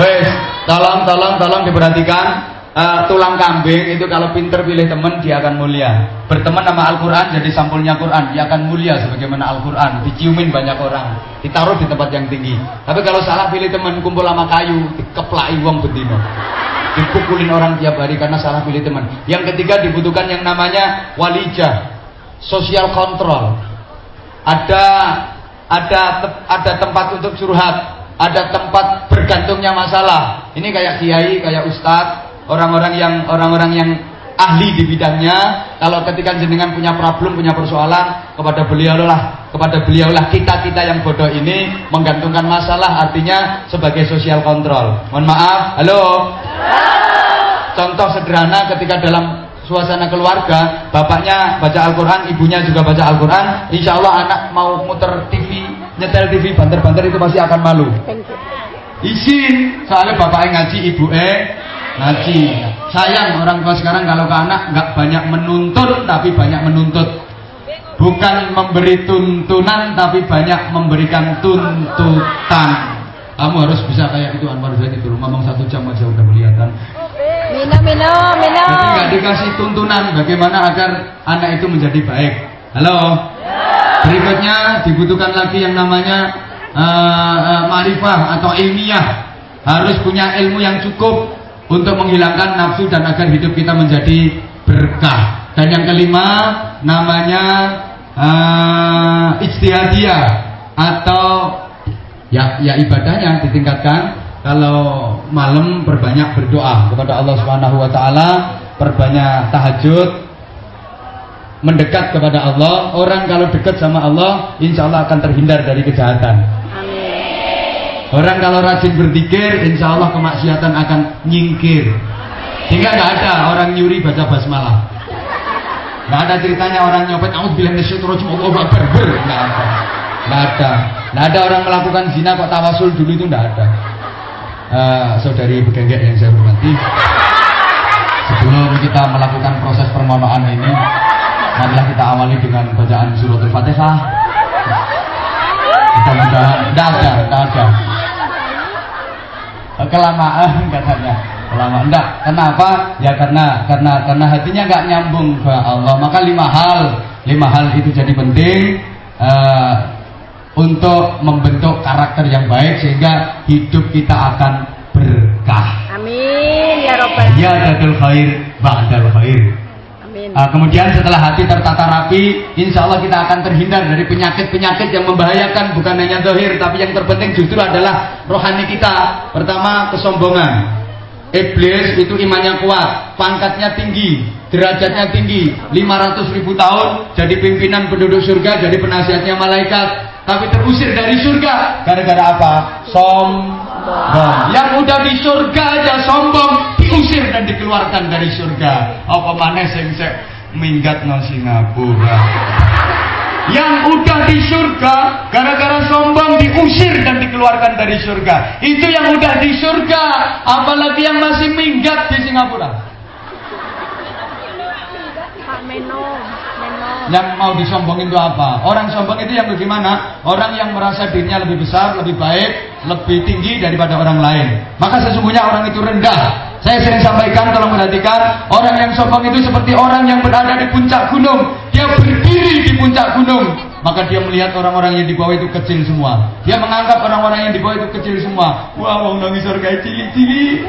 Wes, tolong, tolong, tolong diperhatikan. Uh, tulang kambing itu kalau pinter pilih teman dia akan mulia. Berteman sama Al-Quran jadi sampulnya Quran dia akan mulia sebagaimana Al-Quran. Diciumin banyak orang, ditaruh di tempat yang tinggi. Tapi kalau salah pilih teman kumpul sama kayu, dikeplai uang bedino. Dipukulin orang tiap hari karena salah pilih teman. Yang ketiga dibutuhkan yang namanya walijah, social control. Ada ada ada tempat untuk curhat, ada tempat bergantungnya masalah. Ini kayak kiai, kayak ustadz, orang-orang yang orang-orang yang ahli di bidangnya kalau ketika jenengan punya problem punya persoalan kepada beliau lah kepada beliau lah kita kita yang bodoh ini menggantungkan masalah artinya sebagai sosial kontrol mohon maaf. Halo? Contoh sederhana ketika dalam suasana keluarga bapaknya baca Al-Quran ibunya juga baca Al-Quran insya Allah anak mau muter TV nyetel TV banter-banter itu pasti akan malu. Izin soalnya bapaknya ngaji ibu eh ngaji. Sayang orang tua sekarang kalau ke anak nggak banyak menuntut tapi banyak menuntut. Bukan memberi tuntunan tapi banyak memberikan tuntutan. Kamu harus bisa kayak itu Anwar Zaid itu ngomong satu jam aja udah kelihatan. Minum, minum, minum. Jadi nggak dikasih tuntunan bagaimana agar anak itu menjadi baik. Halo. Berikutnya dibutuhkan lagi yang namanya uh, uh, marifah atau ilmiah. Harus punya ilmu yang cukup untuk menghilangkan nafsu dan agar hidup kita menjadi berkah. Dan yang kelima namanya uh, ijtihadiyah atau ya ya ibadahnya ditingkatkan kalau malam berbanyak berdoa kepada Allah Subhanahu wa taala, perbanyak tahajud, mendekat kepada Allah. Orang kalau dekat sama Allah, insya Allah akan terhindar dari kejahatan. Orang kalau rajin berzikir, insya Allah kemaksiatan akan nyingkir. Sehingga nggak ada orang nyuri baca basmalah. Nggak ada ceritanya orang nyopet, kamu bilang terus Allah Akbar, nggak ada. Nggak ada. Nggak ada orang melakukan zina kok tawasul dulu itu nggak ada. Uh, saudari begenggek yang saya hormati, sebelum kita melakukan proses permohonan ini, marilah kita awali dengan bacaan suratul Fatihah. Mudah-mudahan tidak ada, tidak ada kelamaan katanya. Lama enggak kenapa ya karena karena karena hatinya enggak nyambung ke Allah. Maka lima hal lima hal itu jadi penting uh, untuk membentuk karakter yang baik sehingga hidup kita akan berkah. Amin ya robbal ya dadul khair ba'dal khair Uh, kemudian setelah hati tertata rapi, insya Allah kita akan terhindar dari penyakit-penyakit yang membahayakan bukan hanya dohir, tapi yang terpenting justru adalah rohani kita. Pertama kesombongan. Iblis itu imannya kuat, pangkatnya tinggi, derajatnya tinggi, 500 ribu tahun jadi pimpinan penduduk surga, jadi penasihatnya malaikat, tapi terusir dari surga gara-gara apa? Sombong. Yang udah di surga aja sombong, diusir dan dikeluarkan dari surga. Apa mana sing minggat no Singapura. Yang udah di surga gara-gara sombong diusir dan dikeluarkan dari surga. Itu yang udah di surga, apalagi yang masih minggat di Singapura. Pak yang mau disombongin itu apa? Orang sombong itu yang bagaimana? Orang yang merasa dirinya lebih besar, lebih baik, lebih tinggi daripada orang lain. Maka sesungguhnya orang itu rendah. Saya sering sampaikan, tolong perhatikan, orang yang sombong itu seperti orang yang berada di puncak gunung. Dia berdiri di puncak gunung, maka dia melihat orang-orang yang di bawah itu kecil semua. Dia menganggap orang-orang yang di bawah itu kecil semua. Wah, mau nangis surga cili-cili.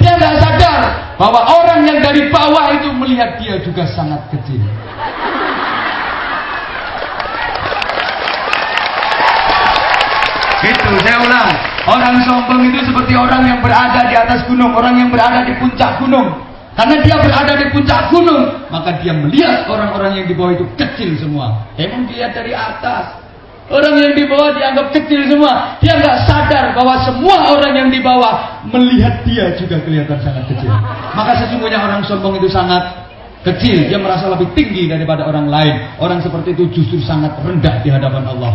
Dia tidak sadar bahwa orang yang dari bawah itu melihat dia juga sangat kecil. Itu saya ulang. Orang sombong itu seperti orang yang berada di atas gunung, orang yang berada di puncak gunung. Karena dia berada di puncak gunung, maka dia melihat orang-orang yang di bawah itu kecil semua. Emang dia dari atas. Orang yang di bawah dianggap kecil semua. Dia nggak sadar bahwa semua orang yang di bawah melihat dia juga kelihatan sangat kecil. Maka sesungguhnya orang sombong itu sangat kecil. Dia merasa lebih tinggi daripada orang lain. Orang seperti itu justru sangat rendah di hadapan Allah.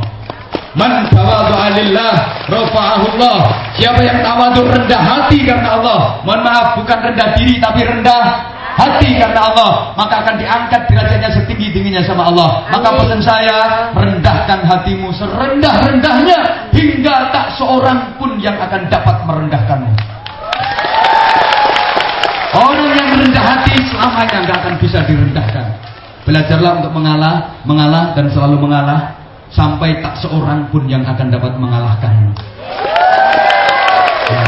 Man tawadhu'a lillah rafa'ahullah. Siapa yang tawadhu rendah hati karena Allah, mohon maaf bukan rendah diri tapi rendah hati karena Allah, maka akan diangkat derajatnya setinggi tingginya sama Allah. Maka pesan saya, rendahkan hatimu serendah-rendahnya hingga tak seorang pun yang akan dapat merendahkanmu. Orang yang rendah hati selamanya nggak akan bisa direndahkan. Belajarlah untuk mengalah, mengalah dan selalu mengalah sampai tak seorang pun yang akan dapat mengalahkanmu. Ya,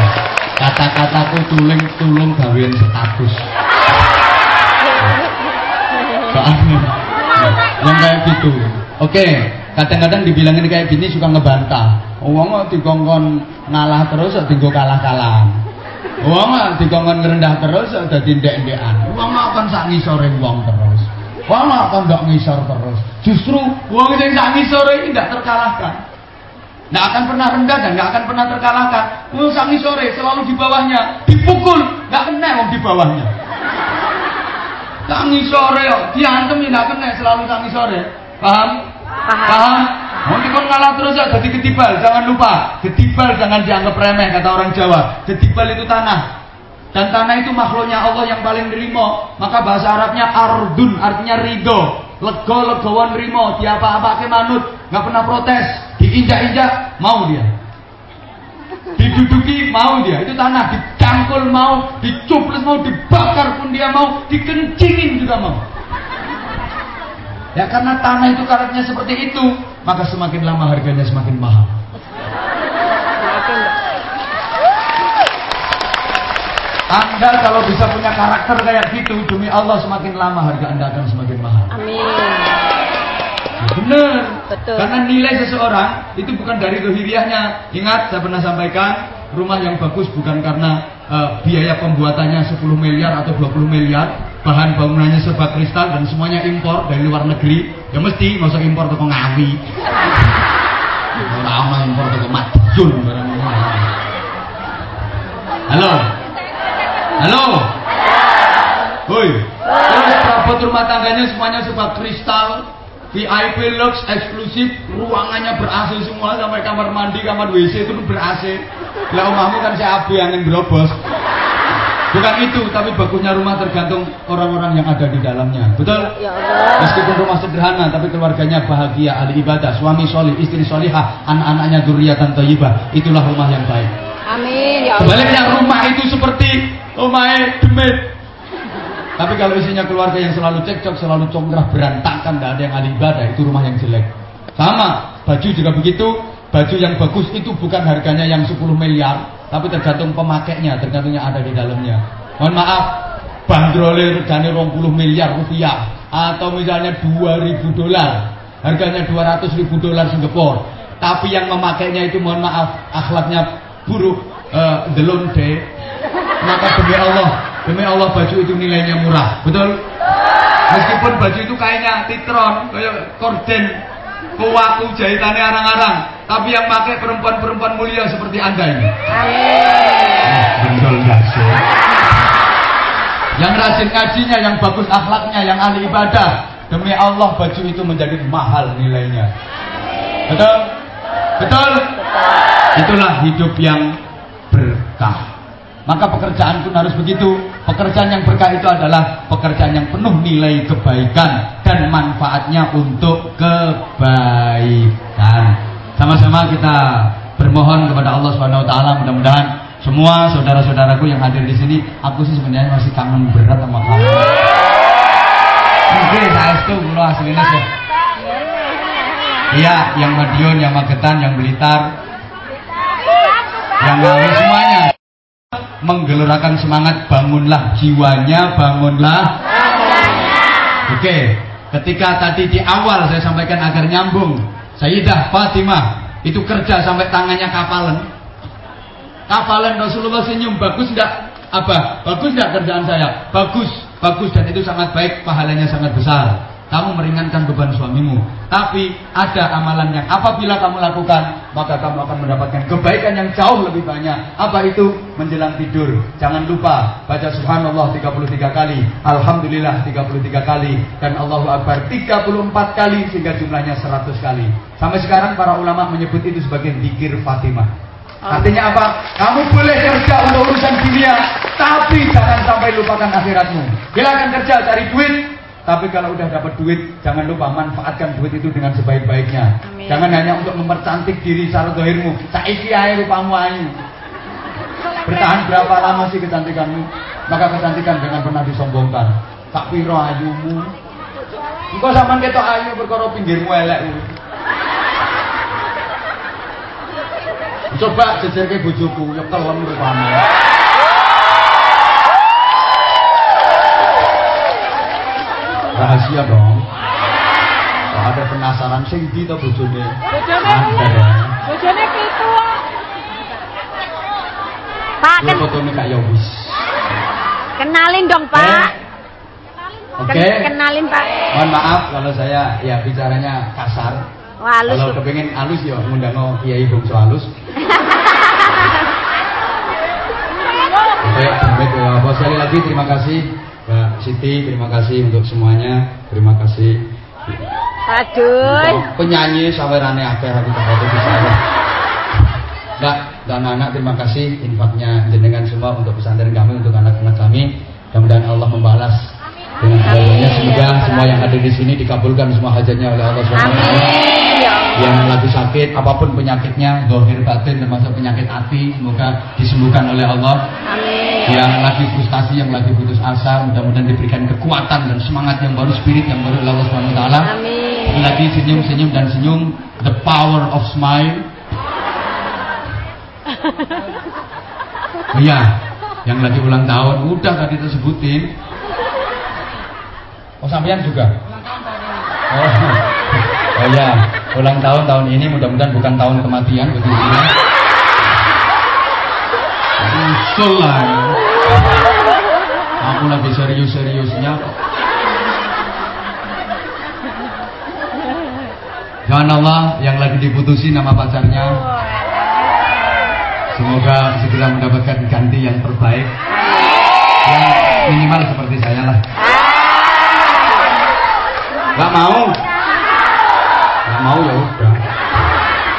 Kata-kataku tuling tulung gawean status. Soalnya ya, yang kayak gitu. Oke, kadang-kadang dibilangin kayak gini suka ngebantah. Wong kok ngalah terus tinggal kalah-kalahan. Wong kok dikongkon ngerendah terus kok dadi ndek-ndekan. Wong kok kon sak ngisore wong terus. Wong kok ndak ngisor terus. Justru wong sing sak ngisore ini ndak terkalahkan. Nggak akan pernah rendah dan nggak akan pernah terkalahkan. Wong sak ngisore selalu di bawahnya, dipukul, nggak kena wong di bawahnya. Tangi sore yo, diantem ya nggak kena selalu tangi sore. Paham? Paham. Paham? Mau dikon ngalah terus ya jadi ketibal, jangan lupa. Ketibal jangan dianggap remeh kata orang Jawa. Ketibal itu tanah. Dan tanah itu makhluknya Allah yang paling nerimo. Maka bahasa Arabnya ardun artinya ridho. Lego legowan nerimo, diapa-apa ke manut, nggak pernah protes, diinjak-injak mau dia. Diduduki mau dia, itu tanah, dicangkul mau, dicuples mau, dibakar pun dia mau, dikencingin juga mau. Ya karena tanah itu karakternya seperti itu, maka semakin lama harganya semakin mahal. Anda kalau bisa punya karakter kayak gitu, demi Allah semakin lama harga Anda akan semakin mahal. Amin. Ya, benar. Betul. Karena nilai seseorang itu bukan dari kehiriahnya. Ingat, saya pernah sampaikan, rumah yang bagus bukan karena eh, biaya pembuatannya 10 miliar atau 20 miliar, bahan bangunannya serba kristal dan semuanya impor dari luar negeri. Ya mesti masuk impor ke Ngawi. Ora ana impor barang ngono. Halo. Halo. Woi. Terus rumah tangganya semuanya serba kristal, VIP lux eksklusif, ruangannya ber-AC semua sampai kamar mandi, kamar WC itu ber-AC. Lah omahmu kan saya abu angin berobos. Bukan itu, tapi bagusnya rumah tergantung orang-orang yang ada di dalamnya. Betul? Ya Allah. Meskipun rumah sederhana, tapi keluarganya bahagia, ahli ibadah, suami solih, istri solihah, anak-anaknya duriatan thayyibah. Itulah rumah yang baik. Amin. Ya Allah. Sebaliknya rumah itu seperti rumah demit. Tapi kalau isinya keluarga yang selalu cekcok, selalu congkrah, berantakan, tidak ada yang ahli ibadah, itu rumah yang jelek. Sama, baju juga begitu. Baju yang bagus itu bukan harganya yang 10 miliar, tapi tergantung pemakainya, tergantung yang ada di dalamnya. Mohon maaf, bandrolnya regane 20 miliar rupiah atau misalnya 2000 dolar. Harganya 200 ribu dolar Singapura. Tapi yang memakainya itu mohon maaf, akhlaknya buruk, eh, delonde. Maka demi Allah, demi Allah baju itu nilainya murah. Betul? Meskipun baju itu kainnya titron, kayak korden, kuwaku jahitannya arang-arang, tapi yang pakai perempuan-perempuan mulia seperti Anda ini. Betul nggak sih? Yang rajin ngajinya, yang bagus akhlaknya, yang ahli ibadah. Demi Allah baju itu menjadi mahal nilainya. Betul? Betul? Itulah hidup yang berkah. Maka pekerjaan pun harus begitu. Pekerjaan yang berkah itu adalah pekerjaan yang penuh nilai kebaikan dan manfaatnya untuk kebaikan. Sama-sama kita bermohon kepada Allah Subhanahu wa taala mudah-mudahan semua saudara-saudaraku yang hadir di sini, aku sih sebenarnya masih kangen berat sama kamu. Mungkin saya itu lo aslinya sih. Iya, yang Madiun, yang Magetan, yang Blitar, yang Ngawi semuanya menggelorakan semangat bangunlah jiwanya, bangunlah. Oke, ketika tadi di awal saya sampaikan agar nyambung, Sayyidah Fatimah itu kerja sampai tangannya kapalan. Kapalan Rasulullah senyum, bagus enggak? Apa? Bagus enggak kerjaan saya? Bagus, bagus dan itu sangat baik, pahalanya sangat besar. Kamu meringankan beban suamimu. Tapi ada amalan yang apabila kamu lakukan, maka kamu akan mendapatkan kebaikan yang jauh lebih banyak. Apa itu? Menjelang tidur. Jangan lupa baca subhanallah 33 kali, alhamdulillah 33 kali dan Allahu akbar 34 kali sehingga jumlahnya 100 kali. Sampai sekarang para ulama menyebut itu sebagai zikir Fatimah. Artinya apa? Kamu boleh kerja untuk urusan dunia, tapi jangan sampai lupakan akhiratmu. Silakan kerja cari duit, tapi kalau udah dapat duit, jangan lupa manfaatkan duit itu dengan sebaik-baiknya. Jangan hanya untuk mempercantik diri secara dohirmu. Saiki ae rupamu ayu. Bertahan berapa lama sih kecantikanmu? Maka kecantikan jangan pernah disombongkan. Tak piro ayumu. Engkau sampean ketok ayu perkara pinggirmu elek. Coba jejerke bojoku, ya kelem rupamu. Rahasia dong. Kalau ada penasaran sing ndi to bojone? Bojone. Bojone pitu. Pak, ken fotone kak ya wis. kenalin dong, Eh, Pak. Oke. Ken- kenalin, Pak. Mohon maaf kalau saya ya bicaranya kasar. Wah, halus. Kalau kepengen halus ya ngundang Kiai Bungsu halus. Oke, sekali lagi terima kasih Mbak Siti, terima kasih untuk semuanya. Terima kasih. Aduh. Penyanyi sawerane akeh aku tak tahu bisa. Mbak dan anak terima kasih infaknya jenengan semua untuk pesantren kami untuk anak-anak kami. Mudah-mudahan Allah membalas dengan segalanya. Semoga semua yang ada di sini dikabulkan semua hajatnya oleh Allah SWT. Amin. Ya. Yang lagi sakit apa pun penyakitnya, dohir batin termasuk penyakit hati, semoga disembuhkan oleh Allah. Amin. Yang lagi frustasi, yang lagi putus asa, mudah-mudahan diberikan kekuatan dan semangat yang baru, spirit yang baru oleh Allah SWT. Amin. lagi senyum senyum dan senyum the power of smile oh iya yang lagi ulang tahun udah tadi tersebutin oh sampean juga oh oh ya ulang tahun tahun ini mudah-mudahan bukan tahun kematian ya usul lah aku lagi serius-seriusnya kok. Jangan Allah yang lagi diputusin nama pacarnya. Semoga segera mendapatkan ganti yang terbaik. Yang minimal seperti saya lah. Gak mau Mau ya udah.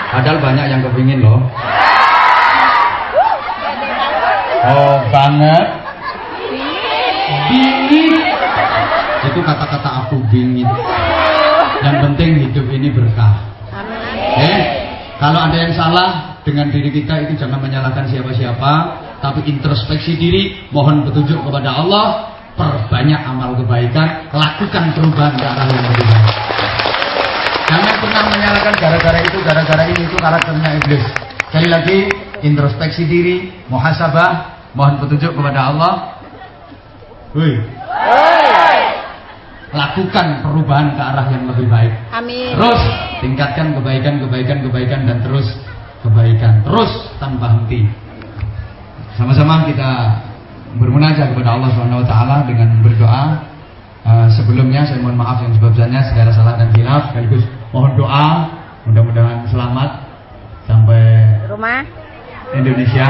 Padahal banyak yang kepingin loh. Oh banget. Bingit. Itu kata-kata aku bingit. Yang penting hidup ini berkah. Eh, kalau ada yang salah dengan diri kita itu jangan menyalahkan siapa-siapa, tapi introspeksi diri, mohon petunjuk kepada Allah, perbanyak amal kebaikan, lakukan perubahan ke arah yang lebih baik. Jangan pernah menyalahkan gara-gara itu, gara-gara ini itu karakternya iblis. Sekali lagi, introspeksi diri, muhasabah, mohon petunjuk kepada Allah. Woi, lakukan perubahan ke arah yang lebih baik. Amin. Terus tingkatkan kebaikan, kebaikan, kebaikan dan terus kebaikan. Terus tanpa henti. Sama-sama kita bermunajat kepada Allah Subhanahu wa taala dengan berdoa. Eh, sebelumnya saya mohon maaf yang sebab-sebabnya segala salah dan khilaf sekaligus mohon doa mudah-mudahan selamat sampai Rumah. Indonesia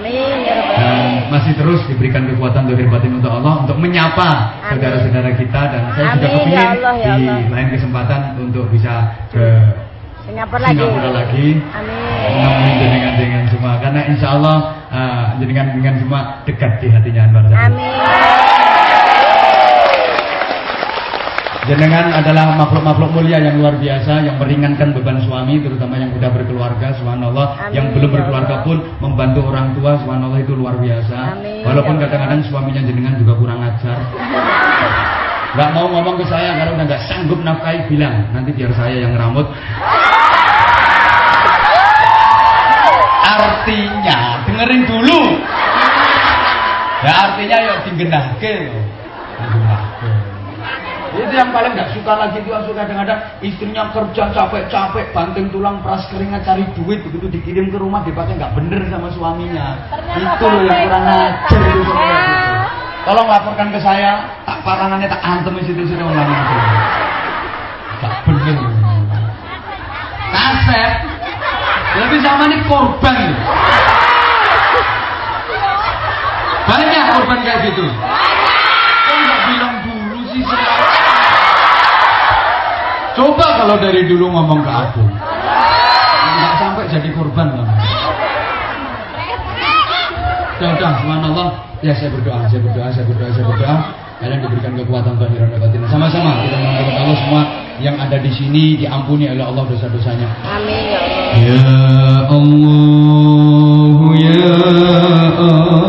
Amin. Ya dan masih terus diberikan kekuatan dohir batin untuk Allah untuk menyapa Amin. saudara-saudara kita dan saya juga Amin, kepingin ya Allah, ya di Allah. lain kesempatan untuk bisa ke Singapura lagi. Singapura lagi Amin. menemui jenengan dengan semua karena insya Allah eh, jenengan dengan semua dekat di hatinya Anwar. Amin. Jenengan adalah makhluk-makhluk mulia yang luar biasa yang meringankan beban suami terutama yang sudah berkeluarga subhanallah. Amin, yang belum berkeluarga pun membantu orang tua subhanallah itu luar biasa. Amin, walaupun kadang-kadang suaminya jenengan juga kurang ajar. Nggak mau ngomong ke saya kalau udah nggak sanggup nafkahi bilang. Nanti biar saya yang ngeramut. Artinya dengerin dulu. Ya artinya ya digenahke loh Digenahke. Itu yang paling nggak suka lagi itu suka kadang-kadang istrinya kerja capek-capek banting tulang peras keringat cari duit begitu dikirim ke rumah dipakai nggak bener sama suaminya. Itu loh yang kurang ajar itu sebenarnya. Tolong laporkan ke saya, tak parangannya tak antem di situ sudah ulang itu. nggak bener. Kaset. Lebih sama ini korban. Banyak korban kayak gitu. Kok nggak bilang dulu sih saya? Coba kalau dari dulu ngomong ke aku. nggak sampai jadi korban udah Ya udah, Allah Ya saya berdoa, saya berdoa, saya berdoa, saya berdoa. Kalian diberikan kekuatan bahiran batin. Nah, sama-sama kita mengucapkan Allah semua yang ada di sini diampuni oleh Allah dosa-dosanya. Amin. Ya Allah ya, ya Allah.